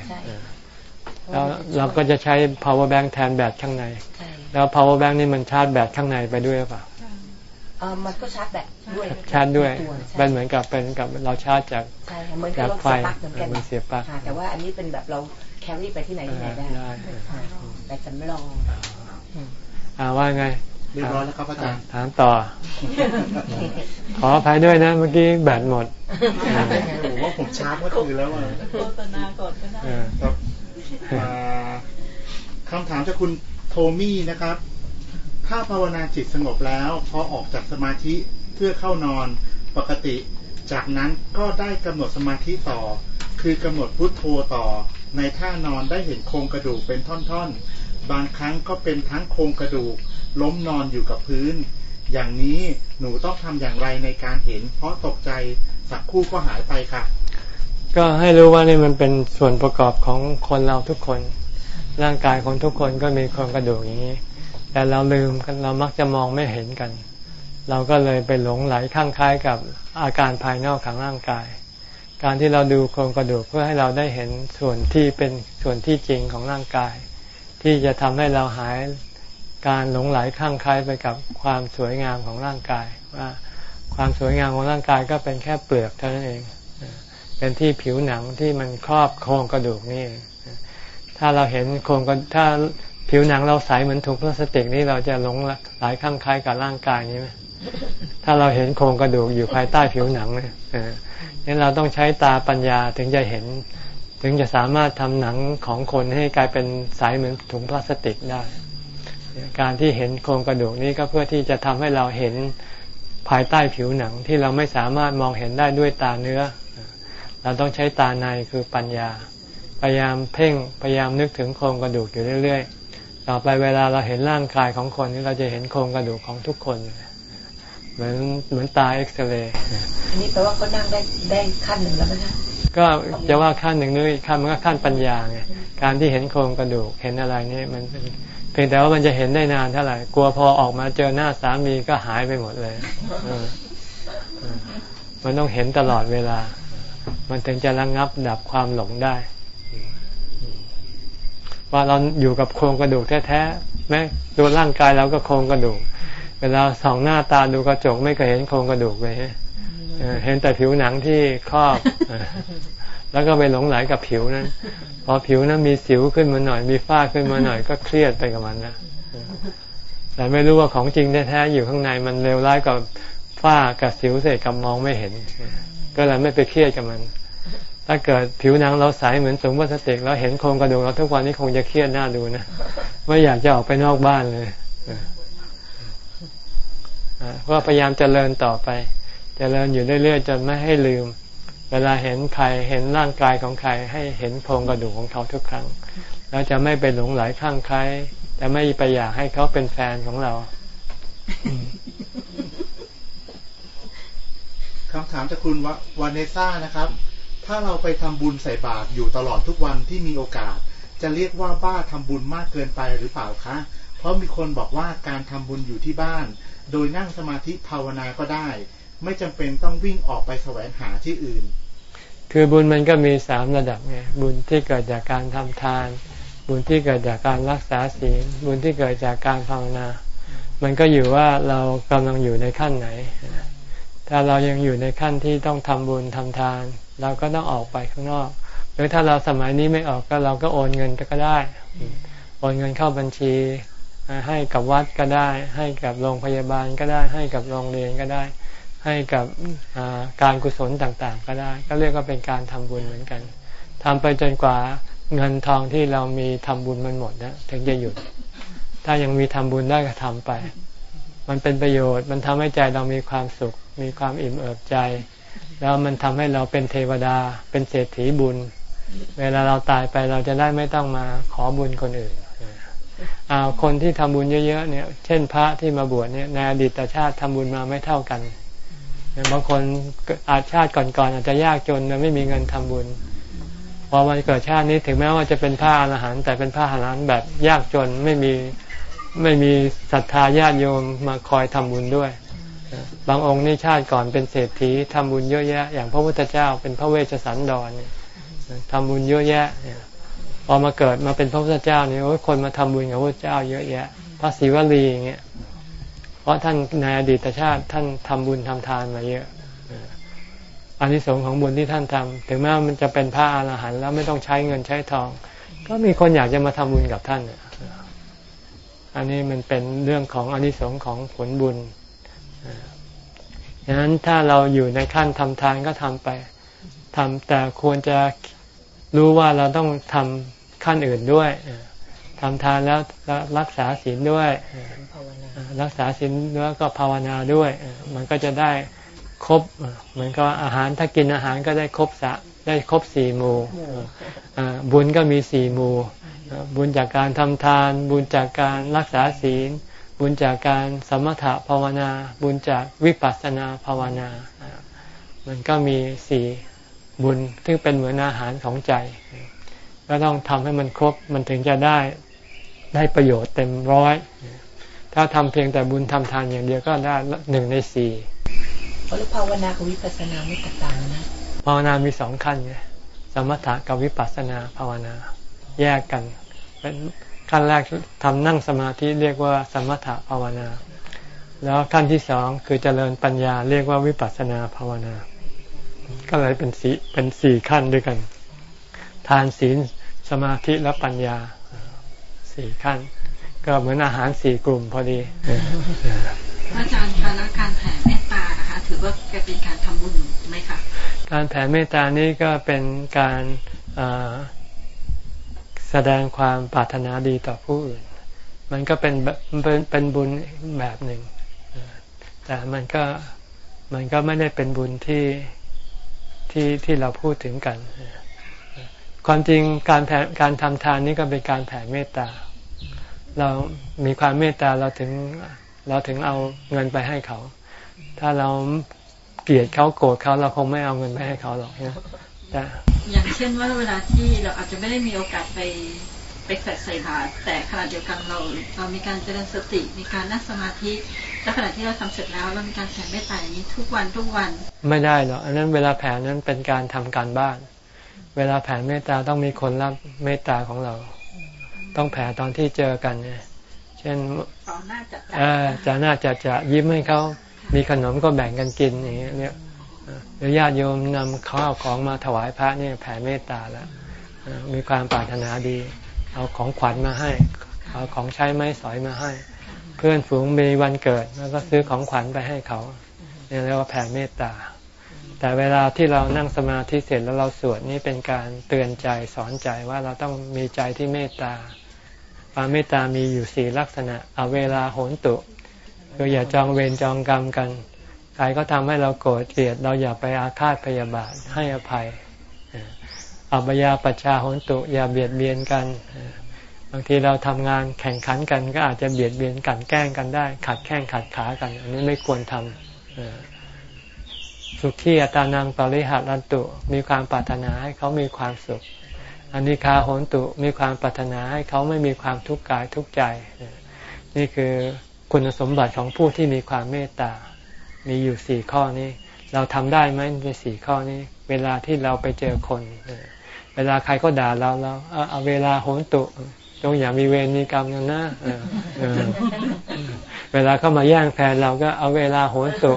แล้วเราก็จะใช้ power bank แทนแบตข้างใน แล้ว power bank นี่มันชาร์จแบตข้างในไปด้วยหรือเปล่ามันก็ชาร์จแบตด้วยชาร์จด้วยเป็นเหมือนกับเป็นกับเราชาร์จจากจากไฟมันเสียบปลั๊กแต่ว่าอันนี้เป็นแบบเรา carry ไปที่ไหนที่ไหนได้แต่สำรองอ่าว่าไงเรียบร้อยแล้วครับอาจารย์ถามต่อ ขออภัยด้วยนะเมื่อกี้แบตหมดผมว่าผมชาร์จเมื่อคืนแล้วโฆษณาก่อนก็ได้ คำถามจากคุณโทมี่นะครับ ถ้าภาวนาจิตสงบแล้ว พอออกจากสมาธิเพื่อเข้านอนปกติ จากนั้นก็ได้กำหนดสมาธิต่อ คือกำหนดพุทโธต่อ ในท่านอนได้เห็นโครงกระดูกเป็นท่อนๆ บางครั้งก็เป็นทั้งโครงกระดูก ล้มนอนอยู่กับพื้น อย่างนี้หนูต้องทำอย่างไรในการเห็น เพราะตกใจสักคู่ก็หายไปค่ะ ก็ให้รู้ว่านี่มันเป็นส่วนประกอบของคนเราทุกคน ร่างกายของทุกคนก็มีโครงกระดูกอย่างนี้ แต่เราลืมกันเรามักจะมองไม่เห็นกัน เราก็เลยไปหลงไหลข้างคล้ายกับอาการภายนอกของร่างกาย การที่เราดูโครงกระดูกเพื่อให้เราได้เห็นส่วนที่เป็นส่วนที่จริงของร่างกาย ที่จะทำให้เราหายการหลงไหลข้างคล้ายไปกับความสวยงามของร่างกายว่าความสวยงามของร่างกายก็เป็นแค่เปลือกเท่านั้นเอง เป็นที่ผิวหนังที่มันครอบโครงกระดูกนี่ ถ้าเราเห็นโครงกระถ้าผิวหนังเราใสเหมือนถุงพลาสติกนี่เราจะหลงหลายข้างคล้ายกับร่างกายนี้ไหมถ้าเราเห็นโครงกระดูกอยู่ภายใต้ผิวหนังเนี่ยนี่เราต้องใช้ตาปัญญาถึงจะเห็น ถึงจะสามารถทำหนังของคนให้กลายเป็นใสเหมือนถุงพลาสติกได้ การที่เห็นโครงกระดูกนี้ก็เพื่อที่จะทำให้เราเห็นภายใต้ผิวหนังที่เราไม่สามารถมองเห็นได้ด้วยตาเนื้อ เราต้องใช้ตาในคือปัญญา พยายามเพ่งพยายามนึกถึงโครงกระดูกอยู่เรื่อย ๆ ต่อไปเวลาเราเห็นร่างกายของคนนี้เราจะเห็นโครงกระดูกของทุกคน เหมือนเหมือนตาเอ็กซเรย์อันนี้แปลว่าเขานั่งได้ได้ขั้นหนึ่งแล้วไหมคะก็จะว่าขั้นหนึ่งนึงขั้นมันก็ขั้นปัญญาไงการที่เห็นโครงกระดูกเห็นอะไรนี่มันเป็นเพียงแต่ว่ามันจะเห็นได้นานเท่าไหร่กลัวพอออกมาเจอหน้าสามีก็หายไปหมดเลยเออเออมันต้องเห็นตลอดเวลา มันถึงจะระงงับดับความหลงได้ ว่าเราอยู่กับโครงกระดูกแท้ๆแม้ดูร่างกายเราก็โครงกระดูก เวลาส่องหน้าตาดูกระจกไม่เคยเห็นโครงกระดูกเลยฮะเห็นแต่ผิวหนังที่ครอบแล้วก็ไปหลงไหลกับผิวนั้น พอผิวนั้นมีสิวขึ้นมาหน่อย มีฝ้าขึ้นมาหน่อยก็เครียดไปกับมันนะแต่ไม่รู้ว่าของจริงแท้ๆอยู่ข้างในมันเลวร้ายกว่าฝ้ากับสิวเศษกับมองไม่เห็น ก็เลยไม่ไปเครียดกับมัน ถ้าเกิดผิวหนังเราใสเหมือนสมพลาสติกแล้วเห็นโครงกระดูกเราทุกวันนี้คงจะเครียดหน้าดูนะไม่อยากจะออกไปนอกบ้านเลยก็พยายามเจริญต่อไป เจริญอยู่เรื่อยๆจนไม่ให้ลืม เวลาเห็นใครเห็นร่างกายของใคร ให้เห็นโครงกระดูกของเขาทุกครั้ง แล้วจะไม่ไปหลงไหลข้างใครจะไม่ไปอยากให้เขาเป็นแฟนของเรา คำถามจากคุณวานเนซ่านะครับ ถ้าเราไปทำบุญใส่บาตรอยู่ตลอดทุกวันที่มีโอกาส จะเรียกว่าบ้าทำบุญมากเกินไปหรือเปล่าคะ เพราะมีคนบอกว่าการทำบุญอยู่ที่บ้าน โดยนั่งสมาธิภาวนาก็ได้ ไม่จำเป็นต้องวิ่งออกไปแสวงหาที่อื่น คือบุญมันก็มีสามระดับไงบุญที่เกิดจากการทำทาน บุญที่เกิดจากการรักษาศีลบุญที่เกิดจากการภาวนา มันก็อยู่ว่าเรากำลังอยู่ในขั้นไหน ถ้าเรายังอยู่ในขั้นที่ต้องทำบุญทำทาน เราก็ต้องออกไปข้างนอก หรือถ้าเราสมัยนี้ไม่ออกก็เราก็โอนเงินก็ได้ โอนเงินเข้าบัญชี ให้กับวัดก็ได้ ให้กับโรงพยาบาลก็ได้ ให้กับโรงเรียนก็ได้ ให้กับการกุศลต่างๆ ก็ได้ ก็เรียกว่าเป็นการทำบุญเหมือนกันทำไปจนกว่าเงินทองที่เรามีทำบุญมันหมดนะถึงจะหยุด ถ้ายังมีทำบุญได้ก็ทำไป มันเป็นประโยชน์ มันทำให้ใจเรามีความสุข มีความอิ่มเอิบใจ แล้วมันทำให้เราเป็นเทวดา เป็นเศรษฐีบุญ เวลาเราตายไปเราจะได้ไม่ต้องมาขอบุญคนอื่นเอาคนที่ทำบุญเยอะๆเนี่ย เช่นพระที่มาบวชเนี่ยในอดีตชาติทำบุญมาไม่เท่ากันบางคนอาชาติก่อนๆอาจจะยากจนไม่มีเงินทำบุญ พอมันเกิดชาตินี้ถึงแม้ว่าจะเป็นพระอรหันต์แต่เป็นพระอรหันต์แบบยากจนไม่มีไม่มีศรัทธาญาติโยมมาคอยทำบุญด้วย บางองค์นี่ชาติก่อนเป็นเศรษฐีทำบุญเยอะแยะ อย่างพระพุทธเจ้าเป็นพระเวชสันดรทำบุญเยอะแยะพอมาเกิดมาเป็นพระพุทธเจ้านี่โอ้ยคนมาทำบุญกับพระเจ้าเยอะแยะ พระศิวลีอย่างเงี้ยเพราะท่านในอดีตชาติท่านทำบุญทำทานมาเยอะอานิสงส์ของบุญที่ท่านทำถึงแม้มันจะเป็นพระอรหันต์แล้วไม่ต้องใช้เงินใช้ทอง ก็มีคนอยากจะมาทำบุญกับท่านอันนี้มันเป็นเรื่องของอานิสงส์ของผลบุญ ดังนั้นถ้าเราอยู่ในขั้นทำทานก็ทำไปทำแต่ควรจะรู้ว่าเราต้องทำขั้นอื่นด้วยทำทานแล้วรักษาศีลด้วยรักษาศีลแล้วก็ภาวนาด้วย มันก็จะได้ครบเหมือนกับอาหารถ้ากินอาหารก็ได้ครบสะได้ครบสี่หมู่บุญก็มีสี่หมู่บุญจากการทำทาน บุญจากการรักษาศีล บุญจากการสมถะภาวนา บุญจากวิปัสสนาภาวนา มันก็มีสี่บุญที่เป็นเหมือนอาหารของใจ ก็ต้องทำให้มันครบมันถึงจะได้ได้ประโยชน์เต็มร้อย ถ้าทำเพียงแต่บุญทำทานอย่างเดียวก็ได้หนึ่งในสี่เพราะภาวนากับวิปัสสนาไม่แตกต่างนะภาวนามีสองขั้นไงสมถะกับวิปัสสนาภาวนาแยกกันเป็น ขั้นแรกทำนั่งสมาธิเรียกว่าสมถะภาวนา แล้วขั้นที่สองคือเจริญปัญญาเรียกว่าวิปัสสนาภาวนา ก็เลยเป็นสีเป็นสี่ขั้นด้วยกัน ทานศีลสมาธิและปัญญาสี่ขั้น ก็เหมือนอาหารสี่กลุ่มพอดีอาจารย์คะแล้วการแผ่เมตตานะคะ ถือว่าเป็นการทำบุญไหมคะการแผ่เมตตานี้ก็เป็นการ แสดงความปรารถนาดีต่อผู้อื่น มันก็เป็นเป็นเป็นบุญแบบหนึ่ง แต่มันก็มันก็ไม่ได้เป็นบุญที่ที่ที่เราพูดถึงกัน ความจริงการแผ่การทำทานนี่ก็เป็นการแผ่เมตตา เรามีความเมตตาเราถึงเราถึงเอาเงินไปให้เขา ถ้าเราเกลียดเขาโกรธเขาเราคงไม่เอาเงินไปให้เขาหรอกนะ อย่างเช่นว่าเวลาที่เราอาจจะไม่ได้มีโอกาสไปไปใส่ใส่บาตรแต่ขณะเดียวกันเราเรามีการเจริญสติมีการนั่งสมาธิและขณะที่เราทำเสร็จแล้วเรามีการแผ่เมตตาอย่างนี้ทุกวันทุกวัน ไม่ได้หรอกอันนั้นเวลาแผ่นั้นเป็นการทำการบ้าน เวลาแผ่เมตตาต้องมีคนรับเมตตาของเรา ต้องแผ่ตอนที่เจอกันเนี่ยเช่นจะน่าจะจะยิ้มให้เขามีขนมก็แบ่งกันกินอย่างเงี้ยเนี่ย หรือญาติโยมนำข้าวของมาถวายพระเนี่ยแผ่เมตตาแล้วมีความปรารถนาดี เอาของขวัญมาให้ เอาของใช้ไม้สอยมาให้ เพื่อนฝูงมีวันเกิดแล้วก็ซื้อของขวัญไปให้เขาเนี่ยเรียกว่าแผ่เมตตา แต่เวลาที่เรานั่งสมาธิเสร็จแล้วเราสวดนี่เป็นการเตือนใจสอนใจว่าเราต้องมีใจที่เมตตาความเมตตามีอยู่สี่ลักษณะเอาเวลาโหนตุคืออย่าจองเวรจองกรรมกัน ใครก็ทำให้เราโกรธเกลียด เราอย่าไปอาฆาตพยาบาทให้อภัยอัปยาปัชชาโหนตุอย่าเบียดเบียนกัน บางทีเราทำงานแข่งขันกัน ก็อาจจะเบียดเบียนกันแกล้งกันได้ ขัดแข้งขัดขากัน อันนี้ไม่ควรทำสุขีอัตานังปริหัรันตุมีความปรารถนาให้เขามีความสุขอันนี้คาโหนตุมีความปรารถนาให้เขาไม่มีความทุกข์กายทุกข์ใจ นี่คือคุณสมบัติของผู้ที่มีความเมตตา มีอยู่สี่ข้อนี้ เราทำได้ไหมในสี่ข้อนี้ เวลาที่เราไปเจอคนเวลาใครก็ด่าเราเราเอาเวลาโหนตุจงอย่ามีเวรมีกรรมกันนะเวลาเข้ามาแย่งแฟนเราก็เอาเวลาโหนตุ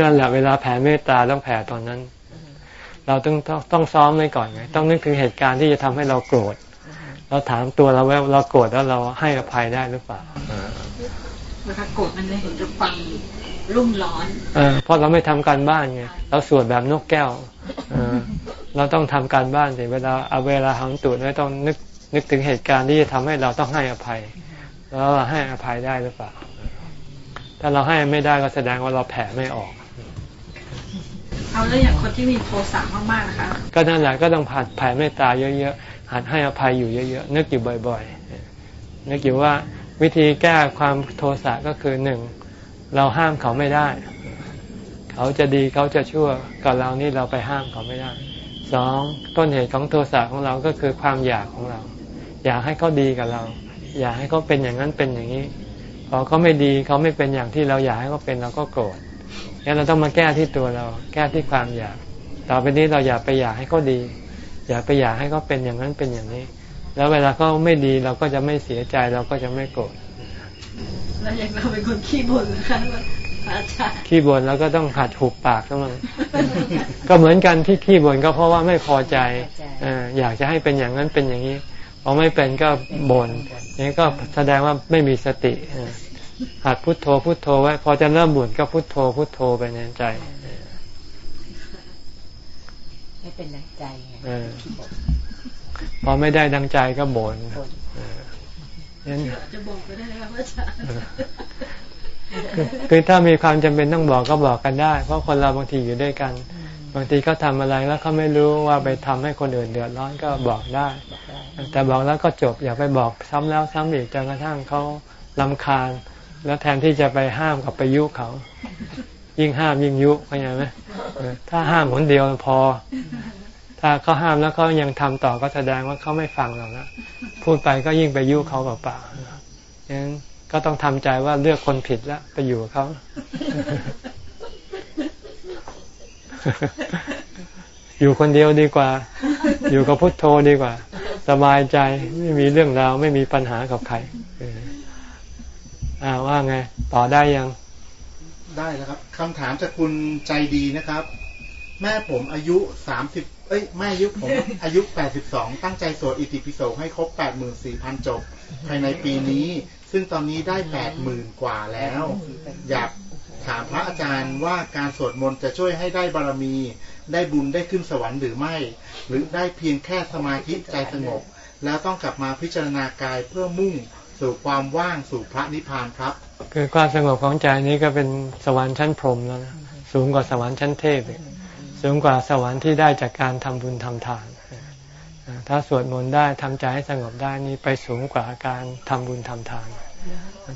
นั่นแหละเวลาแผ่เมตตาต้องแผ่ตอนนั้น เราต้องต้องซ้อมไว้ก่อนไงต้องนึกถึงเหตุการณ์ที่จะทำให้เราโกรธเราถามตัวเราว่าเราโกรธแล้วเราให้อภัยได้หรือเปล่า เวลาโกรธมันเลยเห็นจะฟังรุ่มร้อนเออเพราะเราไม่ทำการบ้านไงเราสวดแบบนกแก้วเออเราต้องทำการบ้านสิเวลาเอาเวลาหังตุไม่ต้องนึกนึกถึงเหตุการณ์ที่จะทำให้เราต้องให้อภัย แล้วเราให้อภัยได้หรือเปล่า ถ้าเราให้ไม่ได้ก็แสดงว่าเราแผ่ไม่ออกเอาแล้วอย่างคนที่มีโทสะมากๆนะคะ ก็นั่นแหละก็ต้องผ่านแผ่เมตตาเยอะหัดให้อภัยอยู่เยอะๆนึกอยู่บ่อย ๆ นึกอยู่ว่า วิธีแก้ความโทสะก็คือหนึ่งเราห้ามเขาไม่ได้ เขาจะดีเขาจะชั่วกับเรานี่เราไปห้ามเขาไม่ได้สองต้นเหตุของโทสะของเราก็คือความอยากของเรา อยากให้เขาดีกับเรา อยากให้เขาเป็นอย่างนั้นเป็นอย่างนี้พอเขาไม่ดีเขาไม่เป็นอย่างที่เราอยากให้เขาเป็นเราก็โกรธงั้นเราต้องมาแก้ที่ตัวเรา แก้ที่ความอยาก ต่อไปนี้เราอยากไปอยากให้เขาดี อย่าไปอยากให้เขาเป็นอย่างนั้นเป็นอย่างนี้ แล้วเวลาเขาไม่ดีเราก็จะไม่เสียใจเราก็จะไม่โกรธแล้วอย่างเราเป็นคนขี้บ่นนะคะอาจารย์ขี้บ่นแล้วก็ต้องหัดหุบปากซะมั้งก็เหมือนกันที่ขี้บ่นก็เพราะว่าไม่พอใจอยากจะให้เป็นอย่างนั้นเป็นอย่างนี้พอไม่เป็นก็บ่นนี่ก็แสดงว่าไม่มีสติหัดพุทโธพุทโธไว้ พอจะเริ่มบ่นก็พุทโธพุทโธไปในใจ ไม่เป็นดังใจ พอไม่ได้ดังใจก็บ่นจะบอกก็ได้ครับอาจารย์คือถ้ามีความจำเป็นต้องบอกก็บอกกันได้ เพราะคนเราบางทีอยู่ด้วยกัน บางทีเขาทาอะไรแล้วเขาไม่รู้ว่าไปทำให้คนอื่นเดือดร้อนก็บอกได้ แต่บอกแล้วก็จบอย่าไปบอกซ้ำแล้วซ้ำอีกจนกระทั่งเขาลำคาญ แล้วแทนที่จะไปห้ามกับไปยุเขา ยิ่งห้ามยิ่งยุเข้าใจไหมถ้าห้ามคนเดียวพอ ถ้าเขาห้ามแล้วเขายังทำต่อก็แสดงว่าเขาไม่ฟังเราแล้วพูดไปก็ยิ่งไปยุ่เขาเปล่าๆงั้นก็ต้องทำใจว่าเลือกคนผิดแล้วไปอยู่กับเขาอยู่คนเดียวดีกว่า อยู่กับพุทโธดีกว่า สบายใจไม่มีเรื่องราวไม่มีปัญหากับใครอ่าว่าไง ต่อได้ยัง ได้แล้วครับคำถามจากคุณใจดีนะครับ แม่ผมอายุสามสิบ เอ้ยแม่อายุผมอายุแปดสิบสองตั้งใจสวดอิติปิโสให้ครบแปดหมื่นสี่พันจบ ภายในปีนี้ ซึ่งตอนนี้ได้แปดหมื่นกว่าแล้ว อยากถามพระอาจารย์ว่าการสวดมนต์จะช่วยให้ได้บารมี ได้บุญได้ขึ้นสวรรค์หรือไม่ หรือได้เพียงแค่สมาธิใจสงบ แล้วต้องกลับมาพิจารณากายเพื่อมุ่งสู่ความว่างสู่พระนิพพานครับ คือความสงบของใจนี้ก็เป็นสวรรค์ชั้นพรหมแล้วนะสูงกว่าสวรรค์ชั้นเทพอีก สูงกว่าสวรรค์ที่ได้จากการทำบุญทำทาน ถ้าสวดมนต์ได้ทำใจให้สงบได้นี่ไปสูงกว่าการทำบุญทำทาน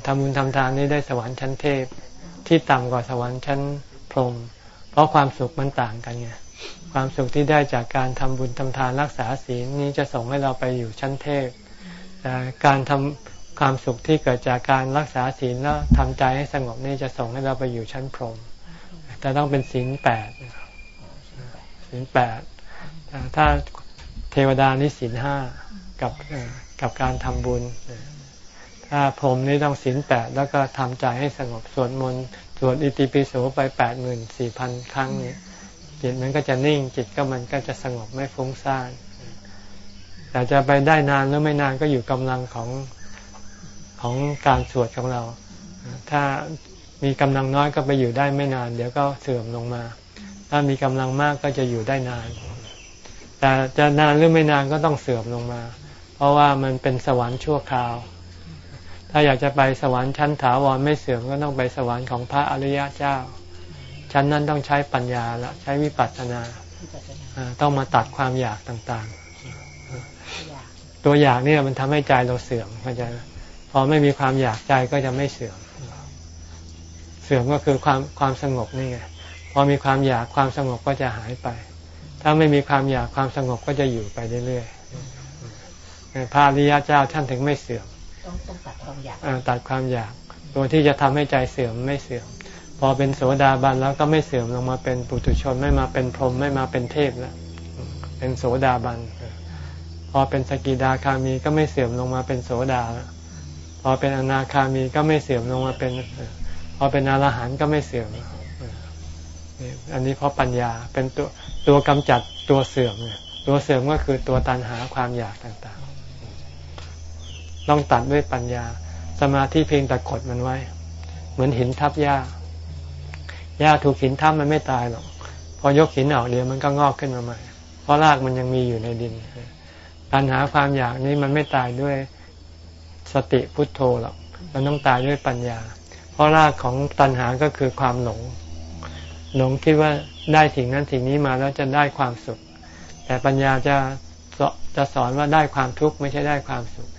ทำบุญทำทานนี่ได้สวรรค์ชั้นเทพที่ต่ำกว่าสวรรค์ชั้นพรหมเพราะความสุขมันต่างกันไงความสุขที่ได้จากการทำบุญทำทานรักษาศีลนี้จะส่งให้เราไปอยู่ชั้นเทพแต่การทำความสุขที่เกิดจากการรักษาศีลแล้วทำใจให้สงบนี่จะส่งให้เราไปอยู่ชั้นพรหมแต่ต้องเป็นศีลแปด ลแปดถ้าเทวดานี่ศีลห้ากับกับการทำบุญ ถ้าพรมนี่ต้องศีลแปดแล้วก็ทำใจให้สงบสวดมนต์สวดอิติปิโสไปแปดหมื่นสี่พันครั้งนี้จิตมันก็จะนิ่งจิตก็มันก็จะสงบไม่ฟุ้งซ่านแต่จะไปได้นานหรือไม่นานก็อยู่กำลังของของการสวดของเรา ถ้ามีกำลังน้อยก็ไปอยู่ได้ไม่นาน เดี๋ยวก็เสื่อมลงมา ถ้ามีกำลังมากก็จะอยู่ได้นาน แต่จะนานหรือไม่นานก็ต้องเสื่อมลงมา เพราะว่ามันเป็นสวรรค์ชั่วคราว ถ้าอยากจะไปสวรรค์ชั้นถาวรไม่เสื่อมก็ต้องไปสวรรค์ของพระอริยเจ้า ชั้นนั้นต้องใช้ปัญญาละใช้วิปัสสนา ต้องมาตัดความอยากต่างๆ ตัวอยากเนี่ยมันทำให้ใจเราเสื่อมเข้าใจพอไม่มีความอยากใจก็จะไม่เสื่อม เสื่อมก็คือความความสงบนี่ไง พอมีความอยากความสงบก็จะหายไป ถ้าไม่มีความอยากความสงบก็จะอยู่ไปเรื่อยๆพระอริยเจ้าท่านถึงไม่เสื่อมต้องต้องตัดความอยากตัดความอยาก ตัวที่จะทำให้ใจเสื่อมไม่เสื่อม พอเป็นโสดาบันแล้วก็ไม่เสื่อมลงมาเป็นปุถุชนไม่มาเป็นพรหมไม่มาเป็นเทพแล้วเป็นโสดาบันพอเป็นสกิดาคามีก็ไม่เสื่อมลงมาเป็นโสดาแล้วพอเป็นอนาคามีก็ไม่เสื่อมลงมาเป็น พอเป็นอรหันต์ก็ไม่เสื่อม อันนี้เพราะปัญญาเป็นตัวตัวกำจัดตัวเสื่อมตัวเสื่อมก็คือตัวตันหาความอยากต่างๆ ต้องตัดด้วยปัญญา สมาธิเพียงแต่กดมันไว้ เหมือนหินทับหญ้าหญ้าถูกหินทับมันไม่ตายหรอกพอยกหินออกเดี๋ยวมันก็งอกขึ้นมาใหม่ เพราะรากมันยังมีอยู่ในดินตันหาความอยากนี้มันไม่ตายด้วยสติพุทโธหรอกมันต้องตายด้วยปัญญา เพราะรากของตัณหาก็คือความหลง หลงคิดว่าได้สิ่งนั้นสิ่งนี้มาแล้วจะได้ความสุข แต่ปัญญาจะจะสอนว่าได้ความทุกข์ไม่ใช่ได้ความสุข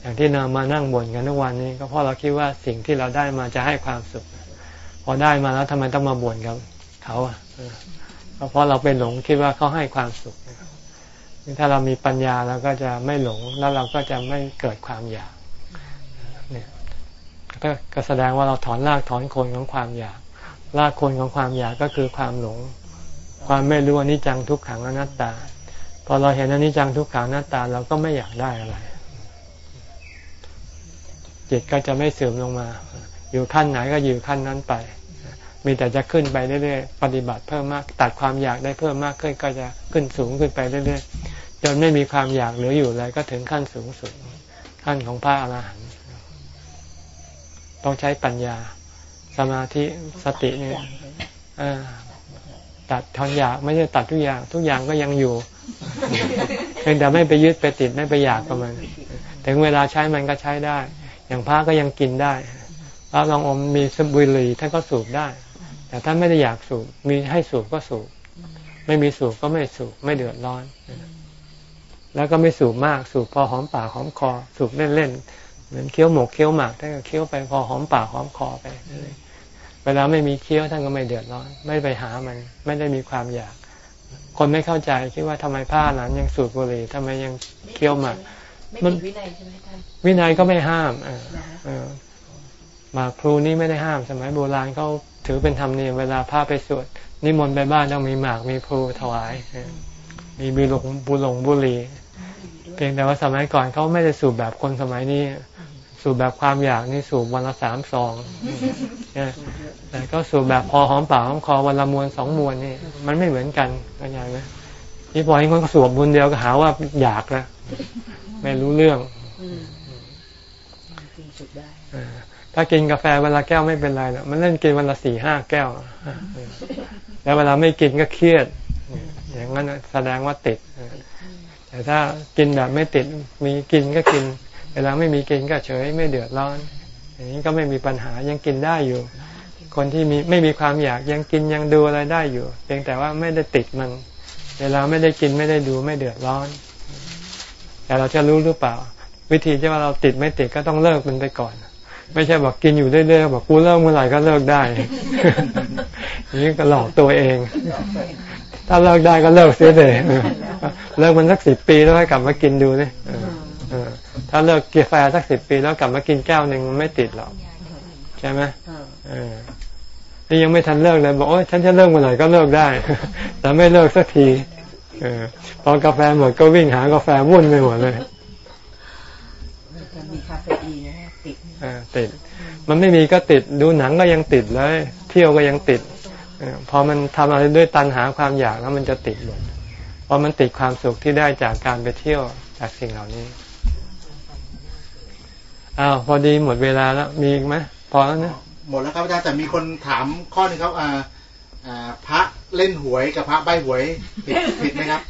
อย่างที่เรามานั่งบ่นกันทุกวันนี้ ก็เพราะเราคิดว่าสิ่งที่เราได้มาจะให้ความสุข พอได้มาแล้วทำไมต้องมาบ่นกับเขาเพราะเราไปหลงคิดว่าเขาให้ความสุขถ้าเรามีปัญญาเราก็จะไม่หลงแล้วเราก็จะไม่เกิดความอยากก็แสดงว่าเราถอนรากถอนโคนของความอยาก รากโคนของความอยากก็คือความหลง ความไม่รู้อนิจจังทุกขังอนัตตา พอเราเห็นอนิจจังทุกขังอนัตตาเราก็ไม่อยากได้อะไรจิตก็จะไม่เสื่อมลงมา อยู่ขั้นไหนก็อยู่ขั้นนั้นไป มีแต่จะขึ้นไปเรื่อยๆ ปฏิบัติเพิ่มมาก ตัดความอยากได้เพิ่มมากขึ้นก็จะขึ้นสูงขึ้นไปเรื่อยๆ จนไม่มีความอยากเหลืออยู่เลยก็ถึงขั้นสูงสุด ขั้นของพระอรหันต์ ต้องใช้ปัญญา สมาธิสติเนี่ยตัดทอนอยากไม่ใช่ตัดทุกอย่าง ทุกอย่างก็ยังอยู่เพียงแต่ไม่ไปยึดไปติดไม่ไปอยากกับมัน ถึงเวลาใช้มันก็ใช้ได้ อย่างพระก็ยังกินได้พระลองอมมีสบุหรี่ท่านก็สูบได้ แต่ท่านไม่ได้อยากสูบมีให้สูบก็สูบ ไม่มีสูบก็ไม่สูบไม่เดือดร้อน แล้วก็ไม่สูบมากสูบพอหอมปากหอมคอ สูบเล่นเหมือนเคี้ยวหมกเคี้ยวหมากท่านก็เคี้ยวไปพอหอมปากหอมคอไปเวลาไม่มีเคี้ยวท่านก็ไม่เดือดร้อน ไม่ไปหามัน ไม่ได้มีความอยาก คนไม่เข้าใจคิดว่าทำไมผ้านั้นยังสูบบุหรี่ทำไมยังเคี้ยวหมากมันวินัยใช่ไหมท่านวินัยก็ไม่ห้ามเออหมากพลูนี่ไม่ได้ห้าม สมัยโบราณเขาถือเป็นธรรมเนียมเวลาพาไปสวดนิมนต์ไปบ้านต้องมีหมากมีพลูถวายมีบุหลงบุหลงบุหรี่เพียงแต่ว่าสมัยก่อนเขาไม่ได้สูบแบบคนสมัยนี้ สูบแบบความอยากนี่สูบวันละสามซองแต่ก็สูบแบบพอหอมปากหอมคอวันละมวนสองมวนนี่ มันไม่เหมือนกันเข้าใจไหมนี่พอให้คนก็สูบบุญเดียวก็หาว่าอยากแล้วไม่รู้เรื่องถ้ากินกาแฟเวลาแก้วไม่เป็นไรหรอกมันเล่นกินวันละสี่ห้าแก้วแล้วเวลาไม่กินก็เครียดงั้นแสดงว่าติดแต่ถ้ากินแบบไม่ติดมีกินก็กิน เวลาไม่มีกินก็เฉยไม่เดือดร้อน อย่างนี้ก็ไม่มีปัญหายังกินได้อยู่ คนที่มีไม่มีความอยากยังกินยังดูอะไรได้อยู่ เพียงแต่ว่าไม่ได้ติดมัน เวลาไม่ได้กินไม่ได้ดูไม่เดือดร้อน แต่เราจะรู้หรือเปล่า วิธีที่ว่าเราติดไม่ติดก็ต้องเลิกมันไปก่อน ไม่ใช่บอกกินอยู่เรื่อยๆบอกกูเลิกเมื่อไหร่ก็เลิกได้นี่ก็หลอกตัวเอง ถ้าเลิกได้ก็เลิกเสียเลยเลิกมันสักสิบปีแล้วให้กลับมากินดูเนี่ย ถ้าเลิกกาแฟสักสิบปีแล้วกลับมากินแก้วหนึ่งมันไม่ติดหรอกใช่ไหมเออนี่ยังไม่ทันเลิกเลยบอกโอ้ยฉันจะเลิกเมื่อไหร่ก็เลิกได้ แต่ไม่เลิกสักทีเออพอกาแฟหมดก็วิ่งหากาแฟวุ่นไปหมดเลยมีคาเฟอีนนะติดอ่าติด มันไม่มีก็ติดดูหนังก็ยังติดเลย เที่ยวก็ยังติดเออพอมันทำอะไรด้วยตัณหาความอยากแล้วมันจะติดหมดเพราะมันติดความสุขที่ได้จากการไปเที่ยวจากสิ่งเหล่านี้ อ้าวพอดีหมดเวลาแล้วมีอีกไหมพอแล้วนะหมดแล้วครับอาจารย์แต่มีคนถามข้อหนึงครับอ่าอ่าพระเล่นหวยกับพระใบหวยผิดผิดไหมครับ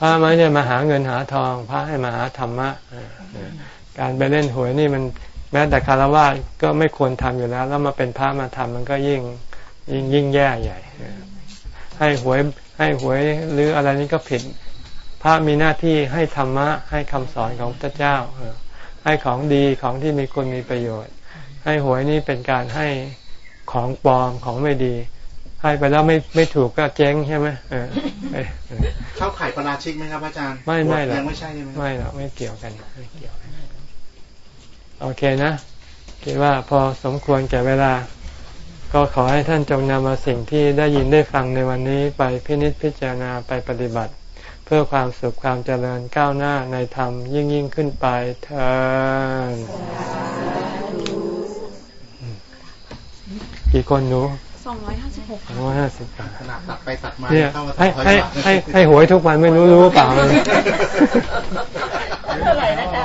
พระไม่ได้มาหาเงินหาทอง พระให้มาหาธรรมะเออเออการไปเล่นหวยนี่มันแม้แต่คารวะก็ไม่ควรทำอยู่แล้ว แล้วมาเป็นพระมาทำมันก็ยิ่งยิ่งยิ่งแย่ใหญ่เออให้หวยให้หวยหรืออะไรนี่ก็ผิด พระมีหน้าที่ให้ธรรมะให้คำสอนของพระเจ้าเออ ให้ของดีของที่มีคุณมีประโยชน์ ให้หวยนี่เป็นการให้ของปลอมของไม่ดี ให้ไปแล้วไม่ไม่ถูกก็เจ๊งใช่ไหมเออเออเออเข้าข่ายปาราชิกไหมครับอาจารย์ ไม่ไม่หรอกยังไม่ใช่ใช่ไหมครับไม่หรอกไม่เกี่ยวกันไม่เกี่ยวกันโอเคนะคิดว่าพอสมควรแก่เวลา ก็ขอให้ท่านจงนำเอาสิ่งที่ได้ยินได้ฟังในวันนี้ไปพินิจพิจารณาไปปฏิบัติเพื่อความสุขความเจริญก้าวหน้าในธรรมยิ่งยิ่งขึ้นไปเถิดกี่คนหนูสองร้อยห้าสิบหกสองร้อยห้าสิบบาทขนาดตัดไปตัดมาเนี่ยเข้ามาให้ตัดให้ถอยหลังให้ให้หวยทุกวันไม่รู้รู้เปล่าเลยเท่าไหร่นะคะ